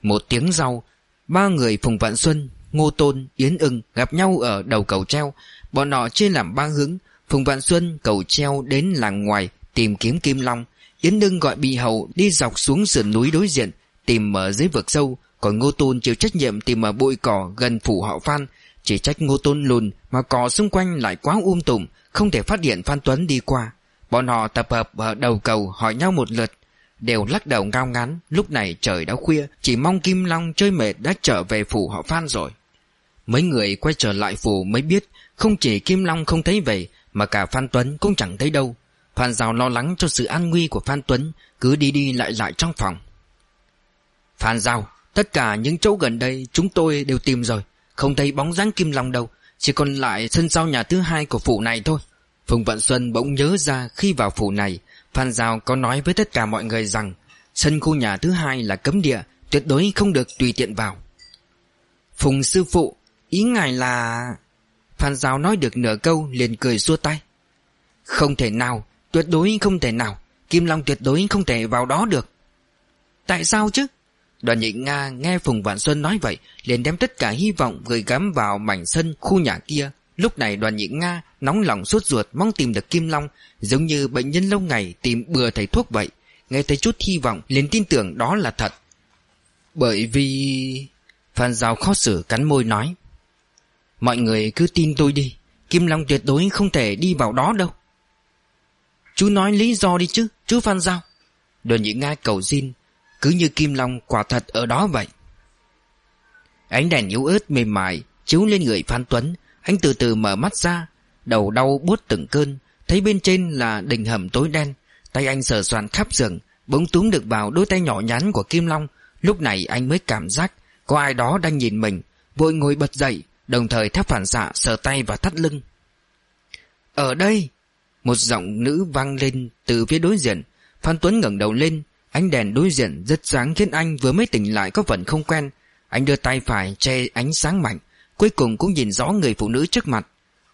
Một tiếng sau Ba người Phùng Vạn Xuân Ngô Tôn, Yến ưng gặp nhau ở đầu cầu treo. Bọn họ chia làm ba hướng Phùng Vạn Xuân cầu treo đến làng ngoài Tìm kiếm Kim Long. Yến ưng gọi bị hậu đi dọc xuống sườn núi đối diện Tìm ở dưới vực sâu. Còn Ngô Tôn chịu trách nhiệm tìm ở bụi cỏ gần phủ họ Phan. Chỉ trách Ngô Tôn lùn Mà cỏ xung quanh lại quá um tùm không thể phát hiện Phan Tuấn đi qua. Bọn họ tập hợp ở đầu cầu hỏi nhau một lượt, Đều lắc đầu ngao ngán. Lúc này trời đã khuya, Chỉ mong Kim Long chơi mệt đã trở về phủ họ Phan rồi. Mấy người quay trở lại phủ mới biết, Không chỉ Kim Long không thấy về Mà cả Phan Tuấn cũng chẳng thấy đâu. Phan Giao lo lắng cho sự an nguy của Phan Tuấn, Cứ đi đi lại lại trong phòng. Phan Giao, Tất cả những chỗ gần đây chúng tôi đều tìm rồi. Không thấy bóng dáng Kim Long đâu, Chỉ còn lại sân sau nhà thứ hai của phủ này thôi. Phùng Vận Xuân bỗng nhớ ra khi vào phủ này, Phan Giao có nói với tất cả mọi người rằng, Sân khu nhà thứ hai là cấm địa, Tuyệt đối không được tùy tiện vào. Phùng sư phụ, Ý ngài là... Phan Giao nói được nửa câu liền cười xua tay. Không thể nào, Tuyệt đối không thể nào, Kim Long tuyệt đối không thể vào đó được. Tại sao chứ? Đoàn nhị Nga nghe Phùng Vạn Xuân nói vậy, liền đem tất cả hy vọng gửi gắm vào mảnh sân khu nhà kia Lúc này đoàn nhị Nga nóng lòng suốt ruột mong tìm được Kim Long, Giống như bệnh nhân lâu ngày tìm bừa thầy thuốc vậy. Nghe thấy chút hy vọng, liền tin tưởng đó là thật. Bởi vì... Phan Giao khó xử cắn môi nói, Mọi người cứ tin tôi đi, Kim Long tuyệt đối không thể đi vào đó đâu. Chú nói lý do đi chứ, Chú Phan Giao. Đoàn nhị Nga cầu xin, Cứ như Kim Long quả thật ở đó vậy. Ánh đèn yếu ớt mềm mại Chiếu lên người Phan Tuấn anh từ từ mở mắt ra, Đầu đau buốt từng cơn, Thấy bên trên là đỉnh hầm tối đen. Tay anh sờ soạn khắp giường, Bỗng túm được vào đôi tay nhỏ nhắn của Kim Long. Lúc này anh mới cảm giác Có ai đó đang nhìn mình, Vội ngồi bật dậy, Đồng thời theo phản xạ, sờ tay và thắt lưng. Ở đây! Một giọng nữ vang lên từ phía đối diện. Phan Tuấn ngẩng đầu lên, Ánh đèn đối diện rất sáng khiến anh vừa mới tỉnh lại có phần không quen. Anh đưa tay phải che ánh sáng mạnh Cuối cùng cũng nhìn rõ người phụ nữ trước mặt.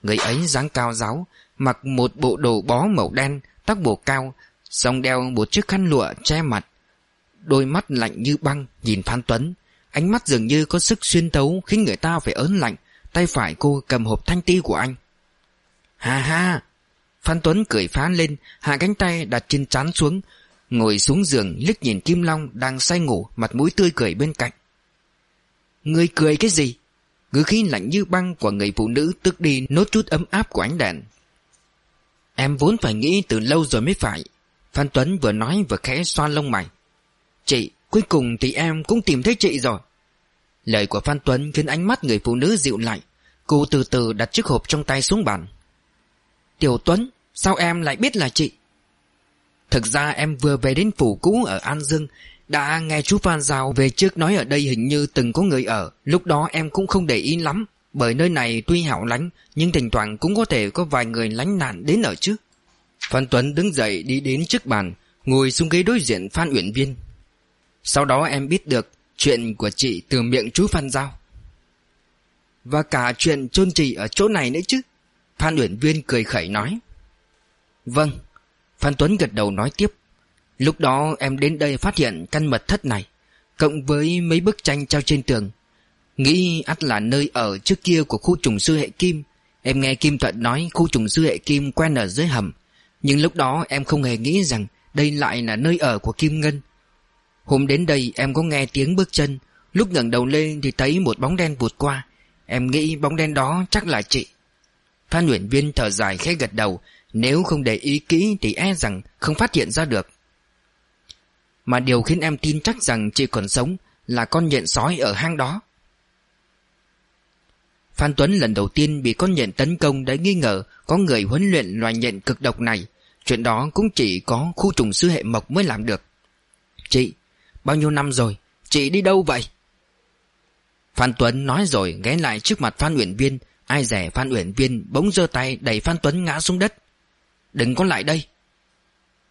Người ấy dáng cao giáo, Mặc một bộ đồ bó màu đen, Tóc bổ cao Xong đeo một chiếc khăn lụa che mặt. Đôi mắt lạnh như băng, Nhìn Phan Tuấn. Ánh mắt dường như có sức xuyên tấu Khiến người ta phải ớn lạnh. Tay phải cô cầm hộp thanh ti của anh. Ha ha! Phan Tuấn cười phá lên, Hạ cánh tay đặt trên chán xuống, Ngồi xuống giường, liếc nhìn Kim Long Đang say ngủ, mặt mũi tươi cười bên cạnh. Người cười cái gì? Ngữ khí lạnh như băng của người phụ nữ Tức đi nốt chút ấm áp của ánh đèn. Em vốn phải nghĩ từ lâu rồi mới phải. Phan Tuấn vừa nói vừa khẽ xoa lông mày. Chị, Cuối cùng thì em cũng tìm thấy chị rồi. Lời của Phan Tuấn khiến ánh mắt người phụ nữ dịu lại. Cô từ từ đặt chiếc hộp trong tay xuống bàn. Tiểu Tuấn, Sao em lại biết là chị? Thực ra em vừa về đến phủ cũ ở An Dương đã nghe chú Phan Giao về trước nói ở đây hình như từng có người ở. Lúc đó em cũng không để ý lắm. Bởi nơi này tuy hảo lánh, Nhưng thỉnh thoảng cũng có thể có vài người lánh nạn đến ở chứ. Phan Tuấn đứng dậy đi đến trước bàn, Ngồi xuống ghế đối diện Phan Uyển Viên. Sau đó em biết được Chuyện của chị từ miệng chú Phan Giao. Và cả chuyện chôn chị ở chỗ này nữa chứ, Phan Uyển Viên cười khẩy nói. Vâng Phan Tuấn gật đầu nói tiếp. Lúc đó em đến đây phát hiện căn mật thất này, Cộng với mấy bức tranh treo trên tường. Nghĩ ắt là nơi ở trước kia của khu trùng sư hệ kim, Em nghe Kim Thuận nói khu trùng sư hệ kim quen ở dưới hầm. Nhưng lúc đó em không hề nghĩ rằng Đây lại là nơi ở của Kim Ngân. Hôm đến đây em có nghe tiếng bước chân, Lúc ngẩng đầu lên thì thấy một bóng đen vụt qua. Em nghĩ bóng đen đó chắc là chị. Phan Nguyễn Viên thở dài khẽ gật đầu, Nếu không để ý kỹ thì e rằng không phát hiện ra được. Mà điều khiến em tin chắc rằng chị còn sống Là con nhện sói ở hang đó. Phan Tuấn lần đầu tiên bị con nhện tấn công đã nghi ngờ Có người huấn luyện loài nhện cực độc này. Chuyện đó cũng chỉ có khu trùng sư hệ mộc mới làm được. Chị, bao nhiêu năm rồi? Chị đi đâu vậy? Phan Tuấn nói rồi ghé lại trước mặt Phan Uyển Viên. Ai rẻ Phan Uyển Viên bỗng giơ tay đẩy Phan Tuấn ngã xuống đất. Đừng có lại đây.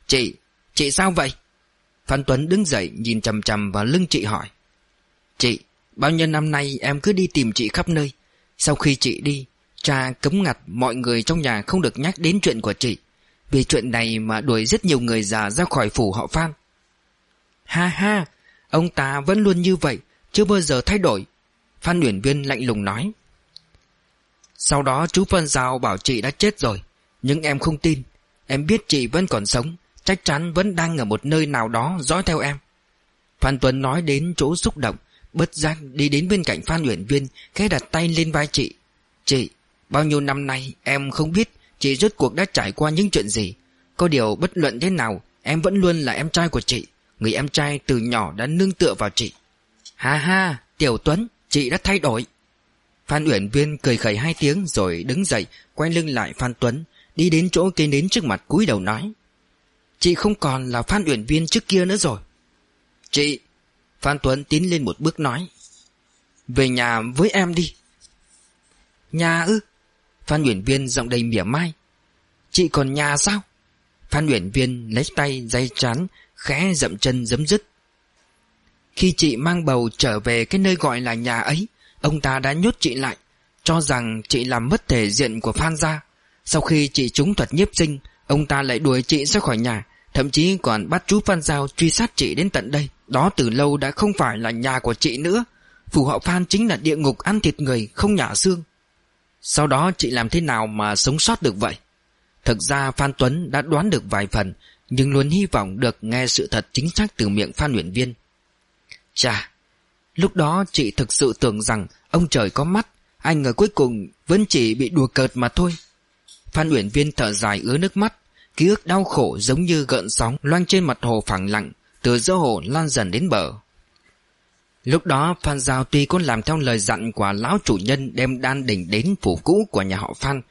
Chị, chị sao vậy? Phan Tuấn đứng dậy nhìn chầm chầm vào lưng chị hỏi. Chị, bao nhiêu năm nay em cứ đi tìm chị khắp nơi. Sau khi chị đi Cha cấm ngặt mọi người trong nhà không được nhắc đến chuyện của chị. Vì chuyện này mà đuổi rất nhiều người già ra khỏi phủ họ Phan. Ha ha Ông ta vẫn luôn như vậy Chưa bao giờ thay đổi. Phan Uyển Viên lạnh lùng nói. Sau đó chú Phan Giao bảo chị đã chết rồi Nhưng em không tin. Em biết chị vẫn còn sống. Chắc chắn vẫn đang ở một nơi nào đó dõi theo em. Phan Tuấn nói đến chỗ xúc động Bất giác đi đến bên cạnh Phan Uyển Viên Khẽ đặt tay lên vai chị. Chị, bao nhiêu năm nay em không biết Chị rốt cuộc đã trải qua những chuyện gì. Có điều bất luận thế nào Em vẫn luôn là em trai của chị. Người em trai từ nhỏ đã nương tựa vào chị. Ha ha, Tiểu Tuấn Chị đã thay đổi. Phan Uyển Viên cười khẩy hai tiếng Rồi đứng dậy quay lưng lại Phan Tuấn Đi đến chỗ cây nến trước mặt cúi đầu nói. Chị không còn là Phan Uyển Viên trước kia nữa rồi. Chị, Phan Tuấn tiến lên một bước nói, Về nhà với em đi. Nhà ư? Phan Uyển Viên giọng đầy mỉa mai. Chị còn nhà sao? Phan Uyển Viên lấy tay dây chán, Khẽ dậm chân giấm dứt. Khi chị mang bầu trở về cái nơi gọi là nhà ấy, Ông ta đã nhốt chị lại, Cho rằng chị làm mất thể diện của Phan gia. Sau khi chị trúng thuật nhiếp sinh, Ông ta lại đuổi chị ra khỏi nhà Thậm chí còn bắt chú Phan Giao truy sát chị đến tận đây. Đó từ lâu đã không phải là nhà của chị nữa. Phủ họ Phan chính là địa ngục ăn thịt người, không nhả xương. Sau đó chị làm thế nào mà sống sót được vậy? Thực ra Phan Tuấn đã đoán được vài phần, Nhưng luôn hy vọng được nghe sự thật chính xác từ miệng Phan Uyển Viên. Chà, Lúc đó chị thực sự tưởng rằng Ông trời có mắt, Anh ở cuối cùng vẫn chỉ bị đùa cợt mà thôi. Phan Uyển Viên thở dài ứa nước mắt. Ký ức đau khổ giống như gợn sóng Loang trên mặt hồ phẳng lặng, Từ giữa hồ lan dần đến bờ. Lúc đó, Phan Giao tuy có làm theo lời dặn của lão chủ nhân đem đan đỉnh đến phủ cũ của nhà họ Phan,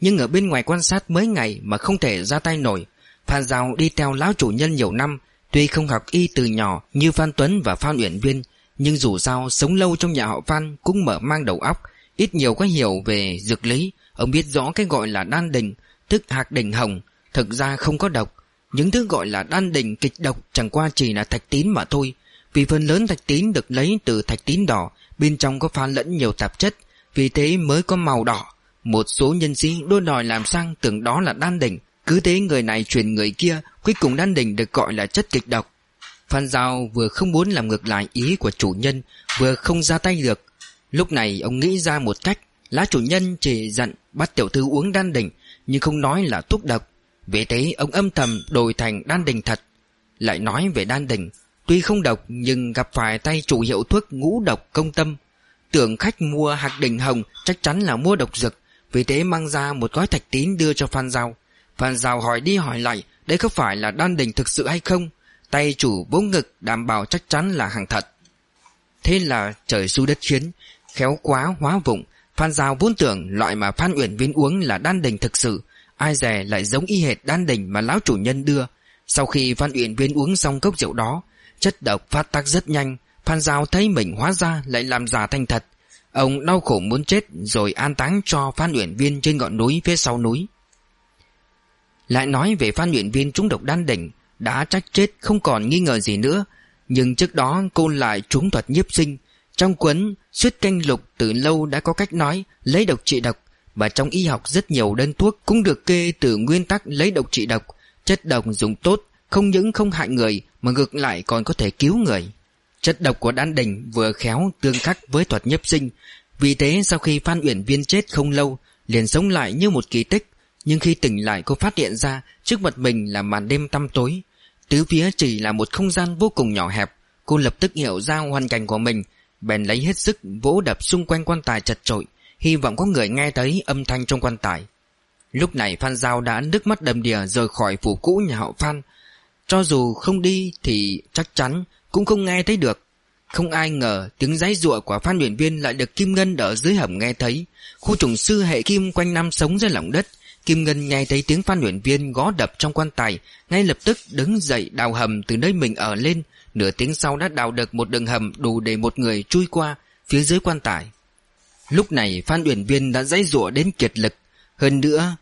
Nhưng ở bên ngoài quan sát mấy ngày mà không thể ra tay nổi, Phan Giao đi theo lão chủ nhân nhiều năm, Tuy không học y từ nhỏ như Phan Tuấn và Phan Uyển Viên, Nhưng dù sao sống lâu trong nhà họ Phan cũng mở mang đầu óc, Ít nhiều có hiểu về dược lý. Ông biết rõ cái gọi là đan đỉnh, Tức hạt đỉnh hồng Thực ra không có độc. Những thứ gọi là đan đỉnh, kịch độc Chẳng qua chỉ là thạch tín mà thôi. Vì phần lớn thạch tín được lấy từ thạch tín đỏ, Bên trong có pha lẫn nhiều tạp chất. Vì thế mới có màu đỏ. Một số nhân sĩ đôi đòi làm sang tưởng đó là đan đỉnh. Cứ thế người này truyền người kia, Cuối cùng đan đỉnh được gọi là chất kịch độc. Phan Giao vừa không muốn làm ngược lại ý của chủ nhân, Vừa không ra tay được. Lúc này ông nghĩ ra một cách. Lá chủ nhân chỉ dặn bắt tiểu thư uống đan đỉnh, Nhưng không nói là thuốc độc. Vì thế ông âm thầm đổi thành đan đình thật, Lại nói về đan đình. Tuy không độc, nhưng gặp phải tay chủ hiệu thuốc ngũ độc công tâm. Tưởng khách mua hạt đình hồng, chắc chắn là mua độc dược. Vì thế mang ra một gói thạch tín đưa cho Phan Giao. Phan Giao hỏi đi hỏi lại, Đây có phải là đan đình thực sự hay không? Tay chủ vỗ ngực, đảm bảo chắc chắn là hàng thật. Thế là trời su đất chiến, Khéo quá hóa vụng. Phan Giao vốn tưởng loại mà Phan Uyển Viên uống là đan đình thực sự Ai dè lại giống y hệt đan đỉnh mà lão chủ nhân đưa. Sau khi Phan Uyển Viên uống xong cốc rượu đó, Chất độc phát tác rất nhanh, Phan Giao thấy mình hóa ra lại làm giả thành thật. Ông đau khổ muốn chết Rồi an táng cho Phan Uyển Viên trên ngọn núi phía sau núi. Lại nói về Phan Uyển Viên trúng độc đan đỉnh, Đã trách chết không còn nghi ngờ gì nữa. Nhưng trước đó cô lại trúng thuật nhiếp sinh. Trong cuốn Suyết canh lục từ lâu đã có cách nói lấy độc trị độc và trong y học, rất nhiều đơn thuốc cũng được kê từ nguyên tắc lấy độc trị độc. Chất độc dùng tốt, không những không hại người, mà ngược lại còn có thể cứu người. Chất độc của đan đình vừa khéo tương khắc với thuật nhấp sinh. Vì thế, sau khi Phan Uyển Viên chết không lâu, liền sống lại như một kỳ tích. Nhưng khi tỉnh lại, cô phát hiện ra trước mặt mình là màn đêm tăm tối. Tứ phía chỉ là một không gian vô cùng nhỏ hẹp. Cô lập tức hiểu ra hoàn cảnh của mình, bèn lấy hết sức vỗ đập xung quanh quan tài chật trội hy vọng có người nghe thấy âm thanh trong quan tài. Lúc này phan giao đã nước mắt đầm đìa rời khỏi phủ cũ nhà họ phan. Cho dù không đi thì chắc chắn cũng không nghe thấy được. Không ai ngờ tiếng giấy rụa của phan huyền viên lại được kim ngân ở dưới hầm nghe thấy. Khu trùng sư hệ kim quanh năm sống dưới lòng đất. Kim ngân nghe thấy tiếng phan huyền viên gõ đập trong quan tài, ngay lập tức đứng dậy đào hầm từ nơi mình ở lên. Nửa tiếng sau đã đào được một đường hầm đủ để một người chui qua phía dưới quan tài. Lúc này Phan Uyển Viên đã dãy rụa đến kiệt lực. Hơn nữa,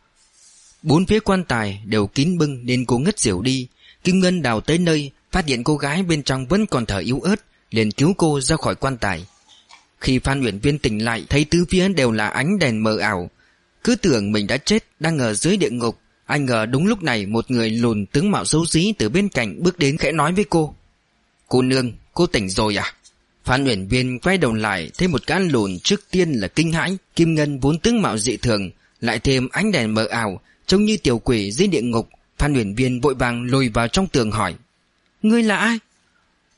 bốn phía quan tài đều kín bưng nên cô ngất xỉu đi. Kim Ngân đào tới nơi, phát hiện cô gái bên trong vẫn còn thở yếu ớt, liền cứu cô ra khỏi quan tài. Khi Phan Uyển Viên tỉnh lại thấy tứ phía đều là ánh đèn mờ ảo. Cứ tưởng mình đã chết đang ở dưới địa ngục. Anh ngờ đúng lúc này một người lùn tướng mạo xấu xí từ bên cạnh bước đến khẽ nói với cô. Cô nương, cô tỉnh rồi à? Phan Uyển Viên quay đầu lại thấy một cái lùn trước tiên là kinh hãi, Kim Ngân vốn tướng mạo dị thường, lại thêm ánh đèn mờ ảo, trông như tiểu quỷ dưới địa ngục. Phan Uyển Viên vội vàng lùi vào trong tường hỏi: "Ngươi là ai?"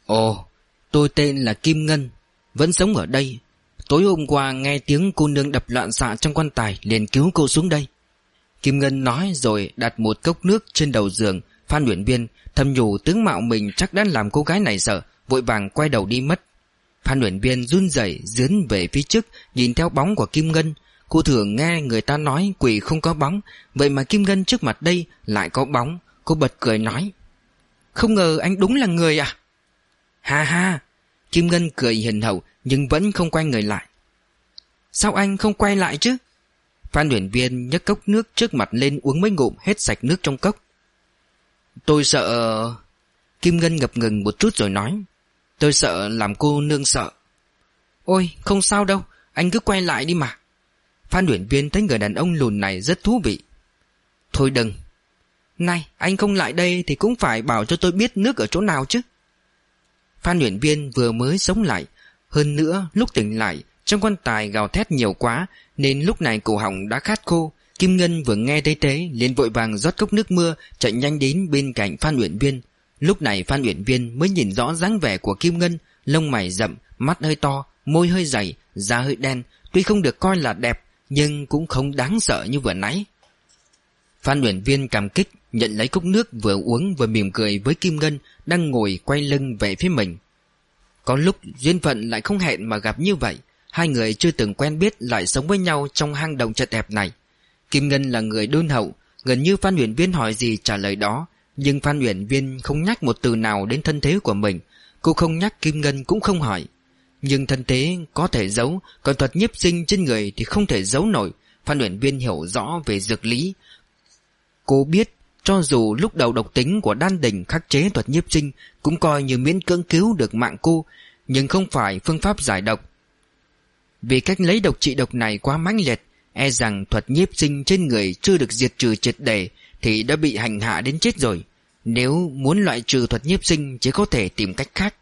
"Ồ, tôi tên là Kim Ngân, vẫn sống ở đây. Tối hôm qua nghe tiếng cô nương đập loạn xạ trong quan tài liền cứu cô xuống đây." Kim Ngân nói rồi đặt một cốc nước trên đầu giường, Phan Uyển Viên Thầm nhủ tướng mạo mình chắc đã làm cô gái này sợ Vội vàng quay đầu đi mất Phan luyện Viên run rẩy dướn về phía trước, Nhìn theo bóng của Kim Ngân. Cô thường nghe người ta nói quỷ không có bóng, Vậy mà Kim Ngân trước mặt đây lại có bóng. Cô bật cười nói, Không ngờ anh đúng là người à. Ha ha. Kim Ngân cười hiền hậu, Nhưng vẫn không quay người lại. Sao anh không quay lại chứ? Phan luyện Viên nhấc cốc nước trước mặt lên uống mấy ngụm hết sạch nước trong cốc. Tôi sợ... Kim Ngân ngập ngừng một chút rồi nói. Tôi sợ làm cô nương sợ. Ôi, không sao đâu, anh cứ quay lại đi mà. Phan luyện Viên thấy người đàn ông lùn này rất thú vị. Thôi đừng. Này, anh không lại đây thì cũng phải bảo cho tôi biết nước ở chỗ nào chứ. Phan luyện Viên vừa mới sống lại. Hơn nữa, lúc tỉnh lại, trong quan tài gào thét nhiều quá, nên lúc này cổ họng đã khát khô, Kim Ngân vừa nghe thấy thế liền vội vàng rót cốc nước mưa chạy nhanh đến bên cạnh Phan Uyển Viên. Lúc này Phan Uyển Viên mới nhìn rõ dáng vẻ của Kim Ngân, lông mày rậm, mắt hơi to, môi hơi dày, da hơi đen, tuy không được coi là đẹp nhưng cũng không đáng sợ như vừa nãy. Phan Uyển Viên cảm kích nhận lấy cốc nước vừa uống vừa mỉm cười với Kim Ngân đang ngồi quay lưng về phía mình. Có lúc duyên phận lại không hẹn mà gặp như vậy, hai người chưa từng quen biết lại sống với nhau trong hang động chật hẹp này. Kim Ngân là người đôn hậu Gần như Phan Uyển Viên hỏi gì trả lời đó nhưng Phan Uyển Viên không nhắc một từ nào đến thân thế của mình, Cô không nhắc Kim Ngân cũng không hỏi. Nhưng thân thế có thể giấu, Còn thuật nhiếp sinh trên người thì không thể giấu nổi. Phan Uyển Viên hiểu rõ về dược lý. Cô biết, Cho dù lúc đầu độc tính của đan đình khắc chế thuật nhiếp sinh Cũng coi như miễn cưỡng cứu được mạng cô, Nhưng không phải phương pháp giải độc. Vì cách lấy độc trị độc này quá mãnh liệt E rằng thuật nhiếp sinh trên người chưa được diệt trừ triệt đề thì đã bị hành hạ đến chết rồi. Nếu muốn loại trừ thuật nhiếp sinh Chỉ có thể tìm cách khác.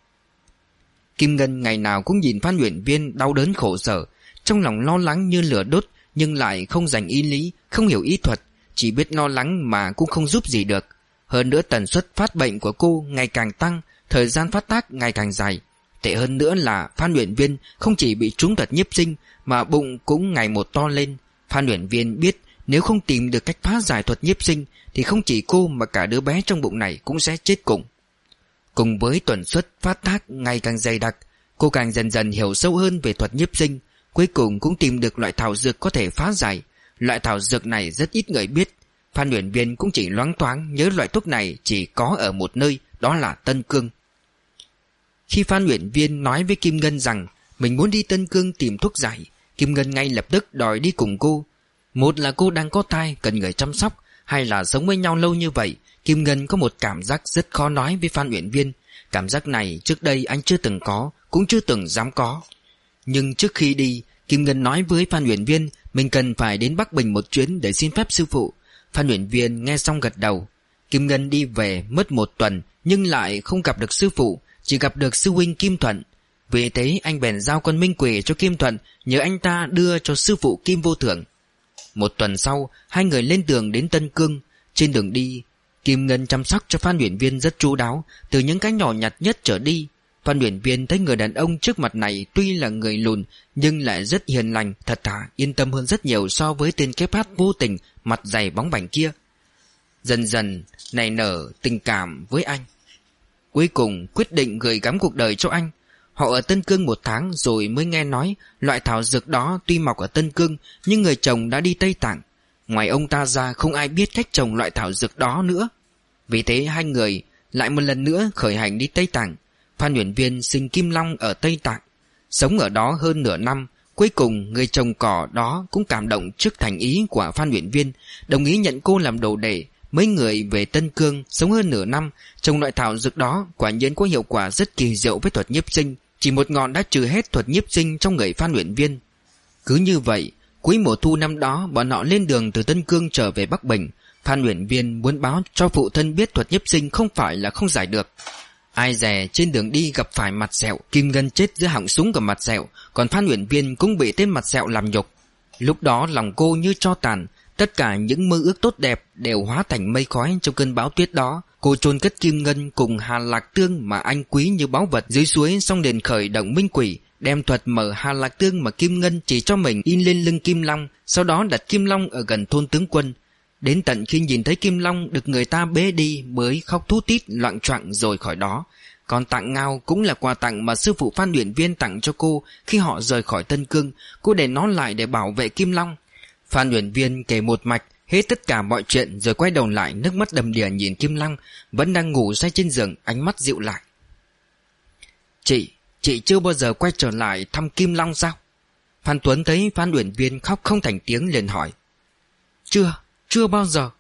Kim Ngân ngày nào cũng nhìn Phan Nguyễn viên đau đớn khổ sở, Trong lòng lo lắng như lửa đốt, Nhưng lại không dành ý lý, Không hiểu ý thuật, Chỉ biết lo lắng mà cũng không giúp gì được. Hơn nữa tần suất phát bệnh của cô ngày càng tăng, Thời gian phát tác ngày càng dài. Tệ hơn nữa là Phan Nguyễn viên không chỉ bị trúng thuật nhiếp sinh, Mà bụng cũng ngày một to lên. Phan Nguyễn viên biết nếu không tìm được cách phá giải thuật nhiếp sinh, Thì không chỉ cô mà cả đứa bé trong bụng này cũng sẽ chết cùng. Cùng với tuần suất phát tác ngày càng dày đặc, Cô càng dần dần hiểu sâu hơn về thuật nhiếp sinh, Cuối cùng cũng tìm được loại thảo dược có thể phá giải. Loại thảo dược này rất ít người biết, Phan luyện viên cũng chỉ loáng thoáng nhớ loại thuốc này chỉ có ở một nơi, Đó là Tân Cương. Khi Phan luyện viên nói với Kim Ngân rằng Mình muốn đi Tân Cương tìm thuốc giải, Kim Ngân ngay lập tức đòi đi cùng cô một là cô đang có thai, cần người chăm sóc. Hay là sống với nhau lâu như vậy, Kim Ngân có một cảm giác rất khó nói với Phan Uyển Viên. Cảm giác này trước đây anh chưa từng có, Cũng chưa từng dám có. Nhưng trước khi đi, Kim Ngân nói với Phan Uyển Viên, Mình cần phải đến Bắc Bình một chuyến để xin phép sư phụ. Phan Uyển Viên nghe xong gật đầu. Kim Ngân đi về, mất một tuần, Nhưng lại không gặp được sư phụ, Chỉ gặp được sư huynh Kim Thuận. Vì thế anh bèn giao con Minh Quỷ cho Kim Thuận, Nhờ anh ta đưa cho sư phụ Kim Vô Thưởng một tuần sau Hai người lên đường đến Tân Cương. Trên đường đi Kim Ngân chăm sóc cho Phan Uyển Viên rất chú đáo. Từ những cái nhỏ nhặt nhất trở đi Phan Uyển Viên thấy người đàn ông trước mặt này Tuy là người lùn Nhưng lại rất hiền lành, thật thà Yên tâm hơn rất nhiều so với tên kép hát vô tình Mặt dày bóng bảnh kia. Dần dần nảy nở tình cảm với anh. Cuối cùng quyết định gửi gắm cuộc đời cho anh. Họ ở Tân Cương một tháng rồi mới nghe nói Loại thảo dược đó tuy mọc ở Tân Cương, Nhưng người chồng đã đi Tây Tạng. Ngoài ông ta ra, không ai biết cách trồng loại thảo dược đó nữa. Vì thế hai người lại một lần nữa khởi hành đi Tây Tạng. Phan Nguyễn Viên sinh Kim Long ở Tây Tạng. Sống ở đó hơn nửa năm, Cuối cùng người chồng cỏ đó cũng cảm động trước thành ý của Phan Nguyễn Viên, Đồng ý nhận cô làm đồ đệ Mấy người về Tân Cương sống hơn nửa năm, Trồng loại thảo dược đó quả nhiên có hiệu quả rất kỳ diệu với thuật nhiếp sinh. Chỉ một ngọn đã trừ hết thuật nhiếp sinh trong người Phan luyện Viên. Cứ như vậy, Cuối mùa thu năm đó, bọn họ lên đường từ Tân Cương trở về Bắc Bình. Phan luyện Viên muốn báo cho phụ thân biết thuật nhiếp sinh không phải là không giải được. Ai dè trên đường đi gặp phải mặt sẹo, Kim Ngân chết giữa họng súng của mặt sẹo, Còn Phan luyện Viên cũng bị tên mặt sẹo làm nhục. Lúc đó lòng cô như cho tàn Tất cả những mơ ước tốt đẹp đều hóa thành mây khói trong cơn bão tuyết đó. Cô chôn cất Kim Ngân cùng Hà Lạc Tương mà anh quý như báu vật dưới suối xong đền khởi động minh quỷ, Đem thuật mở Hà Lạc Tương mà Kim Ngân chỉ cho mình in lên lưng Kim Long, Sau đó đặt Kim Long ở gần thôn tướng quân. Đến tận khi nhìn thấy Kim Long được người ta bế đi mới khóc thú tít loạn choạng rồi khỏi đó. Còn tặng ngao cũng là quà tặng mà sư phụ Phan Luyện Viên tặng cho cô khi họ rời khỏi Tân Cương. Cô để nó lại để bảo vệ Kim Long. Phan uyển Viên kể một mạch hết tất cả mọi chuyện rồi quay đầu lại nước mắt đầm đìa nhìn Kim Long Vẫn đang ngủ say trên giường ánh mắt dịu lại. Chị, Chị chưa bao giờ quay trở lại thăm Kim Long sao? Phan Tuấn thấy Phan Uyển Viên khóc không thành tiếng liền hỏi. Chưa, chưa bao giờ.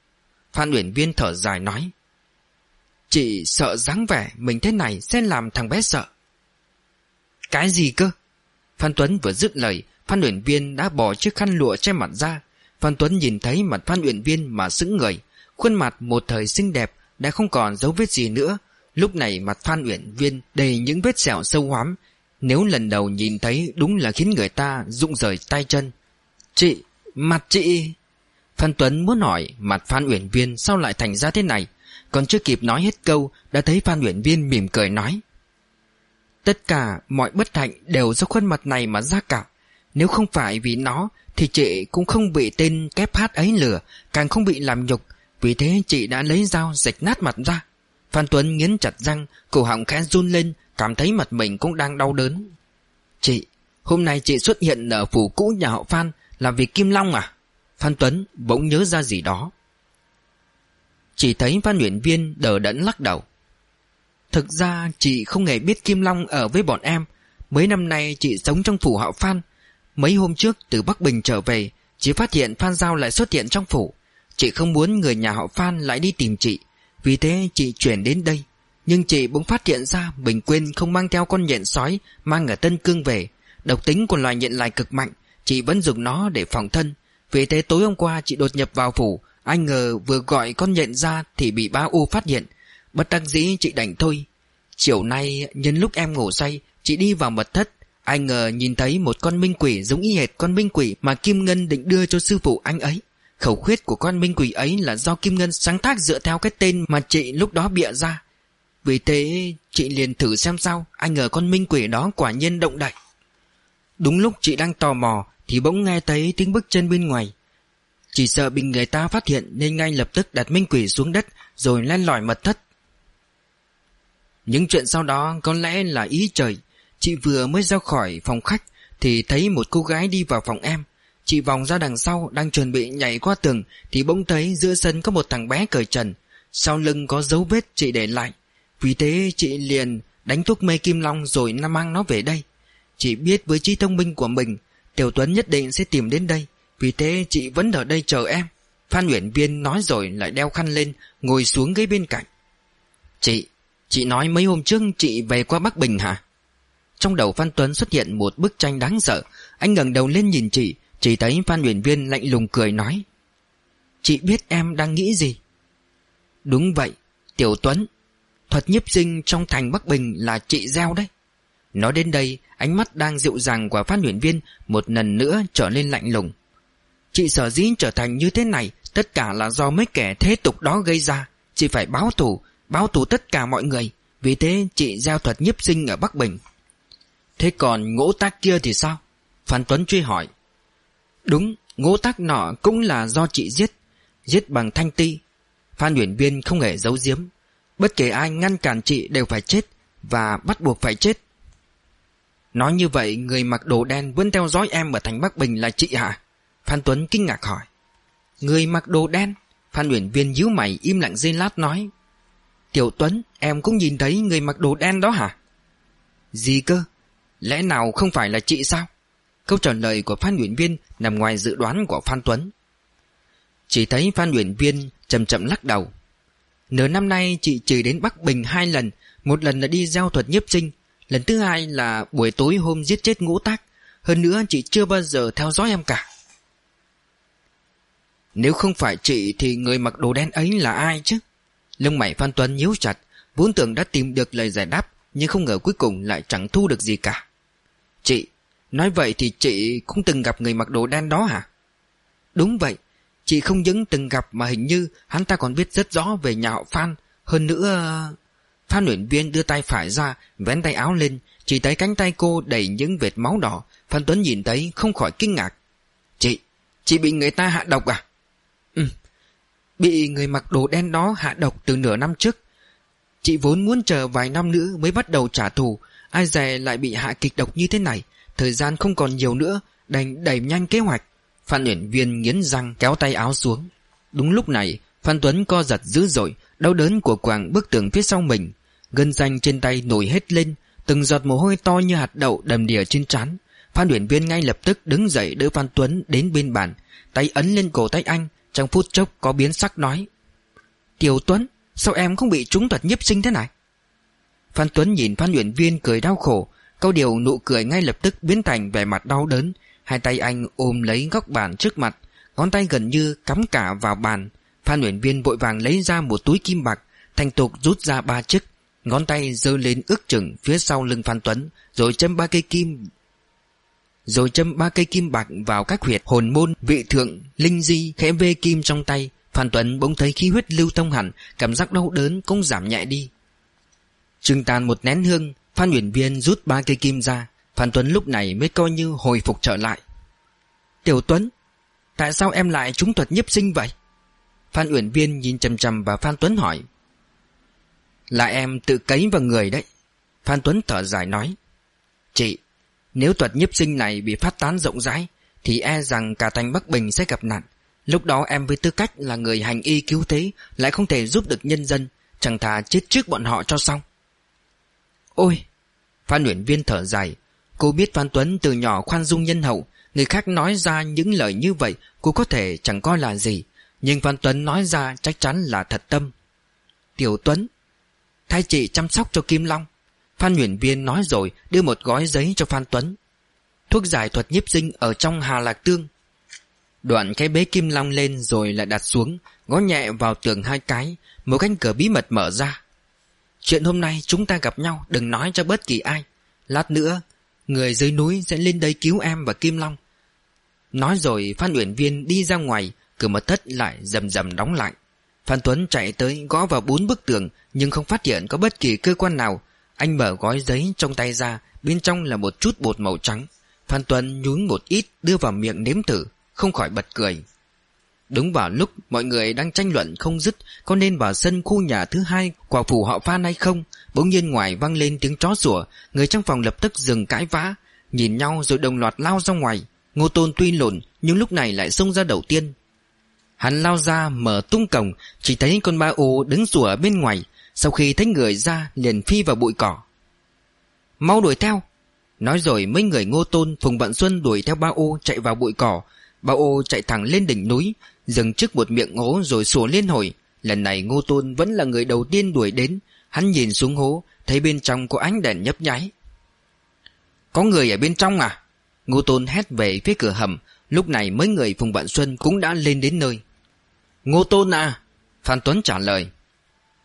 Phan Uyển Viên thở dài nói. Chị sợ dáng vẻ mình thế này sẽ làm thằng bé sợ. Cái gì cơ? Phan Tuấn vừa dứt lời Phan Uyển Viên đã bỏ chiếc khăn lụa che mặt ra. Phan Tuấn nhìn thấy mặt Phan Uyển Viên mà sững người. Khuôn mặt một thời xinh đẹp Đã không còn dấu vết gì nữa. Lúc này mặt Phan Uyển Viên đầy những vết sẹo sâu hoắm. Nếu lần đầu nhìn thấy đúng là khiến người ta rụng rời tay chân. Chị, mặt chị Phan Tuấn muốn hỏi mặt Phan Uyển Viên sao lại thành ra thế này. Còn chưa kịp nói hết câu Đã thấy Phan Uyển Viên mỉm cười nói Tất cả mọi bất hạnh đều do khuôn mặt này mà ra cả. Nếu không phải vì nó, Thì chị cũng không bị tên kép hát ấy lừa, Càng không bị làm nhục. Vì thế chị đã lấy dao rạch nát mặt ra. Phan Tuấn nghiến chặt răng, Cổ họng khẽ run lên, Cảm thấy mặt mình cũng đang đau đớn. Chị, Hôm nay chị xuất hiện ở phủ cũ nhà họ Phan, Là vì Kim Long à? Phan Tuấn bỗng nhớ ra gì đó. Chỉ thấy Phan Nguyễn Viên đờ đẫn lắc đầu. Thực ra chị không hề biết Kim Long ở với bọn em. Mấy năm nay chị sống trong phủ họ Phan Mấy hôm trước từ Bắc Bình trở về Chị phát hiện Phan Giao lại xuất hiện trong phủ. Chị không muốn người nhà họ Phan lại đi tìm chị. Vì thế chị chuyển đến đây. Nhưng chị bỗng phát hiện ra Bình quên không mang theo con nhện sói Mang ở Tân Cương về. Độc tính của loài nhện lại cực mạnh, Chị vẫn dùng nó để phòng thân. Vì thế tối hôm qua chị đột nhập vào phủ Anh ngờ vừa gọi con nhện ra Thì bị ba U phát hiện. Bất đắc dĩ chị đành thôi. Chiều nay nhân lúc em ngủ say, Chị đi vào mật thất anh ngờ nhìn thấy một con minh quỷ giống y hệt con minh quỷ Mà Kim Ngân định đưa cho sư phụ anh ấy. Khẩu khuyết của con minh quỷ ấy là do Kim Ngân sáng tác dựa theo cái tên mà chị lúc đó bịa ra. Vì thế, chị liền thử xem sao. Anh ngờ con minh quỷ đó quả nhiên động đậy. Đúng lúc chị đang tò mò, Thì bỗng nghe thấy tiếng bước chân bên ngoài. Chỉ sợ bị người ta phát hiện Nên ngay lập tức đặt minh quỷ xuống đất, Rồi len lỏi mật thất. Những chuyện sau đó có lẽ là ý trời. Chị vừa mới ra khỏi phòng khách Thì thấy một cô gái đi vào phòng em. Chị vòng ra đằng sau Đang chuẩn bị nhảy qua tường Thì bỗng thấy giữa sân có một thằng bé cởi trần. Sau lưng có dấu vết chị để lại. Vì thế chị liền đánh thuốc mê kim long Rồi mang nó về đây. Chị biết với trí thông minh của mình, Tiểu Tuấn nhất định sẽ tìm đến đây. Vì thế chị vẫn ở đây chờ em. Phan Nguyễn Viên nói rồi lại đeo khăn lên, Ngồi xuống ghế bên cạnh. Chị Chị nói mấy hôm trước chị về qua Bắc Bình hả? Trong đầu Phan Tuấn xuất hiện một bức tranh đáng sợ. Anh ngẩng đầu lên nhìn chị. Chỉ thấy Phan Uyển Viên lạnh lùng cười nói, Chị biết em đang nghĩ gì? Đúng vậy, Tiểu Tuấn. Thuật nhiếp sinh trong thành Bắc Bình là chị gieo đấy. Nói đến đây, Ánh mắt đang dịu dàng của Phan Uyển Viên Một lần nữa trở nên lạnh lùng. Chị sở dĩ trở thành như thế này, Tất cả là do mấy kẻ thế tục đó gây ra. Chị phải báo thù, Báo tù tất cả mọi người. Vì thế chị giao thuật nhiếp sinh ở Bắc Bình. Thế còn ngỗ tác kia thì sao? Phan Tuấn truy hỏi. Đúng ngỗ tác nọ cũng là do chị giết Giết bằng thanh ti. Phan nguyễn Viên không hề giấu giếm. Bất kể ai ngăn cản chị đều phải chết Và bắt buộc phải chết. Nói như vậy, người mặc đồ đen vẫn theo dõi em ở thành Bắc Bình là chị hả? Phan Tuấn kinh ngạc hỏi. Người mặc đồ đen? Phan nguyễn Viên nhíu mày, im lặng giây lát nói. Tiểu Tuấn, Em cũng nhìn thấy người mặc đồ đen đó hả? Gì cơ? Lẽ nào không phải là chị sao? Câu trả lời của Phan Nguyễn Viên Nằm ngoài dự đoán của Phan Tuấn. Chỉ thấy Phan Nguyễn Viên chậm chậm lắc đầu. Nửa năm nay chị chỉ đến Bắc Bình hai lần, Một lần là đi giao thuật nhiếp sinh Lần thứ hai là buổi tối hôm giết chết ngũ tác. Hơn nữa chị chưa bao giờ theo dõi em cả. Nếu không phải chị Thì người mặc đồ đen ấy là ai chứ? Lông mày Phan Tuấn nhíu chặt, Vốn tưởng đã tìm được lời giải đáp, Nhưng không ngờ cuối cùng lại chẳng thu được gì cả. Chị, Nói vậy thì chị cũng từng gặp người mặc đồ đen đó hả? Đúng vậy, Chị không những từng gặp mà hình như Hắn ta còn biết rất rõ về nhà họ Phan. Hơn nữa, Phan luyện viên đưa tay phải ra, Vén tay áo lên, Chỉ thấy cánh tay cô đầy những vệt máu đỏ. Phan Tuấn nhìn thấy không khỏi kinh ngạc. Chị Chị bị người ta hạ độc à? Ừ Bị người mặc đồ đen đó hạ độc từ nửa năm trước. Chị vốn muốn chờ vài năm nữa mới bắt đầu trả thù Ai dè lại bị hạ kịch độc như thế này, Thời gian không còn nhiều nữa, Đành đẩy nhanh kế hoạch. Phan Uyển Viên nghiến răng kéo tay áo xuống. Đúng lúc này, Phan Tuấn co giật dữ dội, Đau đớn của quảng bức tường phía sau mình. Gân xanh trên tay nổi hết lên, Từng giọt mồ hôi to như hạt đậu đầm đìa trên trán. Phan Uyển Viên ngay lập tức đứng dậy đỡ Phan Tuấn đến bên bàn, Tay ấn lên cổ tay anh, trong phút chốc có biến sắc nói, Tiểu Tuấn, Sao em không bị trúng thuật nhiếp sinh thế này? Phan Tuấn nhìn Phan luyện viên cười đau khổ Câu điều nụ cười ngay lập tức biến thành vẻ mặt đau đớn Hai tay anh ôm lấy góc bàn trước mặt Ngón tay gần như cắm cả vào bàn Phan luyện viên vội vàng lấy ra một túi kim bạc Thành tục rút ra ba chiếc Ngón tay giơ lên ước chừng phía sau lưng Phan Tuấn Rồi châm ba cây kim rồi châm ba cây kim bạc vào các huyệt hồn môn, vị thượng, linh di, khẽ vê kim trong tay. Phan Tuấn bỗng thấy khí huyết lưu thông hẳn, cảm giác đau đớn cũng giảm nhẹ đi. Trừng tàn một nén hương, Phan Uyển Viên rút ba cây kim ra. Phan Tuấn lúc này mới coi như hồi phục trở lại. Tiểu Tuấn, tại sao em lại trúng thuật nhiếp sinh vậy? Phan Uyển Viên nhìn chầm chầm vào Phan Tuấn hỏi. Là em tự cấy vào người đấy. Phan Tuấn thở dài nói. Chị, nếu thuật nhiếp sinh này bị phát tán rộng rãi Thì e rằng cả thành Bắc Bình sẽ gặp nạn Lúc đó em với tư cách là người hành y cứu thế Lại không thể giúp được nhân dân Chẳng thà chết trước bọn họ cho xong Ôi! Phan Nguyễn Viên thở dài. Cô biết Phan Tuấn từ nhỏ khoan dung nhân hậu. Người khác nói ra những lời như vậy, Cô có thể chẳng coi là gì. Nhưng Phan Tuấn nói ra chắc chắn là thật tâm. Tiểu Tuấn, Thay chị chăm sóc cho Kim Long. Phan Nguyễn Viên nói rồi, Đưa một gói giấy cho Phan Tuấn. Thuốc giải thuật nhiếp sinh ở trong Hà Lạc Tương. Đoạn cái bế Kim Long lên Rồi lại đặt xuống Gõ nhẹ vào tường hai cái. Một cánh cửa bí mật mở ra. Chuyện hôm nay chúng ta gặp nhau, Đừng nói cho bất kỳ ai. Lát nữa, Người dưới núi sẽ lên đây cứu em và Kim Long. Nói rồi, Phan Uyển Viên đi ra ngoài, Cửa mật thất lại rầm rầm đóng lại. Phan Tuấn chạy tới gõ vào bốn bức tường, Nhưng không phát hiện có bất kỳ cơ quan nào. Anh mở gói giấy trong tay ra, Bên trong là một chút bột màu trắng. Phan Tuấn nhún một ít, đưa vào miệng nếm thử, Không khỏi bật cười. Đúng vào lúc mọi người đang tranh luận không dứt, Có nên vào sân khu nhà thứ hai Quả phủ họ Phan hay không? Bỗng nhiên ngoài vang lên tiếng chó sủa Người trong phòng lập tức dừng cãi vã, Nhìn nhau rồi đồng loạt lao ra ngoài. Ngô Tôn tuy lộn, nhưng lúc này lại xông ra đầu tiên. Hắn lao ra mở tung cổng, Chỉ thấy con ba ô đứng sủa ở bên ngoài. Sau khi thấy người ra, liền phi vào bụi cỏ. Mau đuổi theo. Nói rồi mấy người ngô tôn, Phùng Vạn Xuân đuổi theo ba ô chạy vào bụi cỏ. Ba ô chạy thẳng lên đỉnh núi Dừng trước một miệng hố rồi sủa lên hồi. Lần này ngô tôn vẫn là người đầu tiên đuổi đến. Hắn nhìn xuống hố, Thấy bên trong có ánh đèn nhấp nháy. Có người ở bên trong à? Ngô tôn hét về phía cửa hầm. Lúc này mấy người Phùng Vạn Xuân cũng đã lên đến nơi. Ngô tôn à? Phan Tuấn trả lời.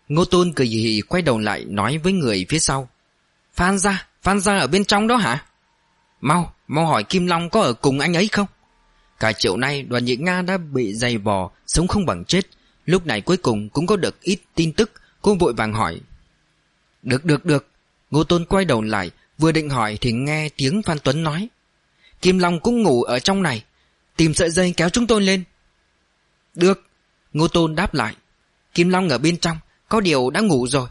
Ngô tôn cười hì hì, quay đầu lại nói với người phía sau. Phan ra Phan ra ở bên trong đó hả? Mau Mau hỏi Kim Long có ở cùng anh ấy không? Cả triệu nay, đoàn nhị Nga đã bị dày vò, Sống không bằng chết. Lúc này cuối cùng cũng có được ít tin tức, Cô vội vàng hỏi. Được được được. Ngô Tôn quay đầu lại, Vừa định hỏi thì nghe tiếng Phan Tuấn nói. Kim Long cũng ngủ ở trong này. Tìm sợi dây kéo chúng tôi lên. Được. Ngô Tôn đáp lại. Kim Long ở bên trong, Có điều đã ngủ rồi.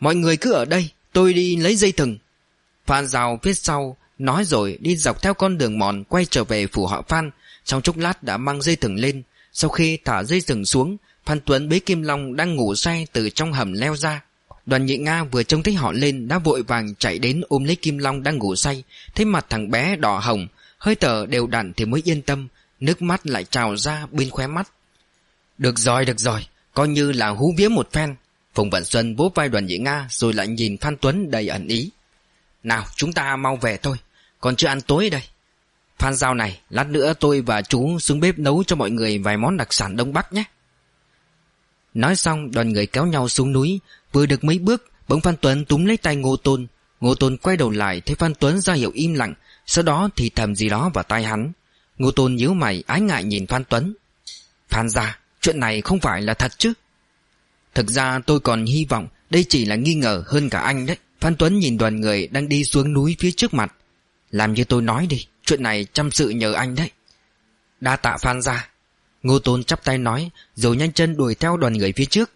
Mọi người cứ ở đây, Tôi đi lấy dây thừng. Phan rào phía sau Nói rồi, đi dọc theo con đường mòn, Quay trở về phủ họ Phan. Trong chốc lát đã mang dây thừng lên. Sau khi thả dây thừng xuống, Phan Tuấn bế Kim Long đang ngủ say từ trong hầm leo ra. Đoàn nhị Nga vừa trông thấy họ lên, Đã vội vàng chạy đến ôm lấy Kim Long đang ngủ say. Thấy mặt thằng bé đỏ hồng, Hơi thở đều đặn thì mới yên tâm. Nước mắt lại trào ra bên khóe mắt. Được rồi được rồi, Coi như là hú vía một phen. Phùng vạn Xuân vỗ vai đoàn nhị Nga Rồi lại nhìn Phan Tuấn đầy ẩn ý. Nào, chúng ta mau về thôi. Còn chưa ăn tối đây. Phan Giao này, Lát nữa tôi và chú xuống bếp nấu cho mọi người Vài món đặc sản Đông Bắc nhé. Nói xong, đoàn người kéo nhau xuống núi. Vừa được mấy bước, Bỗng Phan Tuấn túm lấy tay Ngô Tôn. Ngô Tôn quay đầu lại, thấy Phan Tuấn ra hiệu im lặng. Sau đó thì thầm gì đó vào tai hắn. Ngô Tôn nhíu mày, ái ngại nhìn Phan Tuấn. Phan ra Chuyện này không phải là thật chứ? Thực ra tôi còn hy vọng Đây chỉ là nghi ngờ hơn cả anh đấy. Phan Tuấn nhìn đoàn người đang đi xuống núi phía trước mặt. Làm như tôi nói đi, Chuyện này chăm sự nhờ anh đấy. Đa tạ Phan ra Ngô Tôn chắp tay nói, Rồi nhanh chân đuổi theo đoàn người phía trước.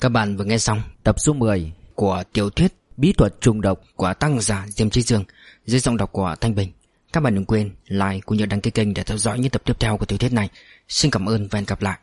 Các bạn vừa nghe xong tập số 10 Của tiểu thuyết Bí thuật trùng độc của tăng giả Diêm Trí Dương Dưới giọng đọc của Thanh Bình. Các bạn đừng quên like cũng như đăng ký kênh để theo dõi những tập tiếp theo của tiểu thuyết này. Xin cảm ơn và hẹn gặp lại.